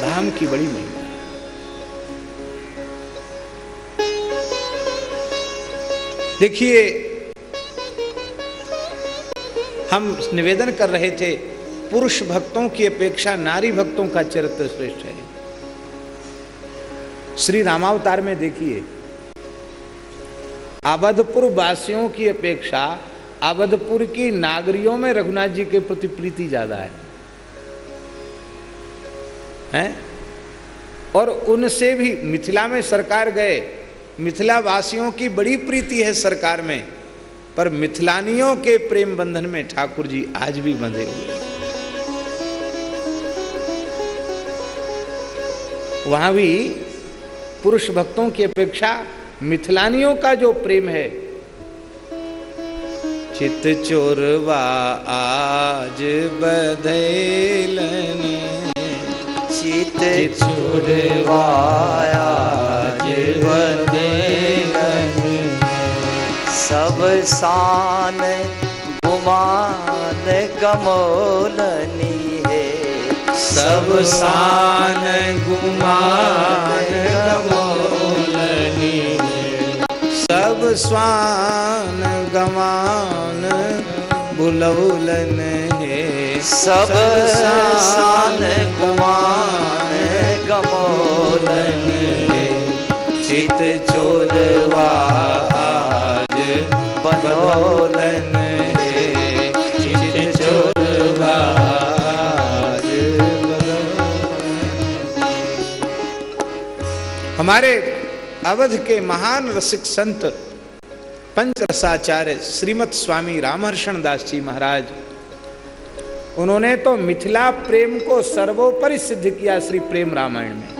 धाम की बड़ी महिमा देखिए हम निवेदन कर रहे थे, पुरुष भक्तों की अपेक्षा नारी भक्तों का चरित्र श्रेष्ठ है। श्री रामावतार में देखिए अवधपुर वासियों की अपेक्षा अवधपुर की नागरियों में रघुनाथ जी के प्रति प्रीति ज़्यादा है। हैं? और उनसे भी मिथिला में सरकार गए, मिथिला वासियों की बड़ी प्रीति है सरकार में। पर मिथिलानियों के प्रेम बंधन में ठाकुर जी आज भी बंधे हुए हैं। वहाँ भी पुरुष भक्तों की अपेक्षा मिथिलानियों का जो प्रेम है चित चोरवा आज बधेलन चित चोरवा आज छुड़वाया सब शान गुमान गमोलनी है। सब शान गुमान गमोलनी सब स्वान गमान बुलौलन है। सब शान गुमान गमोलनी है। चित चोरवा हमारे अवध के महान रसिक संत पंच रसाचार्य श्रीमद स्वामी रामहर्षण दास जी महाराज, उन्होंने तो मिथिला प्रेम को सर्वोपरि सिद्ध किया श्री प्रेम रामायण में।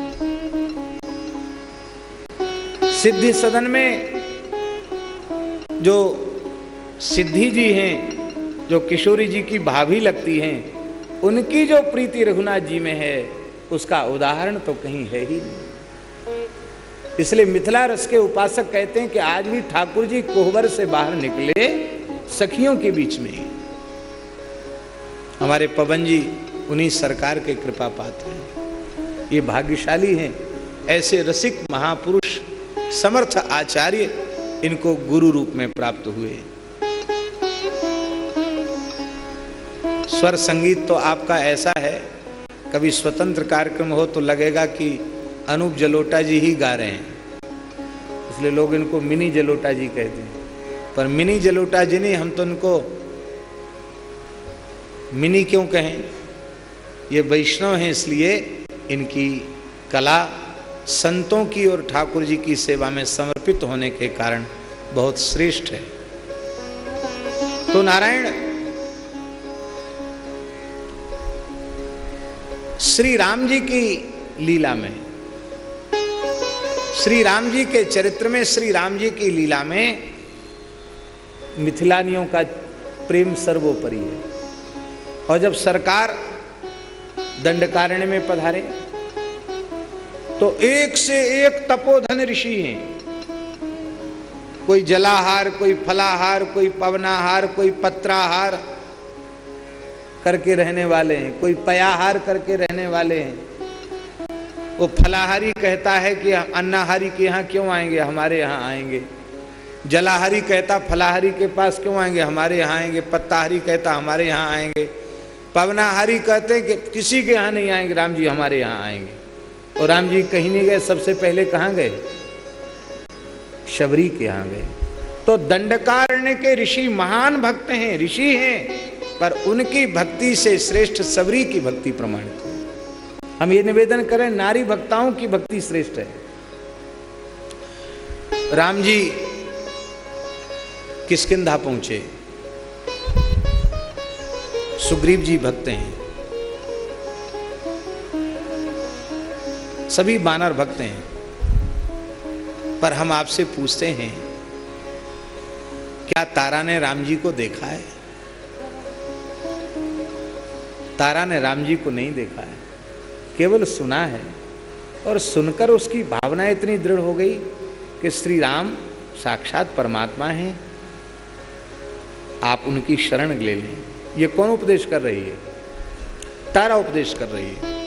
सिद्धि सदन में जो सिद्धि जी हैं, जो किशोरी जी की भाभी लगती हैं, उनकी जो प्रीति रघुनाथ जी में है, उसका उदाहरण तो कहीं है ही नहीं। इसलिए मिथिला रस के उपासक कहते हैं कि आज भी ठाकुर जी कोहबर से बाहर निकले सखियों के बीच में हमारे पवन जी उन्हीं सरकार के कृपा पात्र हैं। ये भाग्यशाली हैं, ऐसे रसिक महापुरुष, समर्थ आचार्य इनको गुरु रूप में प्राप्त हुए। स्वर संगीत तो आपका ऐसा है, कभी स्वतंत्र कार्यक्रम हो तो लगेगा कि अनूप जलोटा जी ही गा रहे हैं। इसलिए लोग इनको मिनी जलोटा जी कहते हैं। पर मिनी जलोटा जी नहीं, हम तो इनको मिनी क्यों कहें? ये वैष्णव हैं इसलिए इनकी कला संतों की और ठाकुर जी की सेवा में समर्पित होने के कारण बहुत श्रेष्ठ है। तो नारायण, श्री राम जी की लीला में, श्री राम जी के चरित्र में, श्री राम जी की लीला में मिथिलानियों का प्रेम सर्वोपरि है। और जब सरकार दंडकारण्य में पधारे तो एक से एक तपोधन ऋषि हैं। कोई जलाहार, कोई फलाहार, कोई पवनाहार, कोई पत्राहार करके रहने वाले हैं, कोई पयाहार करके रहने वाले हैं। वो फलाहारी कहता है कि अन्नाहारी के यहाँ क्यों आएँगे? हमारे यहाँ आएँगे। जलाहारी कहता, फलाहारी के पास क्यों आएँगे? हमारे यहाँ आएँगे। पत्ताहारी कहता, हमारे यहाँ आएँगे। पवनाहारी कहते हैं कि किसी के यहाँ नहीं आएँगे। राम जी, हमारे यहाँ आएँगे। और राम जी कहीं नहीं गए, सबसे पहले कहाँ गए? शबरी के यहाँ गए। तो दंडकारण्य के ऋषि महान भक्त हैं, ऋषि हैं, पर उनकी भक्ति से श्रेष्ठ सबरी की भक्ति प्रमाणित है। हम ये निवेदन करें, नारी भक्ताओं की भक्ति श्रेष्ठ है। राम जी किसकिधा पहुँचे? सुग्रीव जी भक्त हैं। सभी बानर भक्त हैं, पर हम आपसे पूछते हैं, क्या तारा ने राम जी को देखा है? तारा ने राम जी को नहीं देखा है, केवल सुना है, और सुनकर उसकी भावना इतनी दृढ़ हो गई कि श्री राम साक्षात परमात्मा हैं। आप उनकी शरण ले लें। ये कौन उपदेश कर रही है? तारा उपदेश कर रही है।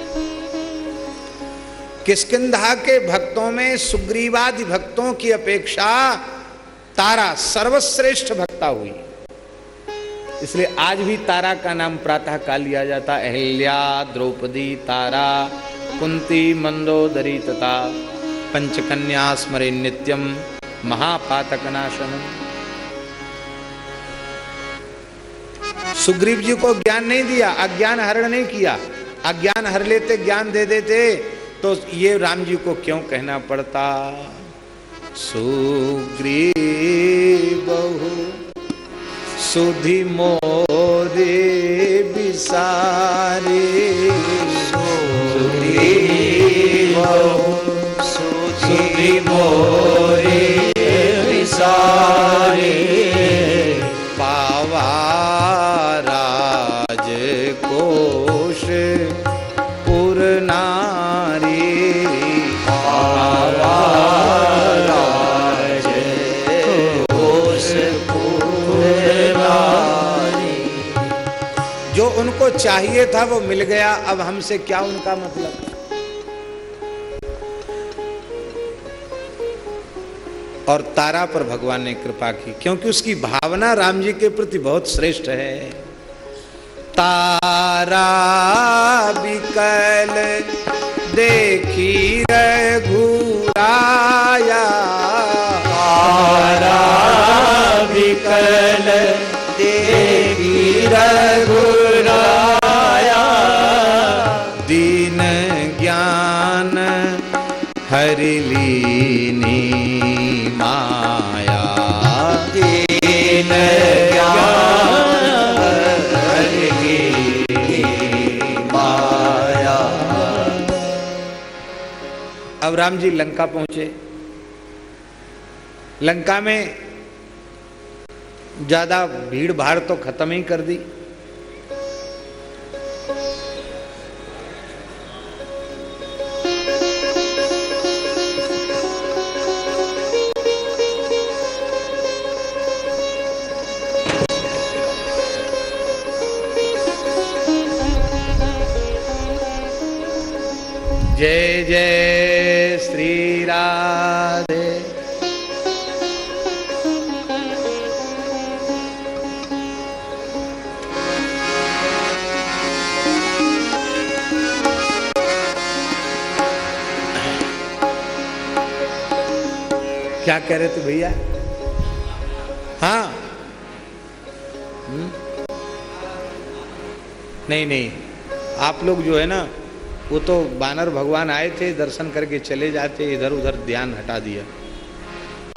किसकिधा के भक्तों में सुग्रीवादि भक्तों की अपेक्षा तारा सर्वश्रेष्ठ भक्ता हुई। इसलिए आज भी तारा का नाम प्रातः काल लिया जाता। अहिल्या, द्रौपदी, तारा, कुंती, मंदोदरी तथा पंचकन्या, स्मरे नित्यम महापातक नाशनम सुग्रीव जी को ज्ञान नहीं दिया, अज्ञान हरण नहीं किया। अज्ञान हर लेते, ज्ञान दे देते। तो ये राम जी को क्यों कहना पड़ता? सुग्रीव सुधी मोरे बिसारे। चाहिए था वो मिल गया, अब हमसे क्या उनका मतलब? और तारा पर भगवान ने कृपा की, क्योंकि उसकी भावना राम जी के प्रति बहुत श्रेष्ठ है। तारा बिकल देखी रघुराया। तारा विकल देखी रघुराया अब राम जी लंका पहुँचे। लंका में ज़्यादा भीड़ भाड़ तो खत्म ही कर दी। जय जय श्री राधे। क्या कह रहे थे भैया? हाँ। हम्म? नहीं नहीं। आप लोग जो है ना वो तो बानर भगवान आए थे, दर्शन करके चले जाते इधर उधर ध्यान हटा दिया।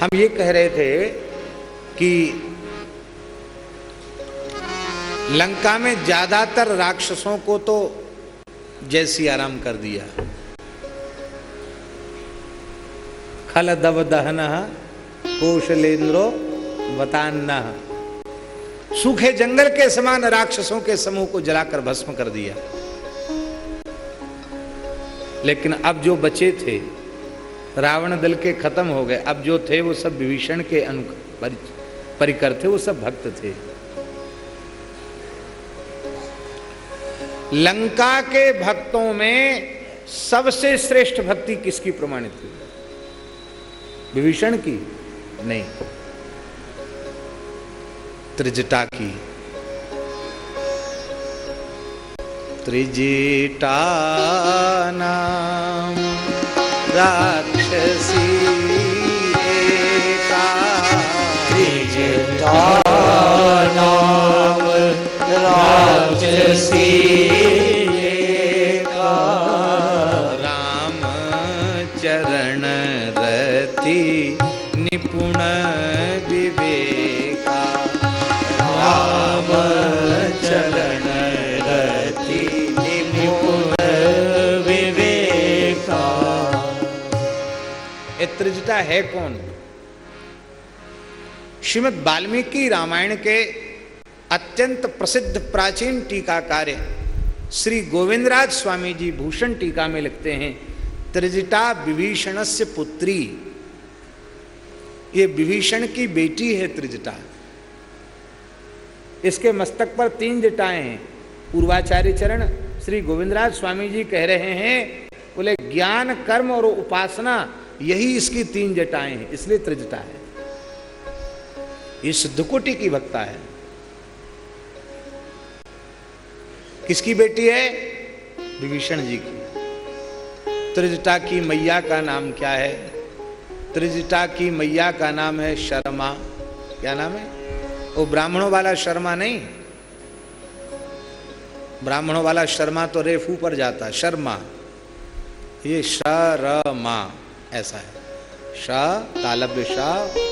हम ये कह रहे थे कि लंका में ज़्यादातर राक्षसों को तो जैसी आराम कर दिया। खल दब दहन कौशलेंद्रो बतान्ना सूखे जंगल के समान राक्षसों के समूह को जलाकर भस्म कर दिया। लेकिन अब जो बचे थे, रावण दल के खत्म हो गए। अब जो थे, वो सब विभीषण के अनु परिकर थे, वो सब भक्त थे। लंका के भक्तों में सबसे श्रेष्ठ भक्ति किसकी प्रमाणित हुई? विभीषण की? नहीं। त्रिजटा की। त्रिजटा नाम राक्षसी एका। त्रिजटा राक्षसी एका। राम चरण रति निपुण त्रिजटा है कौन? श्रीमद वाल्मीकि रामायण के अत्यंत प्रसिद्ध प्राचीन टीका कार्य श्री गोविंदराज स्वामी जी भूषण टीका में लिखते हैं त्रिजटा विभीषण से पुत्री। ये विभीषण की बेटी है त्रिजटा इसके मस्तक पर तीन जटाएँ हैं। पूर्वाचार्य चरण श्री गोविंदराज स्वामी जी कह रहे हैं बोले ज्ञान, कर्म और उपासना यही इसकी तीन जटाएँ हैं, इसलिए त्रिजटा है। ये सिद्धकोटि की वक्ता है। किसकी बेटी है? विभीषण जी की। त्रिजटा की मैया का नाम क्या है? त्रिजटा की मैया का नाम है शर्मा। क्या नाम है? वो ब्राह्मणों वाला शर्मा नहीं। ब्राह्मणों वाला शर्मा तो रेफू पर जाता, शर्मा। ये शरमा। ऐसा है। श तालब्य शाह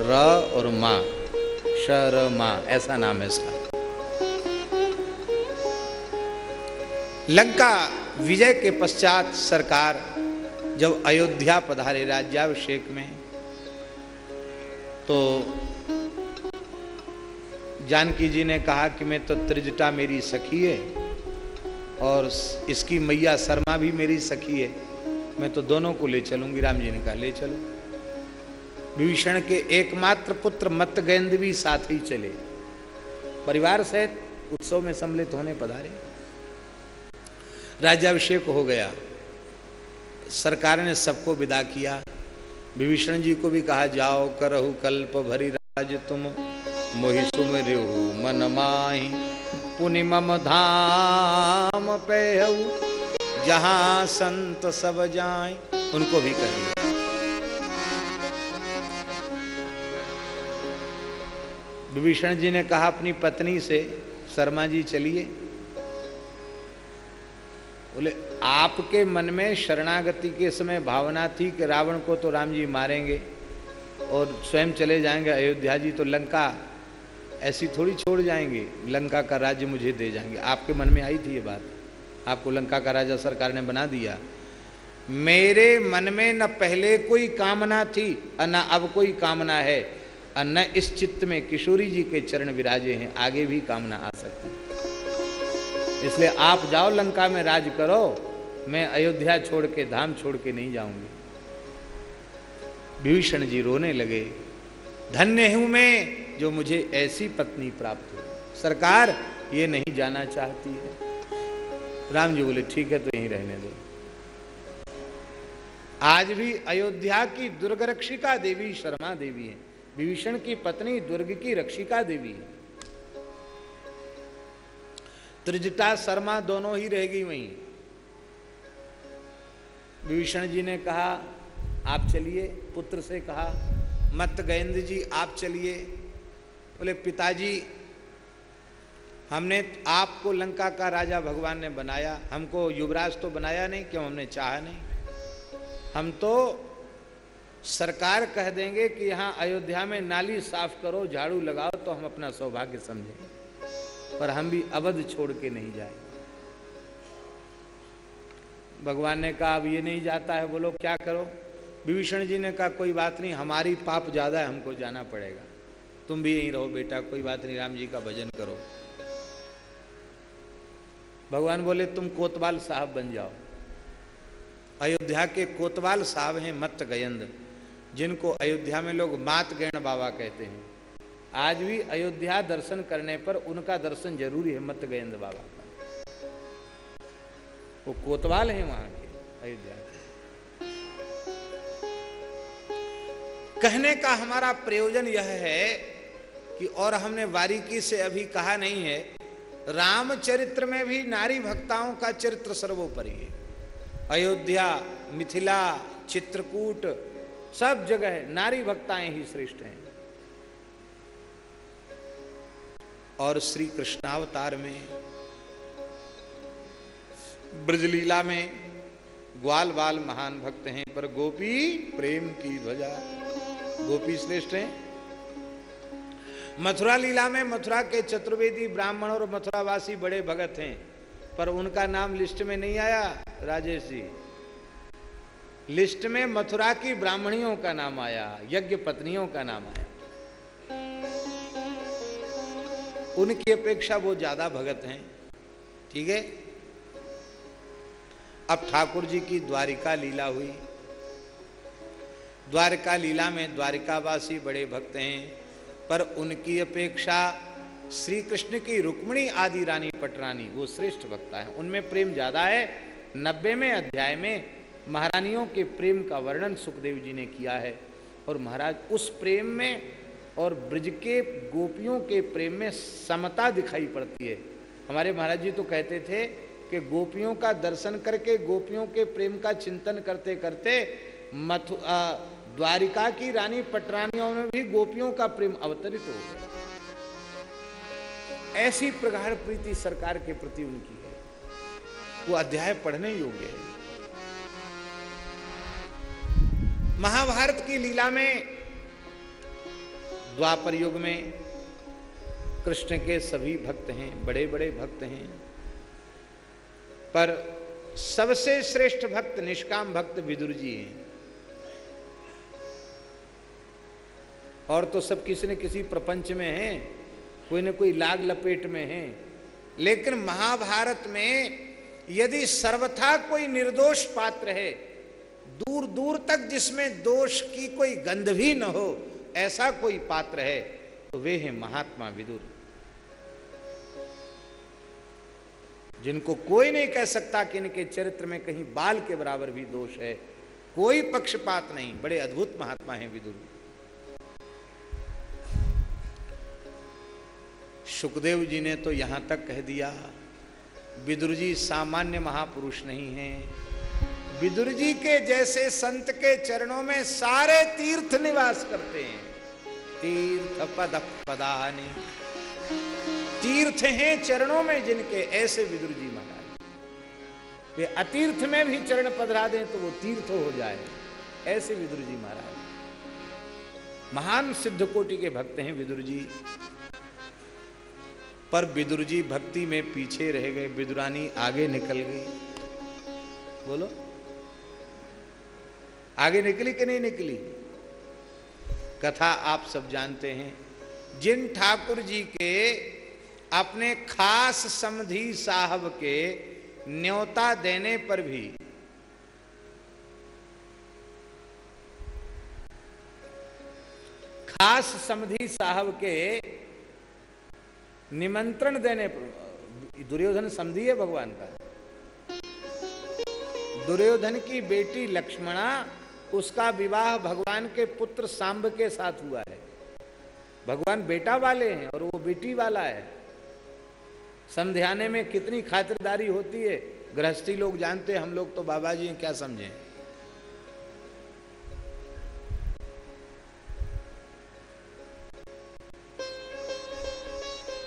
र और माँ। शर्मा ऐसा नाम है इसका। लंका विजय के पश्चात सरकार जब अयोध्या पधारे राज्याभिषेक में तो जानकी जी ने कहा कि मैं तो त्रिजटा मेरी सखी है और इसकी मैया शर्मा भी मेरी सखी है। मैं तो दोनों को ले चलूँगी, राम जी ने कहा, ले चलो। विभीषण के एकमात्र पुत्र मत गेंद साथ ही चले। परिवार सहित उत्सव में सम्मिलित होने पधारे। राज्याभिषेक हो गया। सरकार ने सबको विदा किया। विभीषण जी को भी कहा, जाओ, करहु कल्प भरी राज तुम मोहि सुमरिहु मन माही, पुनि मम धाम पे जहाँ संत सब जाए, उनको भी दिया। विभीषण जी ने कहा अपनी पत्नी से, शर्मा जी चलिए। बोले, आपके मन में शरणागति के समय भावना थी कि रावण को तो राम जी मारेंगे और स्वयं चले जाएँगे, अयोध्या जी तो लंका ऐसी थोड़ी छोड़ जाएँगे, लंका का राज्य मुझे दे जाएँगे। आपके मन में आई थी ये बात? आपको लंका का राजा सरकार ने बना दिया। मेरे मन में न पहले कोई कामना थी, और न अब कोई कामना है, और न इस चित्त में किशोरी जी के चरण विराजे हैं, आगे भी कामना आ सकती इसलिए आप जाओ लंका में राज करो, मैं अयोध्या छोड़ के, धाम छोड़ के नहीं जाऊँगी। विभीषण जी रोने लगे, धन्य हूँ मैं जो मुझे ऐसी पत्नी प्राप्त हो सरकार ये नहीं जाना चाहती है। राम जी बोले, ठीक है तो यहीं रहने दो। आज भी अयोध्या की दुर्ग रक्षिका देवी शर्मा देवी है। विभीषण की पत्नी दुर्ग की रक्षिका देवी है। त्रिजटा शर्मा दोनों ही रह गई वहीं। विभीषण जी ने कहा, आप चलिए। पुत्र से कहा मत गयंद जी, आप चलिए। बोले, पिताजी हमने आपको लंका का राजा भगवान ने बनाया, हमको युवराज तो बनाया नहीं, क्यों हमने चाहा नहीं? हम तो सरकार कह देंगे कि यहाँ अयोध्या में नाली साफ़ करो, झाड़ू लगाओ तो हम अपना सौभाग्य समझेंगे पर हम भी अवध छोड़ के नहीं जाए। भगवान ने कहा, अब ये नहीं जाता है। बोलो, क्या करो? विभीषण जी ने कहा, कोई बात नहीं, हमारी पाप ज़्यादा है, हमको जाना पड़ेगा। तुम भी यहीं रहो बेटा, कोई बात नहीं, राम जी का भजन करो। भगवान बोले, तुम कोतवाल साहब बन जाओ। अयोध्या के कोतवाल साहब हैं मत गयंद, जिनको अयोध्या में लोग मात गैण बाबा कहते हैं। आज भी अयोध्या दर्शन करने पर उनका दर्शन ज़रूरी है मत गयंद बाबा का। वो कोतवाल है वहाँ के अयोध्या कहने का हमारा प्रयोजन यह है कि और हमने बारीकी से अभी कहा नहीं है रामचरित्र में भी नारी भक्ताओं का चरित्र सर्वोपरि है। अयोध्या, मिथिला, चित्रकूट, सब जगह नारी भक्ताएँ ही श्रेष्ठ हैं। और श्री कृष्णावतार में, ब्रजलीला में ग्वाल बाल महान भक्त हैं, पर गोपी प्रेम की ध्वजा। गोपी श्रेष्ठ हैं। मथुरा लीला में मथुरा के चतुर्वेदी ब्राह्मण और मथुरावासी बड़े भगत हैं, पर उनका नाम लिस्ट में नहीं आया, राजेश जी। लिस्ट में मथुरा की ब्राह्मणियों का नाम आया, यज्ञ पत्नियों का नाम आया। उनकी अपेक्षा वो ज़्यादा भगत हैं, ठीक है? अब ठाकुर जी की द्वारिका लीला हुई। द्वारका लीला में द्वारिकावासी बड़े भक्त हैं पर उनकी अपेक्षा श्री कृष्ण की रुक्मणी आदि रानी पटरानी, वो श्रेष्ठ भक्ता है। उनमें प्रेम ज़्यादा है। नब्बे में अध्याय में महारानियों के प्रेम का वर्णन सुखदेव जी ने किया है और महाराज, उस प्रेम में और ब्रज के गोपियों के प्रेम में समता दिखाई पड़ती है। हमारे महाराज जी तो कहते थे कि गोपियों का दर्शन करके, गोपियों के प्रेम का चिंतन करते करते मथु द्वारिका की रानी पटरानियों में भी गोपियों का प्रेम अवतरित हो गया। ऐसी प्रगाढ़ प्रीति सरकार के प्रति उनकी है। वो अध्याय पढ़ने योग्य है। महाभारत की लीला में, द्वापर युग में कृष्ण के सभी भक्त हैं बड़े बड़े भक्त हैं। पर सबसे श्रेष्ठ भक्त, निष्काम भक्त विदुर जी हैं। और तो सब किसी न किसी प्रपंच में हैं, कोई न कोई लाग लपेट में हैं। लेकिन महाभारत में यदि सर्वथा कोई निर्दोष पात्र है, दूर दूर तक जिसमें दोष की कोई गंध भी न हो, ऐसा कोई पात्र है तो वे हैं महात्मा विदुर। जिनको कोई नहीं कह सकता कि इनके चरित्र में कहीं बाल के बराबर भी दोष है, कोई पक्षपात नहीं, बड़े अद्भुत महात्मा हैं विदुर। सुखदेव जी ने तो यहाँ तक कह दिया, विदुर जी सामान्य महापुरुष नहीं हैं। विदुर जी के जैसे संत के चरणों में सारे तीर्थ निवास करते हैं। तीर्थ पद पदानी तीर्थ हैं चरणों में जिनके, ऐसे विदुर जी महाराज। वे अतीर्थ में भी चरण पधरा दें तो वो तीर्थ हो जाए, ऐसे विदुर जी महाराज। महान सिद्ध कोटि के भक्त हैं विदुर जी। पर विदुर जी भक्ति में पीछे रह गए विदुरानी आगे निकल गई। बोलो। आगे निकली कि नहीं निकली? कथा आप सब जानते हैं। जिन ठाकुर जी के अपने खास समधी साहब के न्योता देने पर भी खास समधी साहब के निमंत्रण देने पर, दुर्योधन समझी है भगवान का? दुर्योधन की बेटी लक्ष्मणा, उसका विवाह भगवान के पुत्र सांब के साथ हुआ है। भगवान बेटा वाले हैं और वो बेटी वाला है। समझाने में कितनी खातिरदारी होती है, गृहस्थी लोग जानते हैं, हम लोग तो बाबा जी क्या समझे?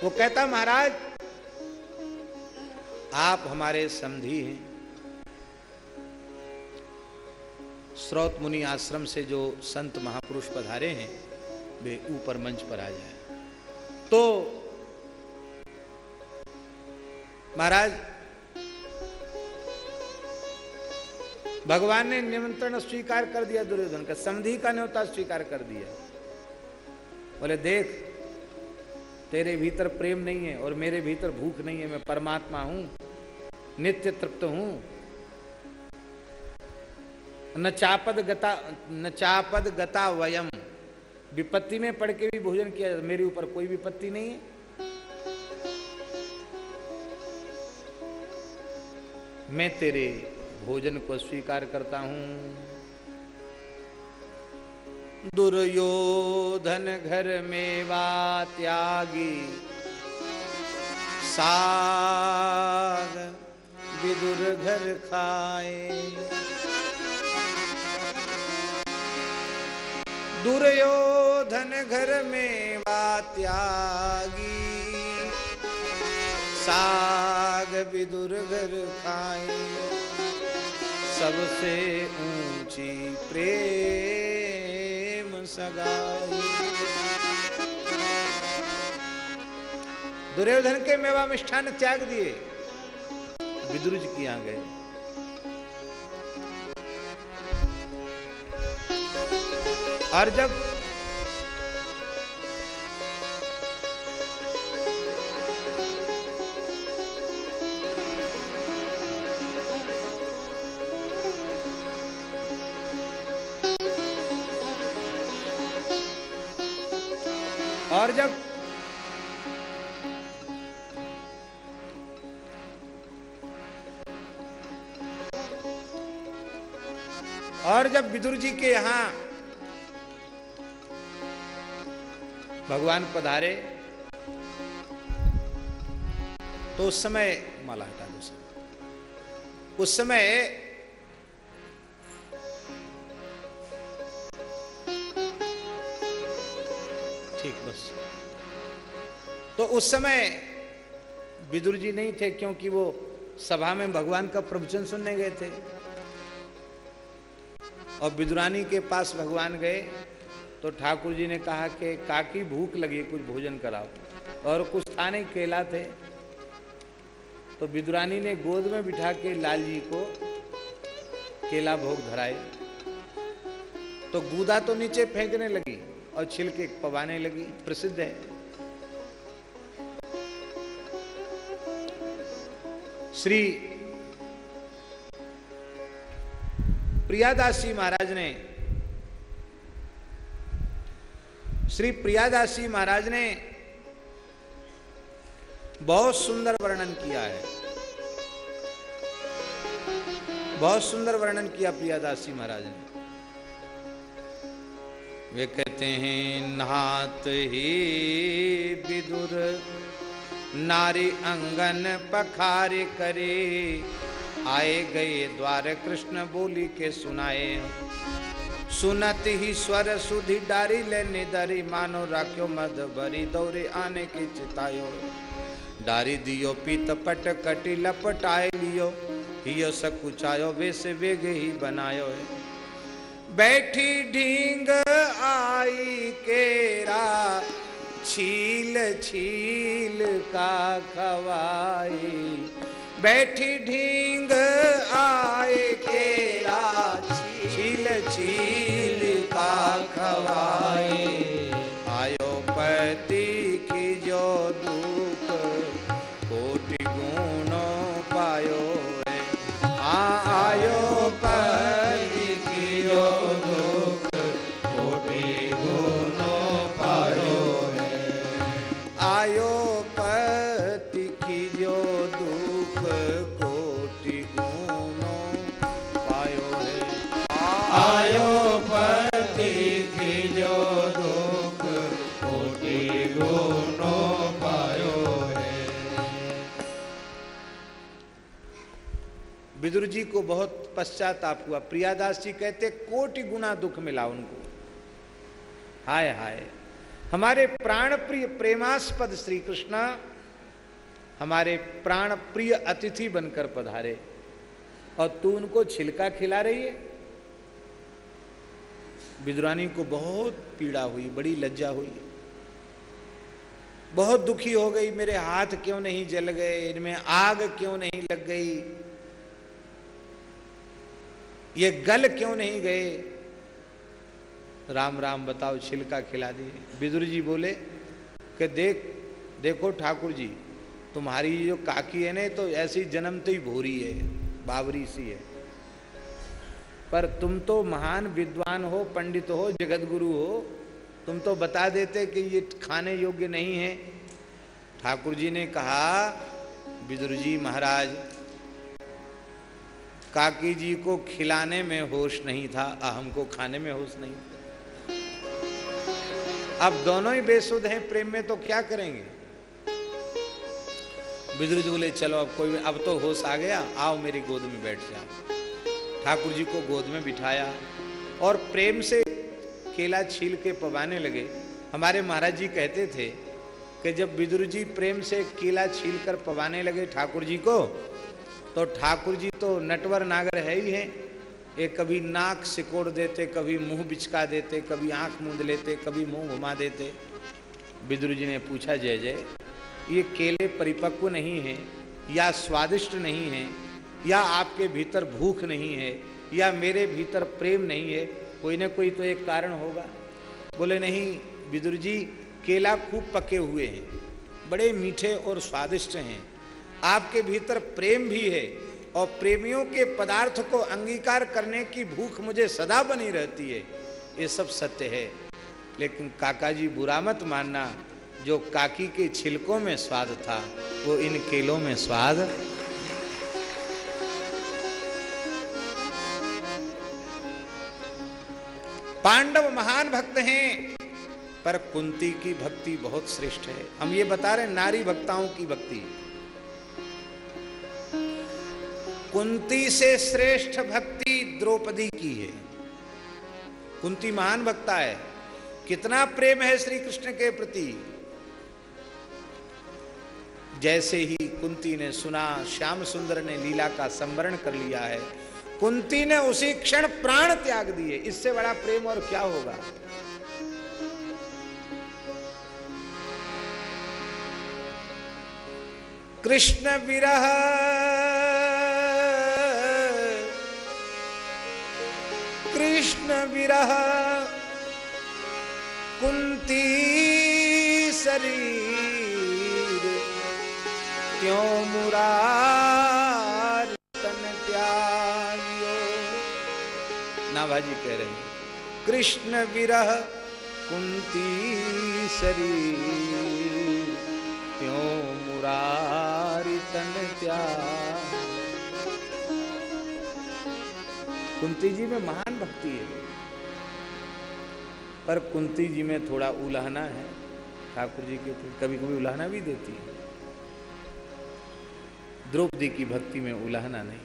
वो कहता, महाराज, आप हमारे समधी हैं। स्रोत मुनि आश्रम से जो संत महापुरुष पधारे हैं, वे ऊपर मंच पर आ जाए। तो महाराज, भगवान ने निमंत्रण स्वीकार कर दिया दुर्योधन का, समधि का न्योता स्वीकार कर दिया। बोले, देख तेरे भीतर प्रेम नहीं है और मेरे भीतर भूख नहीं है, मैं परमात्मा हूँ, नित्य तृप्त हूँ। न चापद गता, न चापद गता वयम। विपत्ति में पढ़ के भी भोजन किया जाता मेरे ऊपर कोई विपत्ति नहीं है। मैं तेरे भोजन को स्वीकार करता हूँ। दुर्योधन घर में त्यागी। साग विदुर घर खाए। दुर्योधन घर में त्यागी। साग विदुर घर खाए। सबसे ऊँची प्रेम सगाई। दुर्योधन के मेवा मिष्ठान त्याग दिए। विद्रुज की आ गए। और जब और जब और जब विदुर जी के यहाँ भगवान पधारे तो उस समय माला हटा दो उस समय ठीक, बस। तो उस समय विदुर जी नहीं थे क्योंकि वो सभा में भगवान का प्रवचन सुनने गए थे। और विदुरानी के पास भगवान गए तो ठाकुर जी ने कहा कि काकी भूख लगी, कुछ भोजन कराओ। और कुछ नहीं केला थे। तो विदुरानी ने गोद में बिठा के लाल जी को केला भोग धराए। तो गूदा तो नीचे फेंकने लगी। और छिलके पवाने लगी। प्रसिद्ध है। श्री प्रियादास जी महाराज ने, श्री प्रियादास जी महाराज ने बहुत सुंदर वर्णन किया है। बहुत सुंदर वर्णन किया प्रियादास जी महाराज ने। वे कहते हैं नाथ ही विदुर। नारी अंगन पखारे करे। आए गए द्वार कृष्ण बोली के सुनाए। सुनत ही स्वर सुधि डारी ले निदरी। मानो राख्यो मद भरी दौरे आने की चितायो। डारी दियो पीत पट कटी लपटाए लियो। हियो सकुचायो वेसे वेग ही बनायो। बैठी ढींग आई केरा, छील छील का खवाई। बैठी ढींग आए केरा, छील छील का खवाई। आयो पति विदुर जी को बहुत पश्चाताप हुआ। प्रियादास जी कहते, कोटि गुना दुख मिला उनको। हाय हाय। हमारे प्राण प्रिय प्रेमास्पद श्री कृष्ण हमारे प्राण प्रिय अतिथि बनकर पधारे और तू उनको छिलका खिला रही है। विदुरानी को बहुत पीड़ा हुई, बड़ी लज्जा हुई। बहुत दुखी हो गई, मेरे हाथ क्यों नहीं जल गए? इनमें आग क्यों नहीं लग गई? ये गल क्यों नहीं गए? राम राम बताओ, छिलका खिला दिए। विदुर जी बोले कि देख, देखो ठाकुर जी, तुम्हारी जो काकी है ना तो ऐसी जन्मते ही भोरी है बाबरी सी है। पर तुम तो महान विद्वान हो, पंडित हो जगत गुरु हो। तुम तो बता देते कि ये खाने योग्य नहीं है। ठाकुर जी ने कहा, बिदुर जी महाराज काकी जी को खिलाने में होश नहीं था हमको खाने में होश नहीं था। अब दोनों ही बेसुध हैं, प्रेम में तो क्या करेंगे? विदुर जी बोले, चलो, अब कोई, अब तो होश आ गया, आओ मेरी गोद में बैठ जाओ ठाकुर जी को गोद में बिठाया और प्रेम से केला छील के पवाने लगे। हमारे महाराज जी कहते थे कि जब विदुर जी प्रेम से केला छील कर पवाने लगे ठाकुर जी को तो ठाकुर जी तो नटवर नागर है ही हैं। ये कभी नाक सिकोड़ देते, कभी मुँह बिचका देते, कभी आँख मूंद लेते, कभी मुँह घुमा देते। विदुर जी ने पूछा, जय जय, ये केले परिपक्व नहीं हैं, या स्वादिष्ट नहीं हैं, या आपके भीतर भूख नहीं है, या मेरे भीतर प्रेम नहीं है, कोई ना कोई तो एक कारण होगा। बोले, नहीं विदुर जी, केला खूब पके हुए हैं, बड़े मीठे और स्वादिष्ट हैं आपके भीतर प्रेम भी है और प्रेमियों के पदार्थ को अंगीकार करने की भूख मुझे सदा बनी रहती है। ये सब सत्य है। लेकिन काका जी बुरा मत मानना। जो काकी के छिलकों में स्वाद था, वो इन केलों में स्वाद। पांडव महान भक्त हैं, पर कुंती की भक्ति बहुत श्रेष्ठ है। हम ये बता रहे नारी भक्ताओं की भक्ति। कुंती से श्रेष्ठ भक्ति द्रौपदी की है। कुंती महान भक्ता है। कितना प्रेम है श्री कृष्ण के प्रति। जैसे ही कुंती ने सुना, श्याम सुंदर ने लीला का संवरण कर लिया है। कुंती ने उसी क्षण प्राण त्याग दिए। इससे बड़ा प्रेम और क्या होगा? कृष्ण विरह। कृष्ण विरह। कुंती शरीर। क्यों मुरार तन नाभाजी कह रहे कृष्ण विरह, कुंती शरीर। क्यों मुरारी तन त्याग कुंती जी में महान भक्ति है। पर कुंती जी में थोड़ा उलाहना है। ठाकुर जी के कभी कभी उलाहना भी देती है। द्रौपदी की भक्ति में उलाहना नहीं।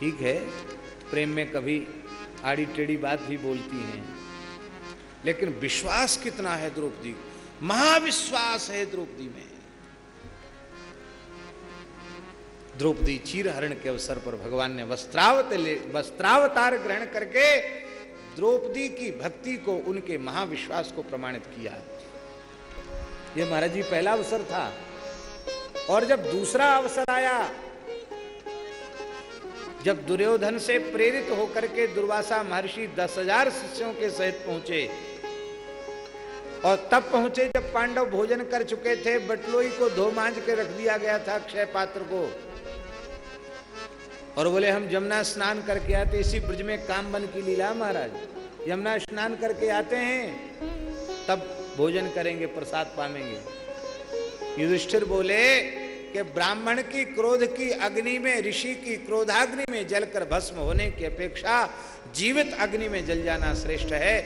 ठीक है, प्रेम में कभी आड़ी टेढ़ी बात भी बोलती हैं। लेकिन विश्वास कितना है द्रौपदी? महाविश्वास है द्रौपदी में। द्रौपदी चीर हरण के अवसर पर भगवान ने वस्त्रावत वस्त्रावतार ग्रहण करके द्रौपदी की भक्ति को, उनके महाविश्वास को प्रमाणित किया। यह महाराज जी, पहला अवसर था। और जब दूसरा अवसर आया, जब दुर्योधन से प्रेरित होकर के दुर्वासा महर्षि दस हज़ार शिष्यों के सहित पहुँचे, और तब पहुँचे जब पांडव भोजन कर चुके थे, बटलोई को धो मांझ के रख दिया गया था क्षय पात्र को। और बोले, हम यमुना स्नान करके आते इसी ब्रज में काम बन की लीला महाराज। यमुना स्नान करके आते हैं, तब भोजन करेंगे, प्रसाद पाएँगे युधिष्ठिर बोले कि ब्राह्मण की क्रोध की अग्नि में, ऋषि की क्रोधाग्नि में जलकर भस्म होने की अपेक्षा जीवित अग्नि में जल जाना श्रेष्ठ है।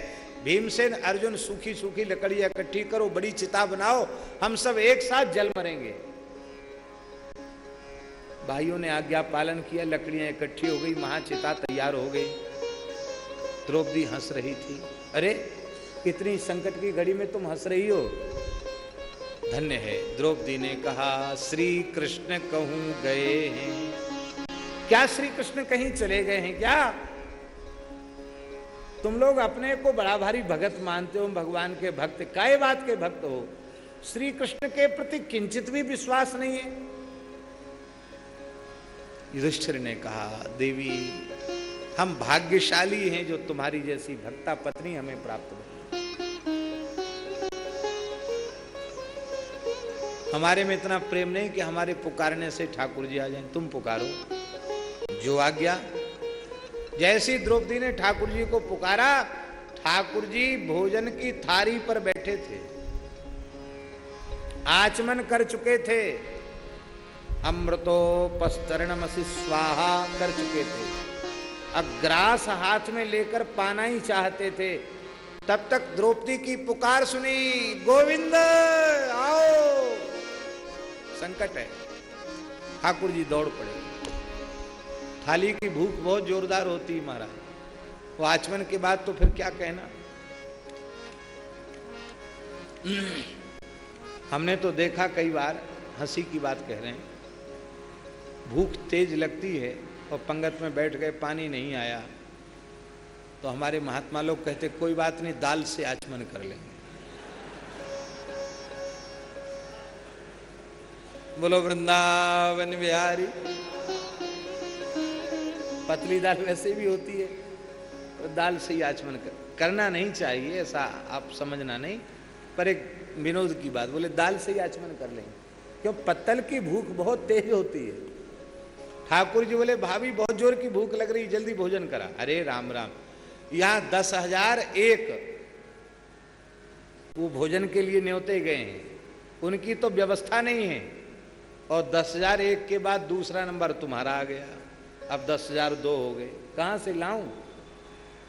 भीमसेन, अर्जुन सूखी सूखी लकड़ी इकट्ठी करो, बड़ी चिता बनाओ, हम सब एक साथ जल मरेंगे। भाइयों ने आज्ञा पालन किया, लकड़ियाँ इकट्ठी हो गई, महाचिता तैयार हो गई। द्रौपदी हंस रही थी। अरे, इतनी संकट की घड़ी में तुम हंस रही हो? धन्य है, द्रौपदी ने कहा श्री कृष्ण कहूँ गए हैं। क्या श्री कृष्ण कहीं चले गए हैं क्या? तुम लोग अपने को बड़ा भारी भगत मानते हो, भगवान के भक्त, काय बात के भक्त हो? श्री कृष्ण के प्रति किंचित भी विश्वास नहीं है। युधिष्ठिर ने कहा, देवी, हम भाग्यशाली हैं जो तुम्हारी जैसी भक्ता पत्नी हमें प्राप्त हुई हमारे में इतना प्रेम नहीं कि हमारे पुकारने से ठाकुर जी आ जाएँ। तुम पुकारो। जो आज्ञा, जैसी द्रौपदी ने ठाकुर जी को पुकारा, ठाकुर जी भोजन की थारी पर बैठे थे। आचमन कर चुके थे। अमृतोपस्तरणमसी स्वाहा कर चुके थे। अग्रास हाथ में लेकर पाना ही चाहते थे। तब तक द्रौपदी की पुकार सुनी, गोविंद, आओ। संकट है। ठाकुर जी दौड़ पड़े। थाली की भूख बहुत जोरदार होती है महाराज। वो आचमन के बाद तो फिर क्या कहना? हमने तो देखा कई बार, हँसी की बात कह रहे हैं। भूख तेज लगती है और पंगत में बैठ गए पानी नहीं आया तो हमारे महात्मा लोग कहते, कोई बात नहीं, दाल से आचमन कर लेंगे। बोलो, वृंदावन बिहारी, पतली दाल वैसे भी होती है तो दाल से ही आचमन कर करना नहीं चाहिए, ऐसा आप समझना नहीं, पर एक विनोद की बात, बोले, दाल से ही आचमन कर लेंगे, क्यों? पत्तल की भूख बहुत तेज होती है। ठाकुर जी बोले भाभी बहुत ज़ोर की भूख लग रही, जल्दी भोजन करा। अरे राम राम। यहाँ दस हज़ार एक। वो भोजन के लिए न्योते गए हैं। उनकी तो व्यवस्था नहीं है। और दस हज़ार एक के बाद दूसरा नंबर तुम्हारा आ गया। अब दस हज़ार दो हो गए। कहाँ से लाऊं?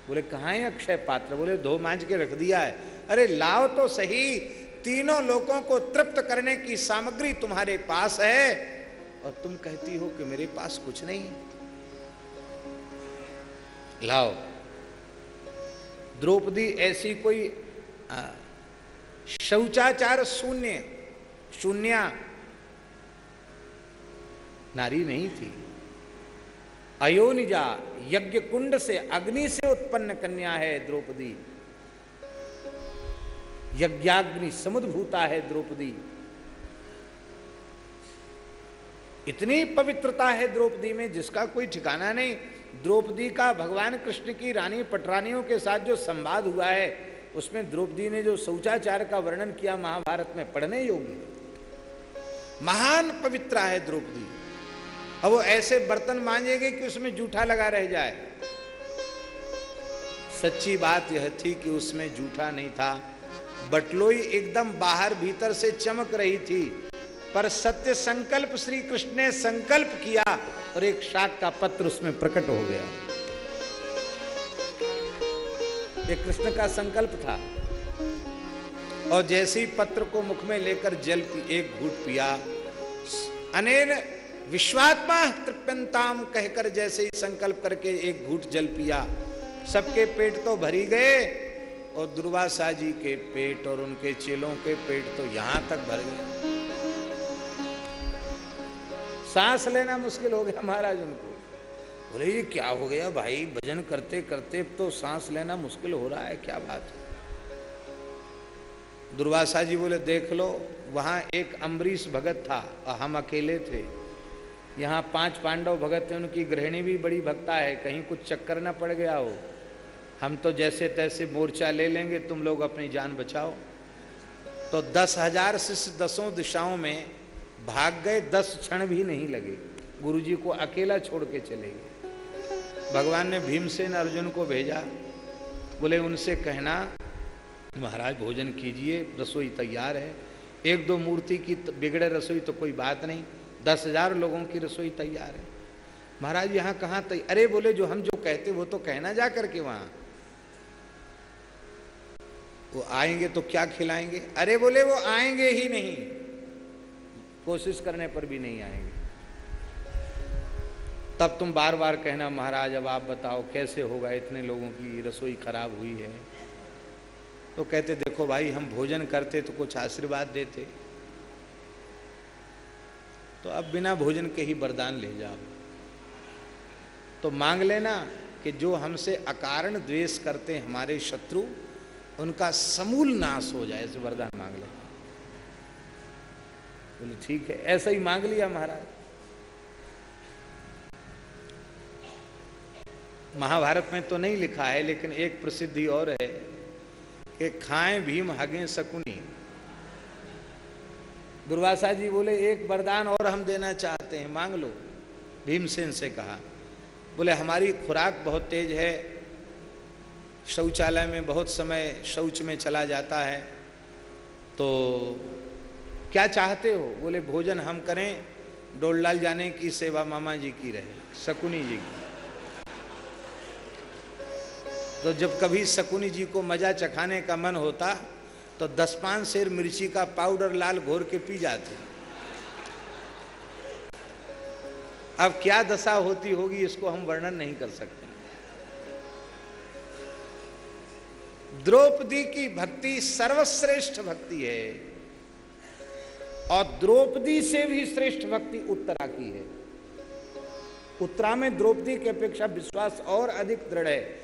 बोले, कहा है अक्षय पात्र? बोले, धो मांझ के रख दिया है। अरे, लाओ तो सही। तीनों लोगों को तृप्त करने की सामग्री तुम्हारे पास है। और तुम कहती हो कि मेरे पास कुछ नहीं लाओ। द्रौपदी ऐसी कोई शौचाचार शून्य शून्य नारी नहीं थी। अयोनिजा यज्ञ कुंड से अग्नि से उत्पन्न कन्या है द्रौपदी। यज्ञाग्नि समुद्भूता है द्रौपदी। इतनी पवित्रता है द्रौपदी में जिसका कोई ठिकाना नहीं। द्रौपदी का भगवान कृष्ण की रानी पटरानियों के साथ जो संवाद हुआ है, उसमें द्रौपदी ने जो शौचाचार का वर्णन किया, महाभारत में पढ़ने योग्य महान पवित्रा है द्रौपदी। अब वो ऐसे बर्तन मांजेंगे कि उसमें जूठा लगा रह जाए। सच्ची बात यह थी कि उसमें जूठा नहीं था। बटलोई एकदम बाहर भीतर से चमक रही थी। पर सत्य संकल्प श्री कृष्ण ने संकल्प किया और एक शाक का पत्र उसमें प्रकट हो गया। ये कृष्ण का संकल्प था। और जैसे ही पत्र को मुख में लेकर जल की एक घूट पिया, अनेन विश्वात्मा तृप्यंताम कहकर जैसे ही संकल्प करके एक घूट जल पिया, सबके पेट तो भरी गए और दुर्वासा जी के पेट और उनके चेलों के पेट तो यहाँ तक भर गए। सांस लेना मुश्किल हो गया महाराज उनको। बोले, ये क्या हो गया भाई? भजन करते करते तो सांस लेना मुश्किल हो रहा है, क्या बात है? दुर्वासा जी बोले, देख लो, वहाँ एक अम्बरीश भगत था, और हम अकेले थे। यहाँ पाँच पांडव भगत थे, उनकी गृहिणी भी बड़ी भक्ता है, कहीं कुछ चक्कर ना पड़ गया हो। हम तो जैसे तैसे मोर्चा ले लेंगे, तुम लोग अपनी जान बचाओ। तो दस हज़ार शिष्य दसों दिशाओं में भाग गए, दस क्षण भी नहीं लगे। गुरुजी को अकेला छोड़ के चले गए। भगवान ने भीमसेन अर्जुन को भेजा। बोले, उनसे कहना, महाराज भोजन कीजिए, रसोई तैयार है। एक दो मूर्ति की बिगड़े रसोई तो कोई बात नहीं। दस हज़ार लोगों की रसोई तैयार है। महाराज यहाँ कहाँ तैयार अरे बोले, जो हम जो कहते, वो तो कहना जा करके वहाँ। वो आएँगे तो क्या खिलाएँगे? अरे बोले, वो आएँगे ही नहीं। कोशिश करने पर भी नहीं आएँगे। तब तुम बार बार कहना, महाराज, अब आप बताओ, कैसे होगा? इतने लोगों की रसोई खराब हुई है। तो कहते, देखो भाई, हम भोजन करते तो कुछ आशीर्वाद देते। तो अब बिना भोजन के ही वरदान ले जाओ। तो मांग लेना कि जो हमसे अकारण द्वेष करते हमारे शत्रु, उनका समूल नाश हो जाए, ऐसे वरदान मांग ले बोले, ठीक है, ऐसा ही मांग लिया महाराज। महाभारत में तो नहीं लिखा है, लेकिन एक प्रसिद्धि और है कि खाएँ, भीम, हगे, शकुनी। दुर्वासा जी बोले, एक वरदान और हम देना चाहते हैं, मांग लो। भीमसेन से कहा, बोले, हमारी खुराक बहुत तेज है, शौचालय में बहुत समय शौच में चला जाता है तो क्या चाहते हो? बोले, भोजन हम करें, डोललाल जाने की सेवा मामा जी की रहे, शकुनी जी की। तो जब कभी शकुनी जी को मज़ा चखाने का मन होता तो दस पाँच शेर मिर्ची का पाउडर लाल घोर के पी जाते। अब क्या दशा होती होगी, इसको हम वर्णन नहीं कर सकते। द्रौपदी की भक्ति सर्वश्रेष्ठ भक्ति है। और द्रौपदी से भी श्रेष्ठ भक्ति उत्तरा की है। उत्तरा में द्रौपदी की अपेक्षा विश्वास और अधिक दृढ़ है।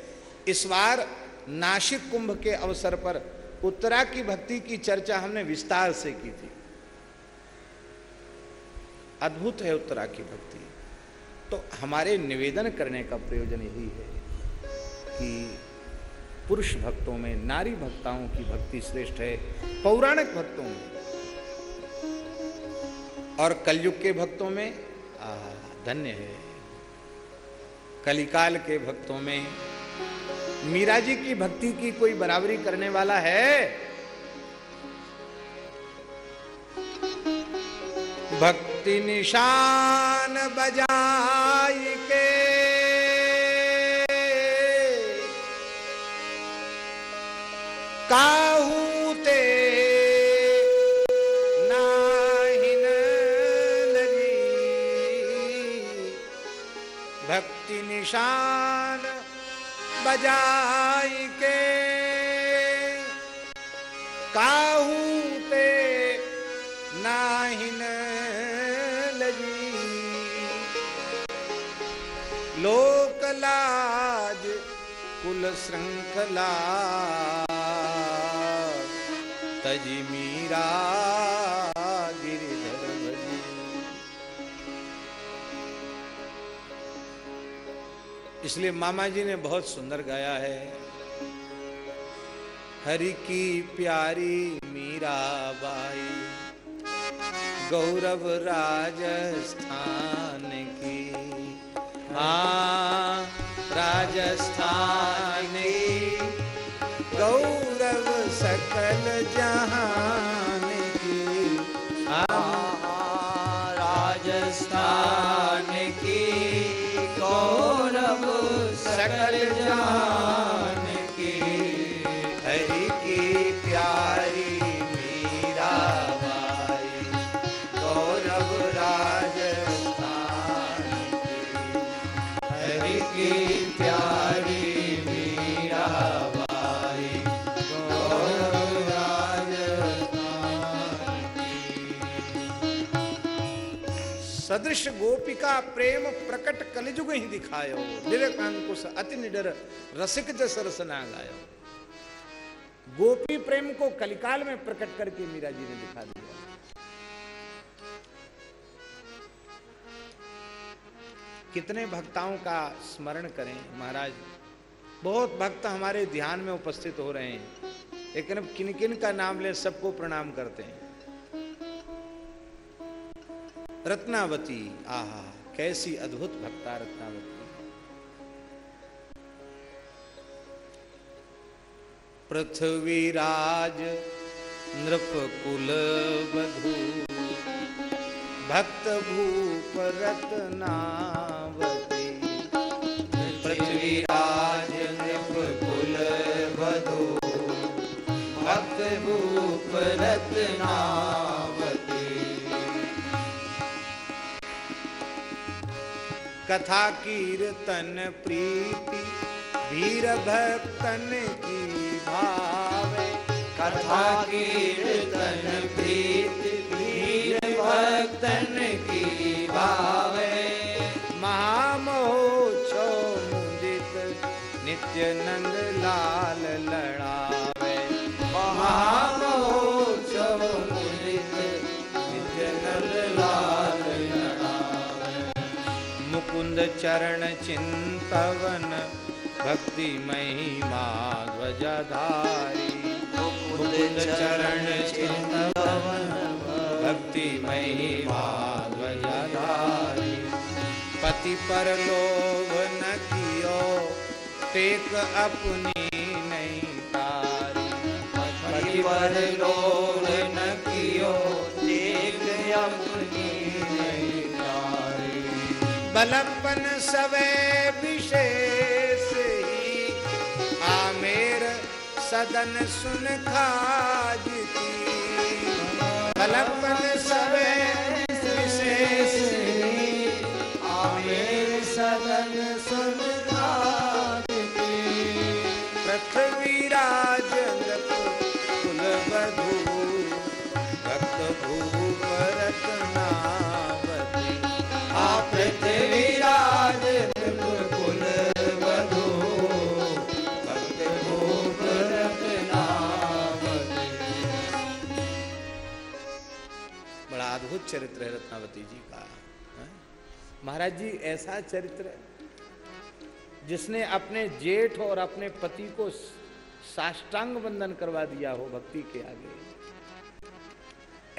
इस बार नासिक कुंभ के अवसर पर उत्तरा की भक्ति की चर्चा हमने विस्तार से की थी। अद्भुत है उत्तरा की भक्ति। तो हमारे निवेदन करने का प्रयोजन यही है कि पुरुष भक्तों में, नारी भक्ताओं की भक्ति श्रेष्ठ है, पौराणिक भक्तों में और कलयुग के भक्तों में आ, धन्य है। कलिकाल के भक्तों में मीरा जी की भक्ति की कोई बराबरी करने वाला है? भक्ति निशान बजाई के। काहू निशान बजाई के। काहू ते नाहिन लगी। लोक लाज कुल श्रृंखला। तजी मीरा इसलिए मामा जी ने बहुत सुंदर गाया है। हरि की प्यारी मीरा बाई, गौरव राजस्थान की। हाँ राजस्थान सदृश गोपिका प्रेम प्रकट कलजुग ही दिखायो। निरकांकुश अति निडर रसिक जस रस ना गायो गोपी प्रेम को कलिकाल में प्रकट करके मीरा जी ने दिखा दिया। कितने भक्ताओं का स्मरण करें महाराज। बहुत भक्त हमारे ध्यान में उपस्थित हो रहे हैं। लेकिन अब किन किन का नाम ले सबको प्रणाम करते हैं। रत्नावती आहा कैसी अद्भुत भक्ता रत्नावती। पृथ्वीराज नृप कुल भक्त भूप रत्नावती। कथा कीर्तन प्रीति, वीर भक्तन की भावे। कथा कीर्तन प्रीत, वीर भक्तन की भावे। महामहोत्सव मुदित नित्य नंद लाल लड़ावे मुकुंद चरण चिंतवन भक्ति महिमा ध्वजधारी। मुकुंद चरण चिंतवन भक्ति महिमा ध्वजधारी। पति पर लोभ न कियो, टेक अपनी नहीं तारी परिवर लोभ बलपन सवे विशेष ही। आमेर सदन सुन खाजती बलपन सवे विशेष आमेर सदन सुन खाज पृथ्वीराज कुल बधू भक्त अद्भुत चरित्र है रत्नावती जी का महाराज जी, ऐसा चरित्र जिसने अपने जेठ और अपने पति को साष्टांग बंधन करवा दिया हो भक्ति के आगे।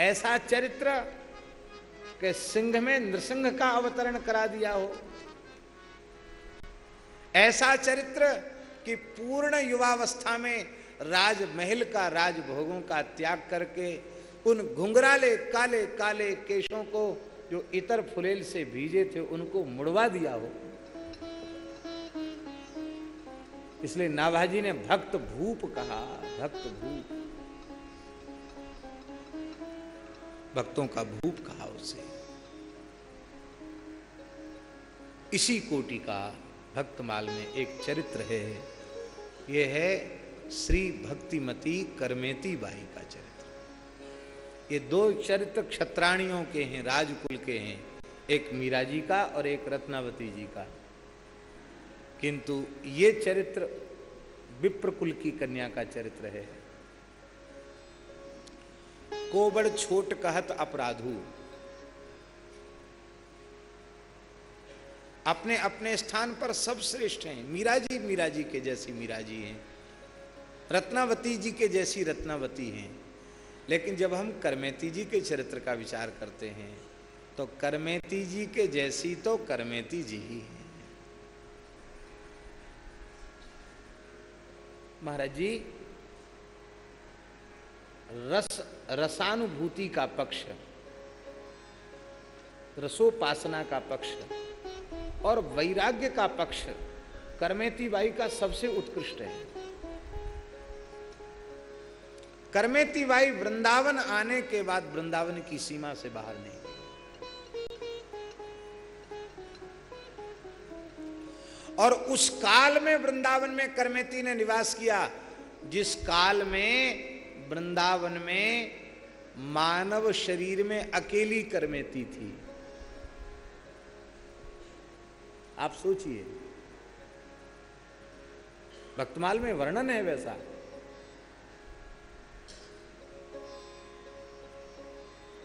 ऐसा चरित्र के सिंह में नृसिंह का अवतरण करा दिया हो। ऐसा चरित्र कि पूर्ण युवावस्था में राजमहल का राजभोगों का त्याग करके उन घुंघराले काले काले केशों को जो इतर फुलेल से भीजे थे, उनको मुड़वा दिया हो। इसलिए नाभाजी ने भक्त भूप कहा, भक्त भूप। भक्तों का भूप कहा उसे। इसी कोटि का भक्तमाल में एक चरित्र है। यह है श्री भक्तिमती करमेती बाई। ये दो चरित्र क्षत्राणियों के हैं, राजकुल के हैं, एक मीरा जी का और एक रत्नावती जी का। किंतु ये चरित्र विप्रकुल की कन्या का चरित्र है। कोबड़ छोट कहत अपराधु। अपने अपने स्थान पर सब श्रेष्ठ हैं। मीरा जी मीरा जी के जैसी मीरा जी हैं। रत्नावती जी के जैसी रत्नावती हैं। लेकिन जब हम करमेती जी के चरित्र का विचार करते हैं तो करमेती जी के जैसी तो करमेती जी ही है। महाराज जी, रस, रसानुभूति का पक्ष, रसोपासना का पक्ष, और वैराग्य का पक्ष करमेती बाई का सबसे उत्कृष्ट है। करमेती बाई वृंदावन आने के बाद वृंदावन की सीमा से बाहर नहीं। और उस काल में वृंदावन में करमेती ने निवास किया, जिस काल में वृंदावन में मानव शरीर में अकेली करमेती थी। आप सोचिए। भक्तमाल में वर्णन है वैसा।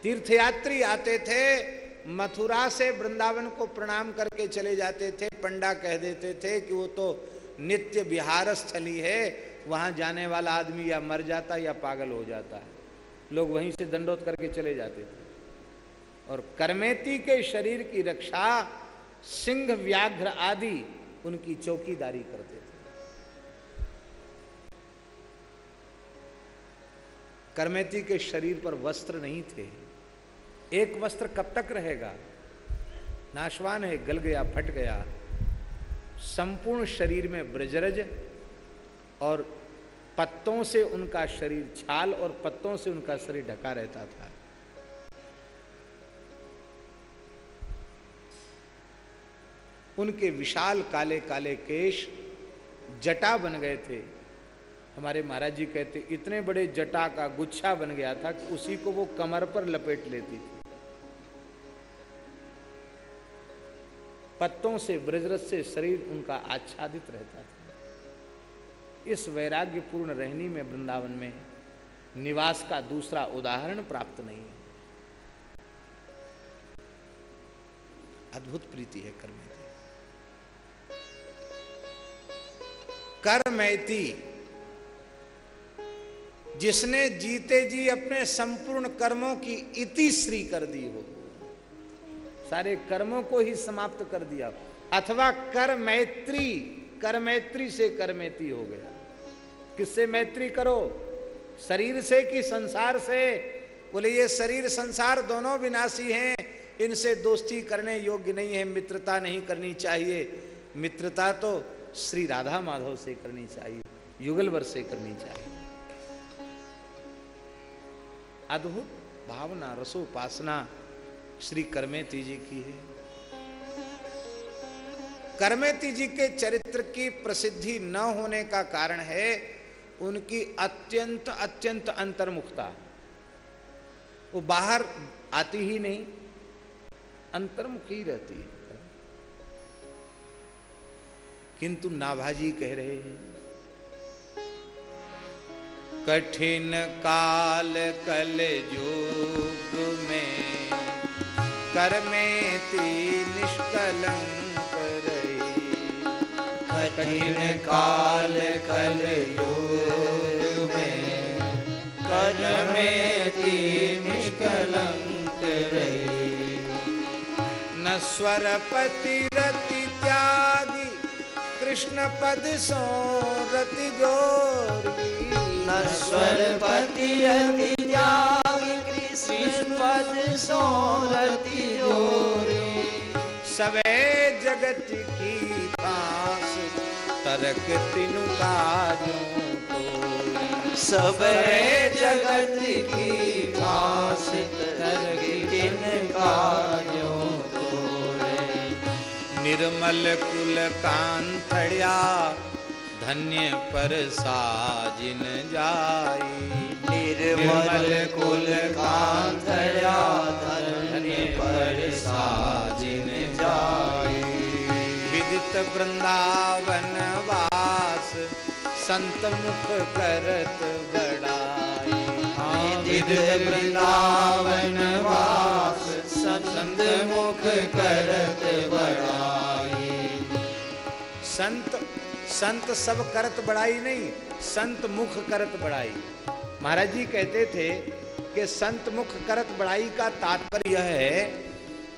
तीर्थयात्री आते थे, मथुरा से वृंदावन को प्रणाम करके चले जाते थे, पंडा कह देते थे कि वो तो नित्य विहार स्थली है, वहाँ जाने वाला आदमी या मर जाता या पागल हो जाता है। लोग वहीं से दंडोत करके चले जाते थे। और करमेती के शरीर की रक्षा, सिंह व्याघ्र आदि उनकी चौकीदारी करते थे। कर्मेती के शरीर पर वस्त्र नहीं थे। एक वस्त्र कब तक रहेगा? नाशवान है, गल गया, फट गया। संपूर्ण शरीर में ब्रजरज और पत्तों से उनका शरीर छाल और पत्तों से उनका शरीर ढका रहता था। उनके विशाल काले काले केश जटा बन गए थे। हमारे महाराज जी कहते, इतने बड़े जटा का गुच्छा बन गया था कि उसी को वो कमर पर लपेट लेती थी। पत्तों से ब्रजरस से शरीर उनका आच्छादित रहता था। इस वैराग्यपूर्ण रहनी में वृंदावन में निवास का दूसरा उदाहरण प्राप्त नहीं है। अद्भुत प्रीति है कर्मेती कर्मैती, जिसने जीते जी अपने संपूर्ण कर्मों की इति श्री कर दी हो। सारे कर्मों को ही समाप्त कर दिया। अथवा कर मैत्री कर मैत्री से कर मैती हो गया। किससे मैत्री करो? शरीर से कि संसार से? बोले, ये शरीर संसार दोनों विनाशी हैं। इनसे दोस्ती करने योग्य नहीं है, मित्रता नहीं करनी चाहिए। मित्रता तो श्री राधा माधव से करनी चाहिए युगलवर से करनी चाहिए। अद्भुत भावना, रसोपासना श्री कर्मेती जी की है। कर्मेती जी के चरित्र की प्रसिद्धि न होने का कारण है उनकी अत्यंत अत्यंत अंतर्मुखता। वो बाहर आती ही नहीं, अंतर्मुखी रहती है। किंतु नाभाजी कह रहे हैं, कठिन काल कल युग में कर में ती निष्कलंक रही। कठिन काल कल युग में कर में थी निष्कलंक रही। नस्वर पति रति त्यागी, कृष्ण पद सो रति जोरी नश्वर पति अति त्यागी कृष्ण पद सोरति जोरी। सबे जगत की फांस तरक तिनु काजों सब जगत की घास तरगिन काजों तोरे निर्मल कुल कांथड़िया धन्य पर साजिन जाई। निर्मल कुल कांधया धन्य पर साजिन जाई। विदित वृंदावन वास संत मुख करत बड़ाई विद वृंदावन वास संत मुख करत बड़ाई संत संत सब करत बड़ाई नहीं, संत मुख करत बड़ाई। महाराज जी कहते थे कि संत मुख करत बड़ाई का तात्पर्य यह है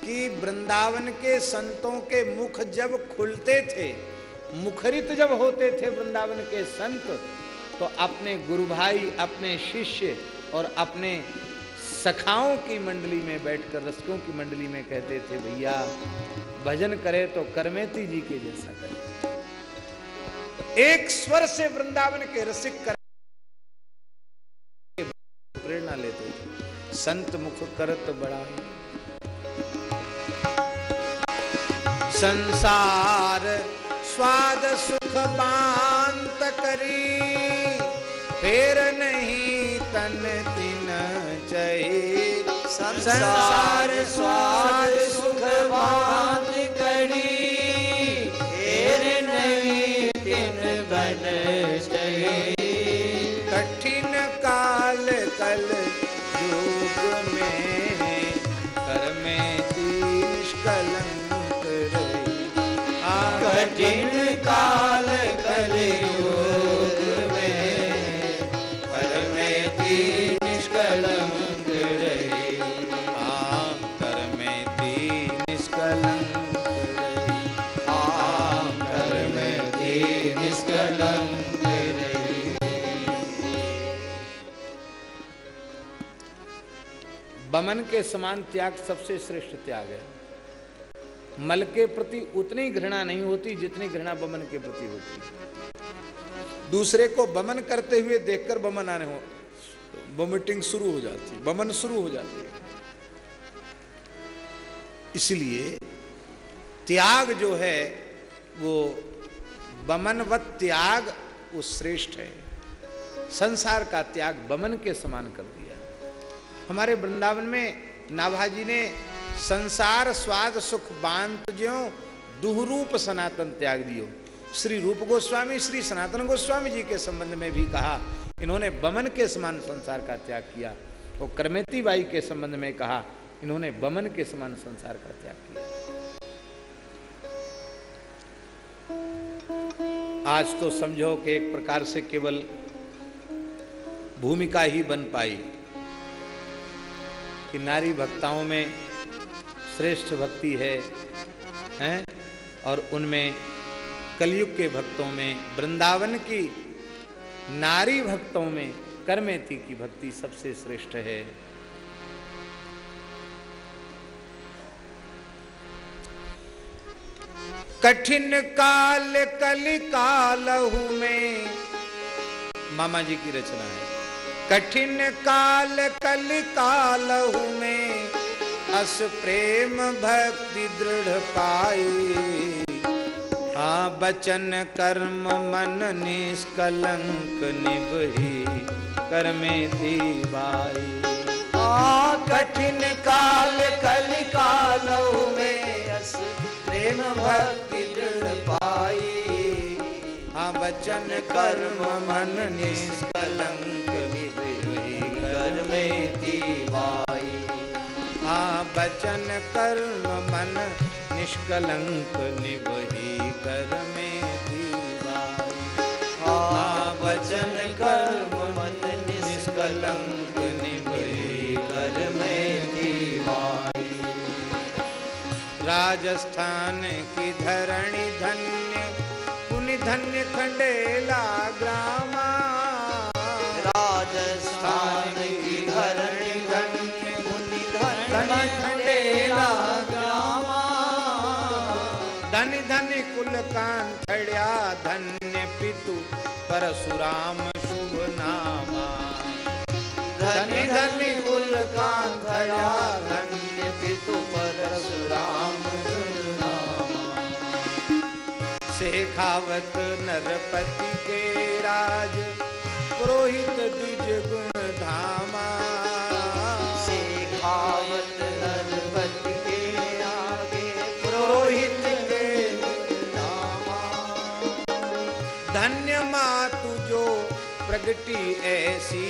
कि वृंदावन के संतों के मुख जब खुलते थे, मुखरित जब होते थे वृंदावन के संत तो अपने गुरु भाई, अपने शिष्य और अपने सखाओं की मंडली में बैठकर, रसिकों की मंडली में कहते थे, भैया, भजन करे तो करमेती जी के जैसा करे। एक स्वर से वृंदावन के रसिक कर प्रेरणा लेते थे संत मुख करत बड़ा संसार स्वाद सुख बांत करी। फेर नहीं तन तिन चही संसार स्वाद सुख बात बमन के समान त्याग सबसे श्रेष्ठ त्याग है। मल के प्रति उतनी घृणा नहीं होती जितनी घृणा बमन के प्रति होती दूसरे को बमन करते हुए देखकर बमन आने हो वोमिटिंग शुरू हो जाती है, बमन शुरू हो जाती है। इसलिए त्याग जो है, वो बमनवत त्याग वो श्रेष्ठ है। संसार का त्याग बमन के समान कर दिया। हमारे वृंदावन में नाभाजी ने संसार, स्वाद, सुख, बांत ज्यो दुहरूप सनातन त्याग दियो। श्री रूप गोस्वामी, श्री सनातन गोस्वामी जी के संबंध में भी कहा, इन्होंने बमन के समान संसार का त्याग किया। और करमेती बाई के संबंध में कहा, इन्होंने बमन के समान संसार का त्याग किया। आज तो समझो कि एक प्रकार से केवल भूमिका ही बन पाई। कि नारी भक्ताओं में श्रेष्ठ भक्ति है, हैं? और उनमें कलयुग के भक्तों में, वृंदावन की नारी भक्तों में करमेती की भक्ति सबसे श्रेष्ठ है। कठिन काल कलि कालहु में मामा जी की रचना है। कठिन काल कल कालहु में अस प्रेम भक्ति दृढ़ पाई। हाँ बचन कर्म मन निष्कलंक निभही, कर्मे दीवाई आ कठिन काल कलि कालौ में अस प्रेम भक्ति दृढ़ पाई। हाँ वचन कर्म मन निष्कलंक कर में दीवाई हाँ वचन कर्म मन निष्कलंक निबही कर में दीवाई हाँ वचन कर्म मन निष्कलंक निबही कर में दीवाई राजस्थान की धरणी धन्य धन्य खंडेला ग्रामा। राजस्थान की धरणी धन्य मुनि धन धन खंडेला ग्रामा। धन धन कुल कांठड़िया धन्य पितु परशुराम शुभ नामा। धन धन कुल कांधया धन्य पितु परशुराम शेखावत नरपति के राज पुरोहित द्विज गुण धामा। शेखावत नरपति के आगे पुरोहित के धन्य मातु जो प्रगति ऐसी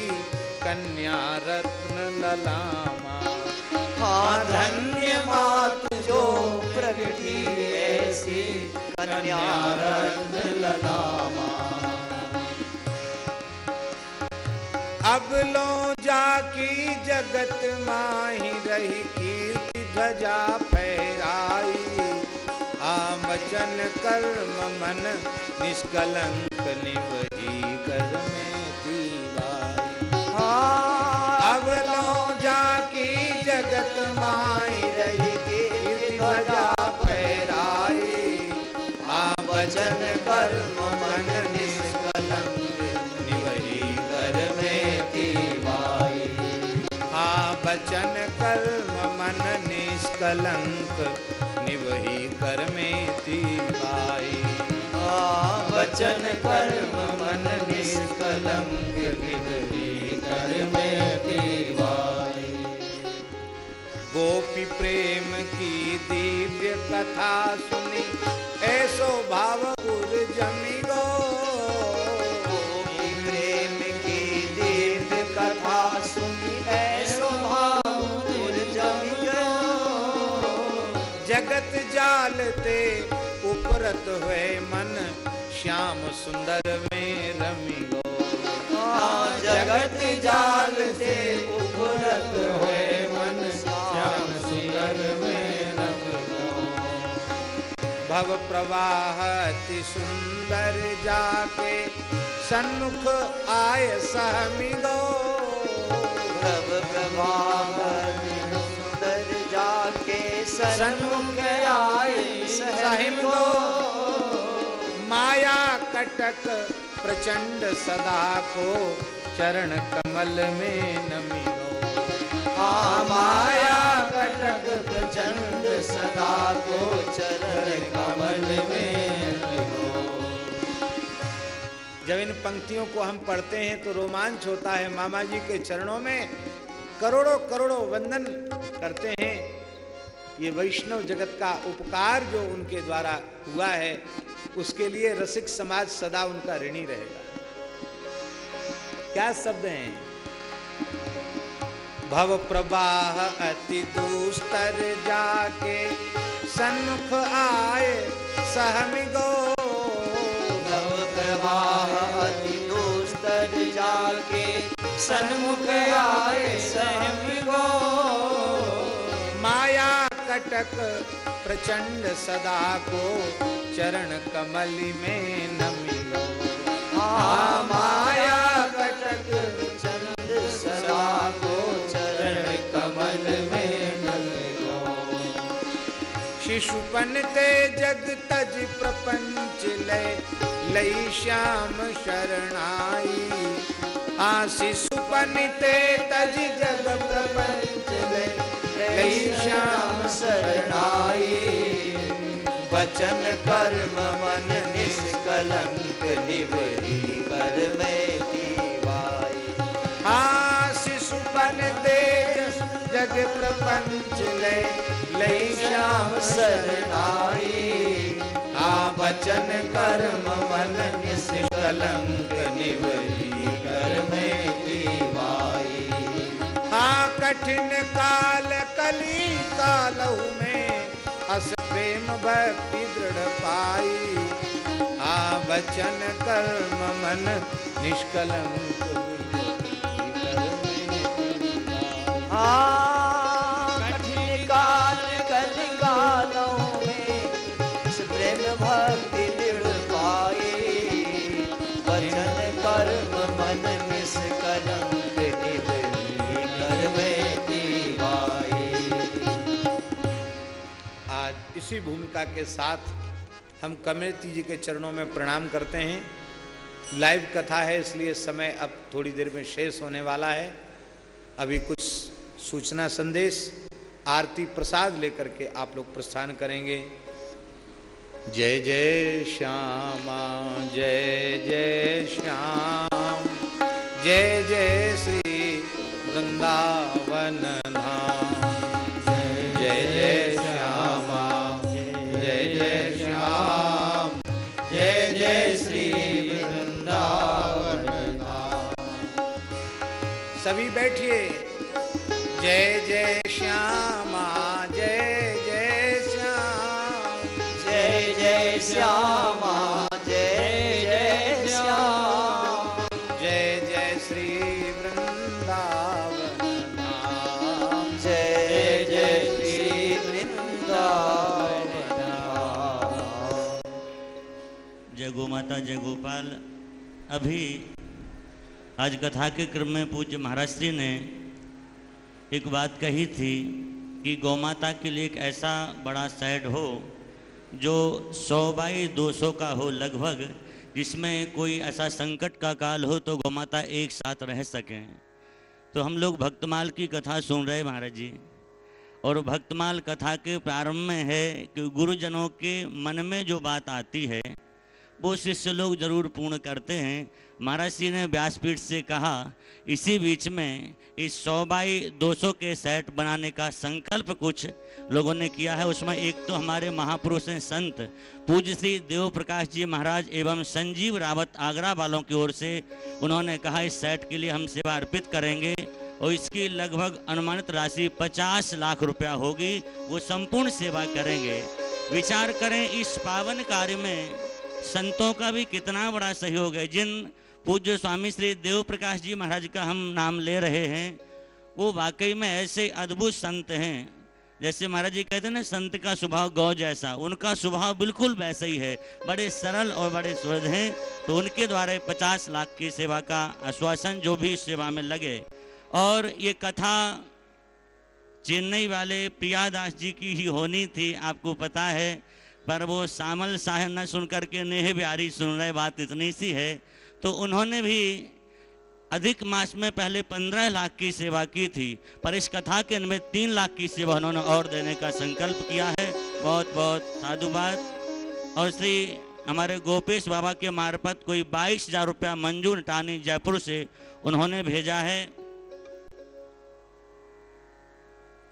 कन्या रत्न ललामा हाँ धन्य मात जो प्रगति ऐसी अब लो जाकी जगत माही रही कीर्ति ध्वजा फहराई। आमचन कर्म मन निष्कलंक निवही कर में दीवाई हाँ। अब लो जाकी जगत माही वचन कर्म मन निष्कलंक। निवही कर में माई हाँ बचन कर्म मन निष्कलंक। निवही कर में हाँ वचन कर्म मन निष्कलंक। निवही कर में माई गोपी प्रेम की दिव्य कथा सुनी। ऐसो भाव उर जमी गो प्रेम की दिव्य कथा सुनी ऐसो भाव जमी गयो जगत जालते उपरत हुए मन श्याम सुंदर में रमी गो हाँ, जगत जाल से उभरत हुए भव प्रवाह अति सुंदर जाके सन्मुख आय सहमी गो प्रभ प्रभाव सुंदर जाके सन्मुख आए सहम गो माया कटक प्रचंड सदा को चरण कमल में नमी गो हाँ माया कटक प्रचंड सदा को चरण कमल में जब इन पंक्तियों को हम पढ़ते हैं तो रोमांच होता है मामा जी के चरणों में। करोड़ों करोड़ों वंदन करते हैं। ये वैष्णव जगत का उपकार जो उनके द्वारा हुआ है, उसके लिए रसिक समाज सदा उनका ऋणी रहेगा। क्या शब्द हैं? भव प्रवाह अति दुस्तर जाके सन्मुख आए सहमि गो। भव प्रवाह अति दुस्तर जाके सन्मुख आए सहम गो। माया कटक प्रचंड सदा को चरण कमल में नमी हाँ माया शिशुपन ते जग तज प्रपंच ले, लई श्याम शरणाई। आ शिशुपन ते तज जग प्रपंच ले, लई श्याम शरणाई। वचन कर्म मन निष्कलंक निवही लई श्याम आ कर्म मन निष्कलंक निवही कर में दीवाई। हाँ कठिन काल कली कालहु में अस प्रेम भक्ति दृढ़ पाई। आ वचन कर्म मन निष्कलंक बुद्धि इसी भूमिका के साथ हम कमेटी जी के चरणों में प्रणाम करते हैं। लाइव कथा है, इसलिए समय अब थोड़ी देर में शेष होने वाला है। अभी कुछ सूचना संदेश, आरती प्रसाद लेकर के आप लोग प्रस्थान करेंगे। जय जय श्यामा, जय जय श्याम, जय जय श्री वृंदावन धाम, जय जय श्यामा। सभी बैठिए। जय जय श्यामा। माता जय गोपाल अभी आज कथा के क्रम में पूज्य महाराज श्री ने एक बात कही थी कि गौ माता के लिए एक ऐसा बड़ा सेट हो जो सौ बाई दो सौ का हो लगभग, जिसमें कोई ऐसा संकट का काल हो तो गौ माता एक साथ रह सकें। तो हम लोग भक्तमाल की कथा सुन रहे महाराज जी। और भक्तमाल कथा के प्रारंभ में है कि गुरुजनों के मन में जो बात आती है वो शिष्य लोग ज़रूर पूर्ण करते हैं। महाराज जी ने व्यासपीठ से कहा, इसी बीच में इस सौ बाई दो सौ के सेट बनाने का संकल्प कुछ लोगों ने किया है। उसमें एक तो हमारे महापुरुष हैं संत पूज्य श्री देव प्रकाश जी महाराज एवं संजीव रावत आगरा वालों की ओर से उन्होंने कहा, इस सेट के लिए हम सेवा अर्पित करेंगे और इसकी लगभग अनुमानित राशि 50 लाख रुपया होगी। वो संपूर्ण सेवा करेंगे। विचार करें, इस पावन कार्य में संतों का भी कितना बड़ा सहयोग है। जिन पूज्य स्वामी श्री देव प्रकाश जी महाराज का हम नाम ले रहे हैं, वो वाकई में ऐसे अद्भुत संत हैं। जैसे महाराज जी कहते हैं ना, संत का स्वभाव गौ जैसा, उनका स्वभाव बिल्कुल वैसा ही है। बड़े सरल और बड़े सुहृद हैं तो उनके द्वारा पचास लाख की सेवा का आश्वासन जो भी सेवा में लगे। और ये कथा चेन्नई वाले प्रियादास जी की ही होनी थी, आपको पता है। पर वो सामल साहब न सुन करके नेह बिहारी सुन रहे बात इतनी सी है। तो उन्होंने भी अधिक मास में पहले पंद्रह लाख की सेवा की थी, पर इस कथा के में तीन लाख की सेवा उन्होंने और देने का संकल्प किया है। बहुत बहुत साधुवाद। और श्री हमारे गोपेश बाबा के मार्फत कोई बाईस हज़ार रुपया मंजू टानी जयपुर से उन्होंने भेजा है।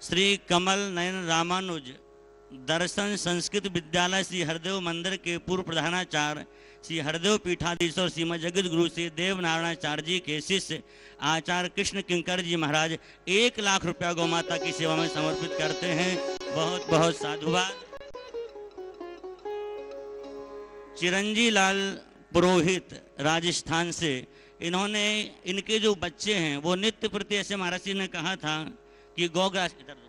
श्री कमल नयन रामानुज दर्शन संस्कृत विद्यालय श्री हरदेव मंदिर के पूर्व प्रधानाचार्य श्री हरदेव पीठाधीश्वर श्रीमद जगत गुरु श्री देव नारायणाचार्य जी के शिष्य आचार्य कृष्ण किंकर जी महाराज एक लाख रुपया गौ माता की सेवा में समर्पित करते हैं। बहुत बहुत साधुवाद। चिरंजी लाल पुरोहित राजस्थान से इन्होंने, इनके जो बच्चे हैं, वो नित्य प्रति ऐसे महाराज जी ने कहा था कि गौग्रास इधर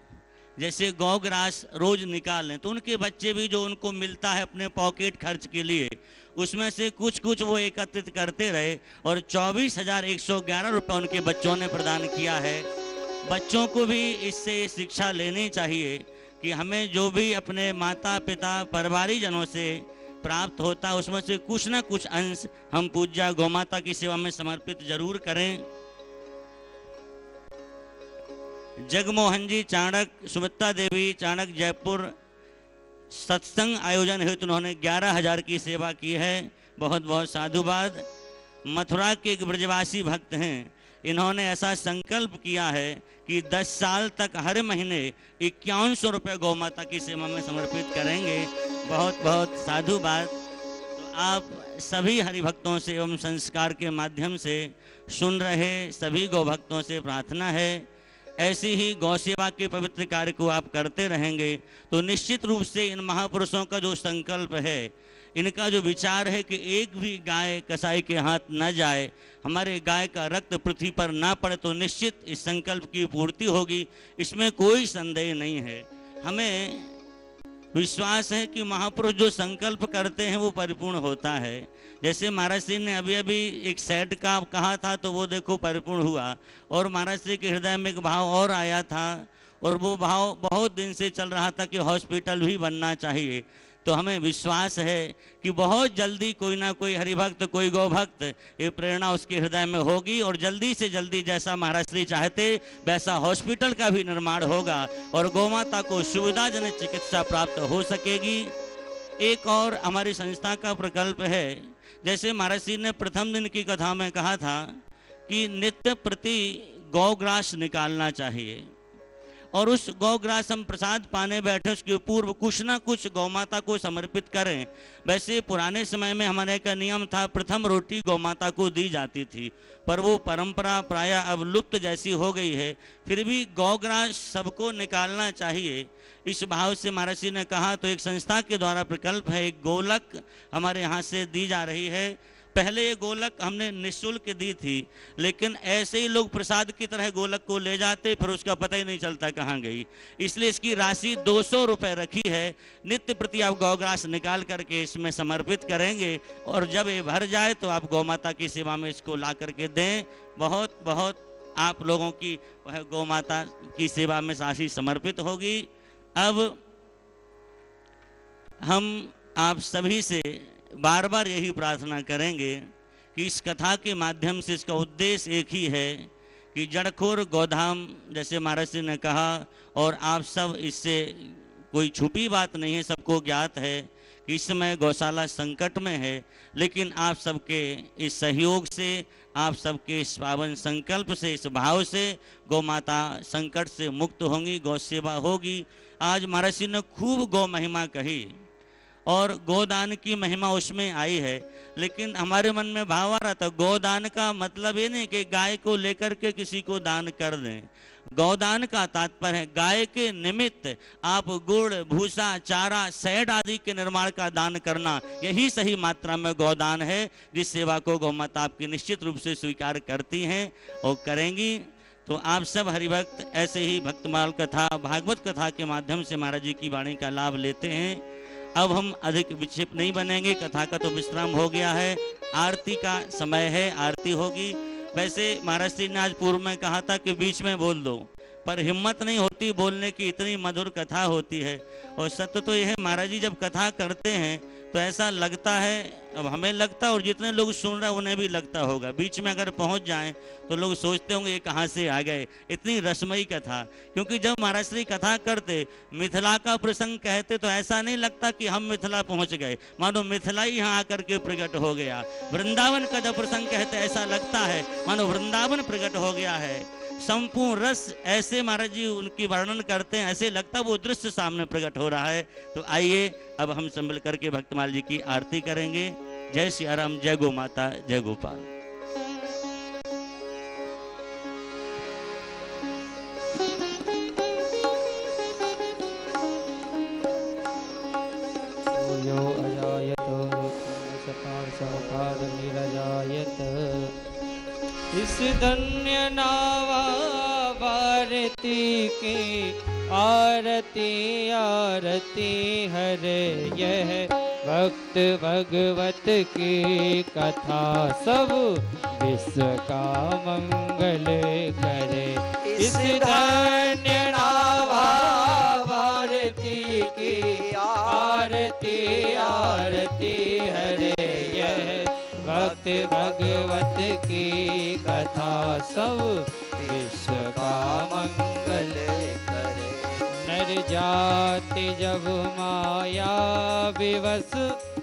जैसे गौग्रास रोज निकाल तो उनके बच्चे भी जो उनको मिलता है अपने पॉकेट खर्च के लिए, उसमें से कुछ कुछ वो एकत्रित करते रहे और चौबीस हज़ार एक सौ ग्यारह रुपये उनके बच्चों ने प्रदान किया है। बच्चों को भी इससे शिक्षा लेनी चाहिए कि हमें जो भी अपने माता पिता परिवारी जनों से प्राप्त होता है उसमें से कुछ ना कुछ अंश हम पूज्या गौमाता की सेवा में समर्पित ज़रूर करें। जगमोहन जी, चाणक सुमित्रा देवी, चाणक जयपुर, सत्संग आयोजन हेतु उन्होंने ग्यारह हज़ार की सेवा की है। बहुत बहुत साधुवाद। मथुरा के एक ब्रजवासी भक्त हैं। इन्होंने ऐसा संकल्प किया है कि 10 साल तक हर महीने इक्यावन सौ रुपये गौ माता की सेवा में समर्पित करेंगे। बहुत बहुत साधुवाद। तो आप सभी हरिभक्तों से एवं संस्कार के माध्यम से सुन रहे सभी गौ भक्तों से प्रार्थना है। ऐसी ही गौ सेवा के पवित्र कार्य को आप करते रहेंगे तो निश्चित रूप से इन महापुरुषों का जो संकल्प है, इनका जो विचार है कि एक भी गाय कसाई के हाथ न जाए, हमारे गाय का रक्त पृथ्वी पर ना पड़े तो निश्चित इस संकल्प की पूर्ति होगी। इसमें कोई संदेह नहीं है। हमें विश्वास है कि महापुरुष जो संकल्प करते हैं वो परिपूर्ण होता है। जैसे महाराज सिंह ने अभी अभी एक सेट का कहा था तो वो देखो परिपूर्ण हुआ। और महाराज सिंह के हृदय में एक भाव और आया था, और वो भाव बहुत दिन से चल रहा था कि हॉस्पिटल भी बनना चाहिए। तो हमें विश्वास है कि बहुत जल्दी कोई ना कोई हरिभक्त, कोई गौभक्त, ये प्रेरणा उसके हृदय में होगी और जल्दी से जल्दी जैसा महाराज श्री चाहते, वैसा हॉस्पिटल का भी निर्माण होगा और गौमाता को सुविधाजनक चिकित्सा प्राप्त हो सकेगी। एक और हमारी संस्था का प्रकल्प है। जैसे महाराज श्री ने प्रथम दिन की कथा में कहा था कि नित्य प्रति गौग्रास निकालना चाहिए। और उस गौग्रास हम प्रसाद पाने बैठे उसके पूर्व कुछ ना कुछ गौ माता को समर्पित करें। वैसे पुराने समय में हमारे का नियम था, प्रथम रोटी गौ माता को दी जाती थी, पर वो परंपरा प्राय अब लुप्त जैसी हो गई है। फिर भी गौग्रास सबको निकालना चाहिए। इस भाव से महाराज ने कहा तो एक संस्था के द्वारा प्रकल्प है, एक गोलक हमारे यहाँ से दी जा रही है। पहले ये गोलक हमने निशुल्क दी थी, लेकिन ऐसे ही लोग प्रसाद की तरह गोलक को ले जाते, फिर उसका पता ही नहीं चलता कहाँ गई। इसलिए इसकी राशि दो सौ रुपये रखी है। नित्य प्रति आप गौग्रास निकाल करके इसमें समर्पित करेंगे, और जब ये भर जाए तो आप गौ माता की सेवा में इसको ला करके दें। बहुत बहुत आप लोगों की वह गौ माता की सेवा में राशि समर्पित होगी। अब हम आप सभी से बार बार यही प्रार्थना करेंगे कि इस कथा के माध्यम से इसका उद्देश्य एक ही है कि जड़खोर गोधाम, जैसे महाराज जी ने कहा, और आप सब इससे कोई छुपी बात नहीं है, सबको ज्ञात है कि इस समय गौशाला संकट में है, लेकिन आप सबके इस सहयोग से, आप सबके इस पावन संकल्प से, इस भाव से गौ माता संकट से मुक्त होंगी, गौ सेवा होगी। आज महाराज जी ने खूब गौ महिमा कही। और गोदान की महिमा उसमें आई है। लेकिन हमारे मन में भाव आ रहा था, गोदान का मतलब ये नहीं कि गाय को लेकर के किसी को दान कर दें। गौदान का तात्पर्य है, गाय के निमित्त आप गुड़, भूसा, चारा, सैड आदि के निर्माण का दान करना, यही सही मात्रा में गौदान है, जिस सेवा को गौ माता आपकी निश्चित रूप से स्वीकार करती हैं और करेंगी। तो आप सब हरिभक्त, ऐसे ही भक्तमाल कथा, भागवत कथा के माध्यम से महाराज जी की वाणी का लाभ लेते हैं। अब हम अधिक विक्षिप्त नहीं बनेंगे। कथा का तो विश्राम हो गया है। आरती का समय है, आरती होगी। वैसे महाराज जी ने आज पूर्व में कहा था कि बीच में बोल दो, पर हिम्मत नहीं होती बोलने की, इतनी मधुर कथा होती है। और सत्य तो यह है, महाराज जी जब कथा करते हैं तो ऐसा लगता है, अब हमें लगता है और जितने लोग सुन रहे हैं, उन्हें भी लगता होगा। बीच में अगर पहुँच जाएँ तो लोग सोचते होंगे, ये कहाँ से आ गए? इतनी रसमयी कथा। क्योंकि जब महाराज श्री कथा करते, मिथिला का प्रसंग कहते तो ऐसा नहीं लगता कि हम मिथिला पहुँच गए। मानो मिथिला ही यहाँ आकर के प्रकट हो गया। वृंदावन का जब प्रसंग कहते, ऐसा लगता है, मानो वृंदावन प्रकट हो गया है। संपूर्ण रस ऐसे महाराज जी उनकी वर्णन करते हैं, ऐसे लगता वो दृश्य सामने प्रकट हो रहा है। तो आइए, अब हम संभल करके भक्तमाल जी की आरती करेंगे। जय श्री राम, जय गो माता, जय गोपाल। धन्य नावा भारती की आरती आरती हरे यह भक्त भगवत की कथा सब विश्व का मंगल करे। इस धन्य नावा भारती की आरती भक्त भगवत की कथा सब विश्व का मंगल करे। नर जाति जब माया विवश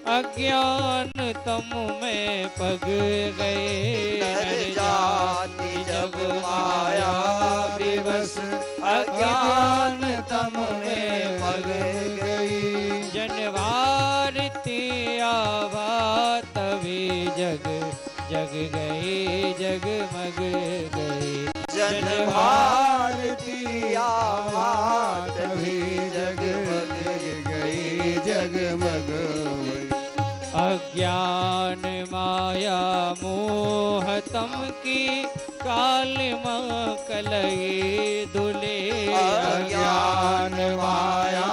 अज्ञान तम में पग गए। नर जाति जब माया विवश अज्ञान तम में पग जग गए जगमग गए। जन भारती आवाज़ भी जगमग गए जगमग अज्ञान माया मोहतम की काल कलये दुले। अज्ञान माया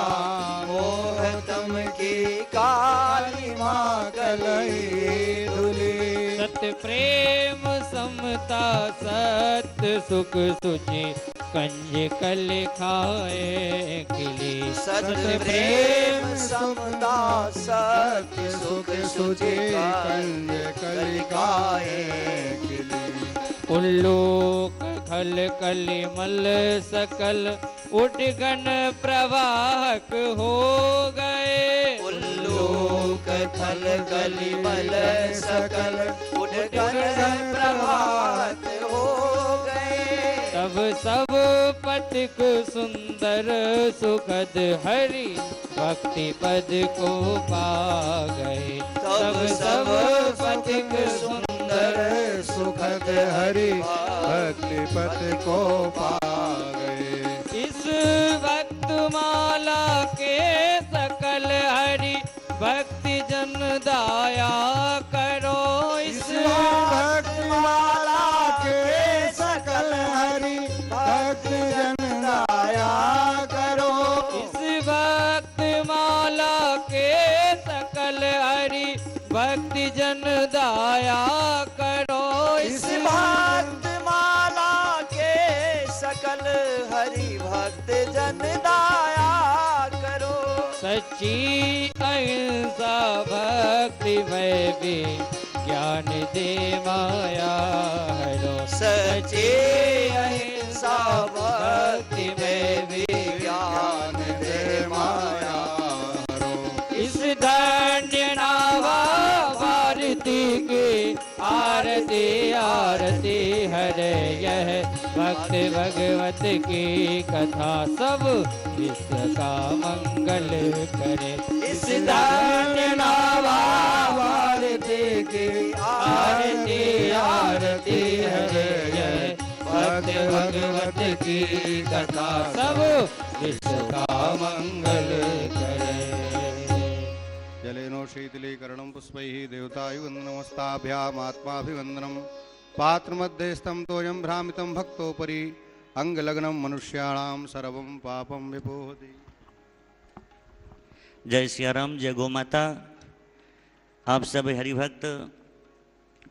मोहतम की काली माँ कलई प्रेम समता सत सुख सुचि कंज कल खाए किली सत प्रेम समता सत सुख सुचि कंज कल खाए किली उल्लोक खल कलिमल सकल उठगन प्रवाहक हो गए। उल्लोक थल कलिमल सकल उठकर प्रभात हो गए। तब सब पथिक सुंदर सुखद हरि भक्ति पद को पा गए। तब सब पथिक सुंदर सुखद हरि भक्ति पथ को पा गए इस भक्त माला के सकल हरि भक्ति जन दाया जन दाया करो इस भक्त माला के सकल हरि भक्त जन दाया करो। सच्ची अहिंसा भक्ति में भी ज्ञान दे माया हरो सच्ची अहिंसा भक्ति में भी आरती हरे यह भक्त भगवत की कथा सब इसका मंगल करे। इस धन्य नावा की आरती आरती हरे जय भक्त भगवत की कथा सब इसका मंगल करे। जलेनो शीतलीकरणं पुष्पैः देवतायुवन्दनमस्ताभ्यामात्माभिवन्दनं पात्रमध्यस्थं तोयं भ्रामितं भक्तोपरि अङ्गलग्नं मनुष्याणां सर्वं पापं विपोहति जय सियाराम, जय गौ माता आप सब हरिभक्त,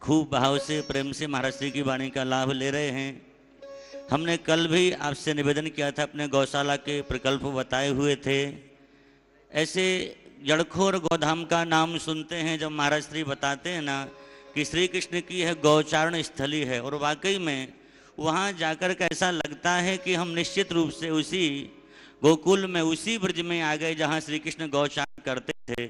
खूब भाव से, प्रेम से महाराज श्री की वाणी का लाभ ले रहे हैं। हमने कल भी आपसे निवेदन किया था, अपने गौशाला के प्रकल्प बताए हुए थे। ऐसे जड़खोर गौधाम का नाम सुनते हैं, जब महाराज श्री बताते हैं ना कि श्री कृष्ण की यह गौचारण स्थली है और वाकई में वहाँ जाकर के ऐसा लगता है कि हम निश्चित रूप से उसी गोकुल में, उसी ब्रज में आ गए जहाँ श्री कृष्ण गौचारण करते थे।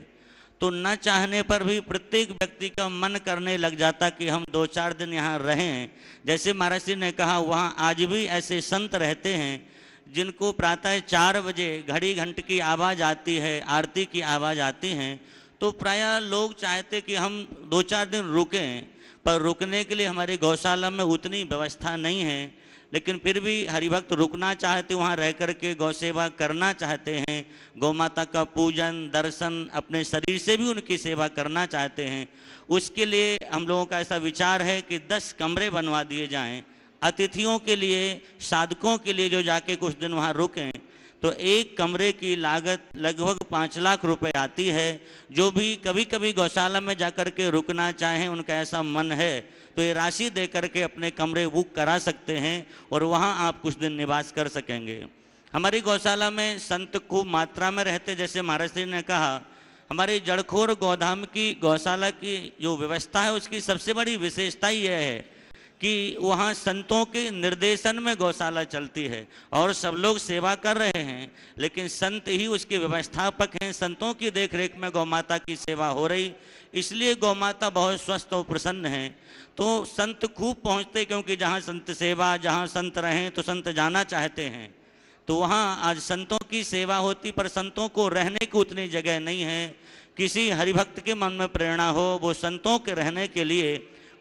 तो न चाहने पर भी प्रत्येक व्यक्ति का मन करने लग जाता कि हम दो चार दिन यहाँ रहें। जैसे महाराज जी ने कहा, वहाँ आज भी ऐसे संत रहते हैं जिनको प्रातः चार बजे घड़ी घंट की आवाज़ आती है, आरती की आवाज़ आती है। तो प्राय लोग चाहते कि हम दो चार दिन रुकें, पर रुकने के लिए हमारी गौशाला में उतनी व्यवस्था नहीं है। लेकिन फिर भी हरिभक्त रुकना चाहते, वहाँ रह कर के गौ सेवा करना चाहते हैं। गौ माता का पूजन, दर्शन, अपने शरीर से भी उनकी सेवा करना चाहते हैं। उसके लिए हम लोगों का ऐसा विचार है कि दस कमरे बनवा दिए जाएँ। अतिथियों के लिए, साधकों के लिए जो जाके कुछ दिन वहाँ रुकें तो एक कमरे की लागत लगभग पाँच लाख रुपए आती है। जो भी कभी कभी गौशाला में जाकर के रुकना चाहें, उनका ऐसा मन है तो ये राशि दे करके अपने कमरे बुक करा सकते हैं और वहाँ आप कुछ दिन निवास कर सकेंगे। हमारी गौशाला में संत खूब मात्रा में रहते जैसे महाराज जी ने कहा, हमारी जड़खोर गौधाम की गौशाला की जो व्यवस्था है, उसकी सबसे बड़ी विशेषता यह है कि वहाँ संतों के निर्देशन में गौशाला चलती है और सब लोग सेवा कर रहे हैं, लेकिन संत ही उसके व्यवस्थापक हैं। संतों की देखरेख में गौ माता की सेवा हो रही, इसलिए गौ माता बहुत स्वस्थ और प्रसन्न है। तो संत खूब पहुँचते क्योंकि जहाँ संत सेवा, जहाँ संत रहें तो संत जाना चाहते हैं। तो वहाँ आज संतों की सेवा होती, पर संतों को रहने की उतनी जगह नहीं है। किसी हरिभक्त के मन में प्रेरणा हो, वो संतों के रहने के लिए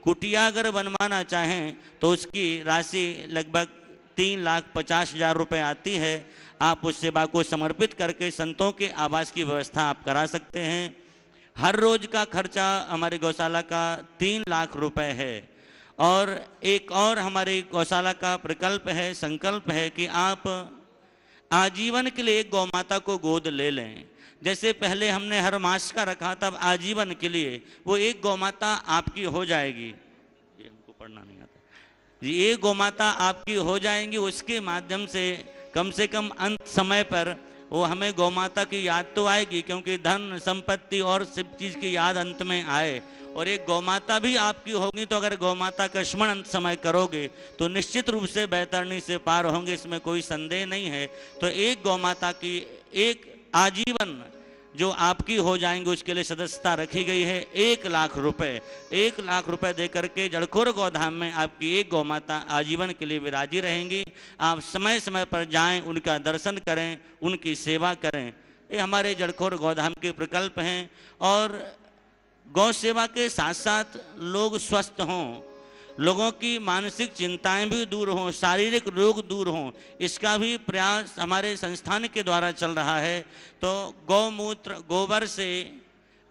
कुटिया अगर बनवाना चाहें तो उसकी राशि लगभग तीन लाख पचास हज़ार रुपये आती है। आप उस सेवा को समर्पित करके संतों के आवास की व्यवस्था आप करा सकते हैं। हर रोज का खर्चा हमारे गौशाला का तीन लाख रुपए है। और एक और हमारे गौशाला का प्रकल्प है, संकल्प है कि आप आजीवन के लिए गौ माता को गोद ले लें। जैसे पहले हमने हर मास का रखा, तब आजीवन के लिए वो एक गौमाता आपकी हो जाएगी। ये हमको पढ़ना नहीं आता। जी, एक गौ माता आपकी हो जाएँगी, उसके माध्यम से कम से कम अंत समय पर वो हमें गौ माता की याद तो आएगी, क्योंकि धन, संपत्ति और सब चीज़ की याद अंत में आए। और एक गौ माता भी आपकी होगी तो अगर गौ माता का स्मरण अंत समय करोगे तो निश्चित रूप से बैतरणी से पार होंगे, इसमें कोई संदेह नहीं है। तो एक गौ माता की, एक आजीवन जो आपकी हो जाएँगे, उसके लिए सदस्यता रखी गई है। एक लाख रुपए, एक लाख रुपए दे करके जड़खोर गौधाम में आपकी एक गौ माता आजीवन के लिए विराजी रहेंगी। आप समय समय पर जाएँ, उनका दर्शन करें, उनकी सेवा करें। ये हमारे जड़खोर गौधाम के प्रकल्प हैं और गौ सेवा के साथ साथ लोग स्वस्थ हों। लोगों की मानसिक चिंताएँ भी दूर हों, शारीरिक रोग दूर हों, इसका भी प्रयास हमारे संस्थान के द्वारा चल रहा है। तो गौमूत्र, गोबर से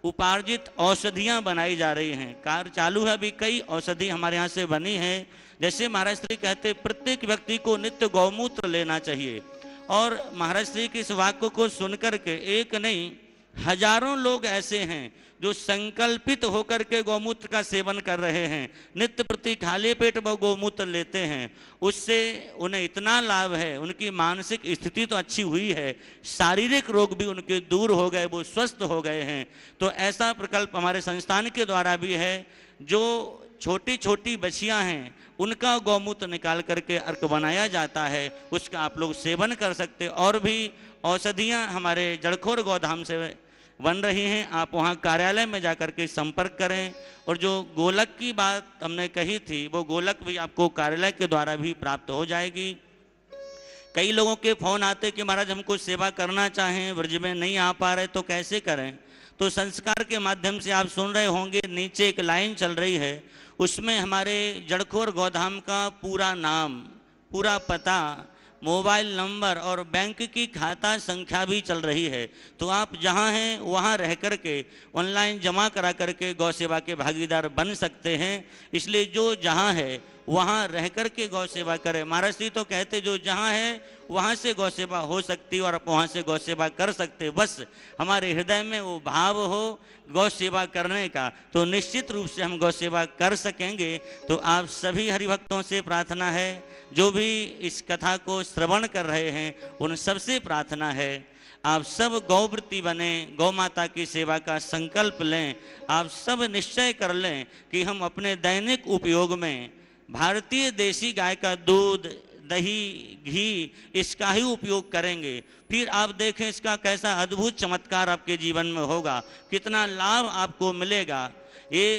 उपार्जित औषधियाँ बनाई जा रही हैं। कार्य चालू है, अभी कई औषधि हमारे यहाँ से बनी है। जैसे महाराज श्री कहते प्रत्येक व्यक्ति को नित्य गौमूत्र लेना चाहिए। और महाराज श्री के इस वाक्य को सुनकर के एक नहीं, हज़ारों लोग ऐसे हैं जो संकल्पित होकर के गौमूत्र का सेवन कर रहे हैं, नित्य प्रति खाली पेट वो गौमूत्र लेते हैं, उससे उन्हें इतना लाभ है, उनकी मानसिक स्थिति तो अच्छी हुई है, शारीरिक रोग भी उनके दूर हो गए, वो स्वस्थ हो गए हैं। तो ऐसा प्रकल्प हमारे संस्थान के द्वारा भी है, जो छोटी छोटी बच्चियाँ हैं, उनका गौमूत्र निकाल करके अर्क बनाया जाता है, उसका आप लोग सेवन कर सकते और भी औषधियाँ हमारे जड़खोर गौधाम से बन रही हैं, आप वहाँ कार्यालय में जाकर के संपर्क करें। और जो गोलक की बात हमने कही थी, वो गोलक भी आपको कार्यालय के द्वारा भी प्राप्त हो जाएगी। कई लोगों के फ़ोन आते कि महाराज हमको सेवा करना चाहें, ब्रज में नहीं आ पा रहे तो कैसे करें? तो संस्कार के माध्यम से आप सुन रहे होंगे, नीचे एक लाइन चल रही है, उसमें हमारे जड़खोर गौधाम का पूरा नाम, पूरा पता मोबाइल नंबर और बैंक की खाता संख्या भी चल रही है। तो आप जहाँ हैं, वहाँ रह करके ऑनलाइन जमा करा करके गौ सेवा के भागीदार बन सकते हैं। इसलिए जो जहाँ है, वहाँ रह करके गौ सेवा करें। महाराज जी तो कहते, जो जहाँ है, वहाँ से गौ सेवा हो सकती और आप वहाँ से गौ सेवा कर सकते। बस हमारे हृदय में वो भाव हो गौ सेवा करने का। तो निश्चित रूप से हम गौ सेवा कर सकेंगे। तो आप सभी हरिभक्तों से प्रार्थना है। जो भी इस कथा को श्रवण कर रहे हैं, उन सबसे प्रार्थना है, आप सब गौवृत्ति बने गौ माता की सेवा का संकल्प लें, आप सब निश्चय कर लें कि हम अपने दैनिक उपयोग में भारतीय देसी गाय का दूध, दही, घी, इसका ही उपयोग करेंगे। फिर आप देखें इसका कैसा अद्भुत चमत्कार आपके जीवन में होगा, कितना लाभ आपको मिलेगा। ये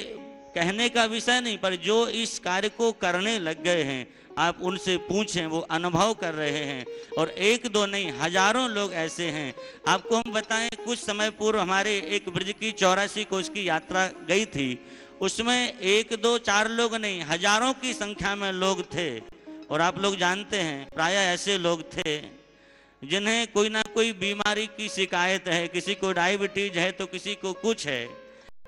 कहने का विषय नहीं, पर जो इस कार्य को करने लग गए हैं आप उनसे पूछें, वो अनुभव कर रहे हैं। और एक दो नहीं, हज़ारों लोग ऐसे हैं। आपको हम बताएँ, कुछ समय पूर्व हमारे एक ब्रज की चौरासी कोष की यात्रा गई थी। उसमें एक दो चार लोग नहीं, हज़ारों की संख्या में लोग थे। और आप लोग जानते हैं, प्राय ऐसे लोग थे, जिन्हें कोई ना कोई बीमारी की शिकायत है, किसी को डायबिटीज़ है तो किसी को कुछ है।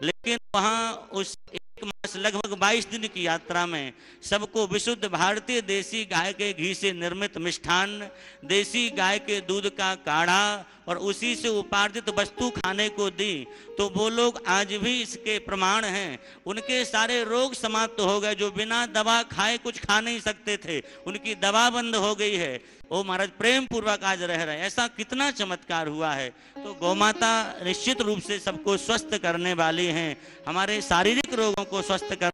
लेकिन वहाँ उस एक मास, लगभग 22 दिन की यात्रा में सबको विशुद्ध भारतीय देसी गाय के घी से निर्मित मिष्ठान, देसी गाय के दूध का काढ़ा और उसी से उपार्जित वस्तु खाने को दी। तो वो लोग आज भी इसके प्रमाण हैं। उनके सारे रोग समाप्त हो गए जो बिना दवा खाए कुछ खा नहीं सकते थे। उनकी दवा बंद हो गई है। वो महाराज प्रेम पूर्वक आज रह रहे ऐसा कितना चमत्कार हुआ है। तो गौमाता निश्चित रूप से सबको स्वस्थ करने वाली हैं। हमारे शारीरिक रोगों को स्वस्थ कर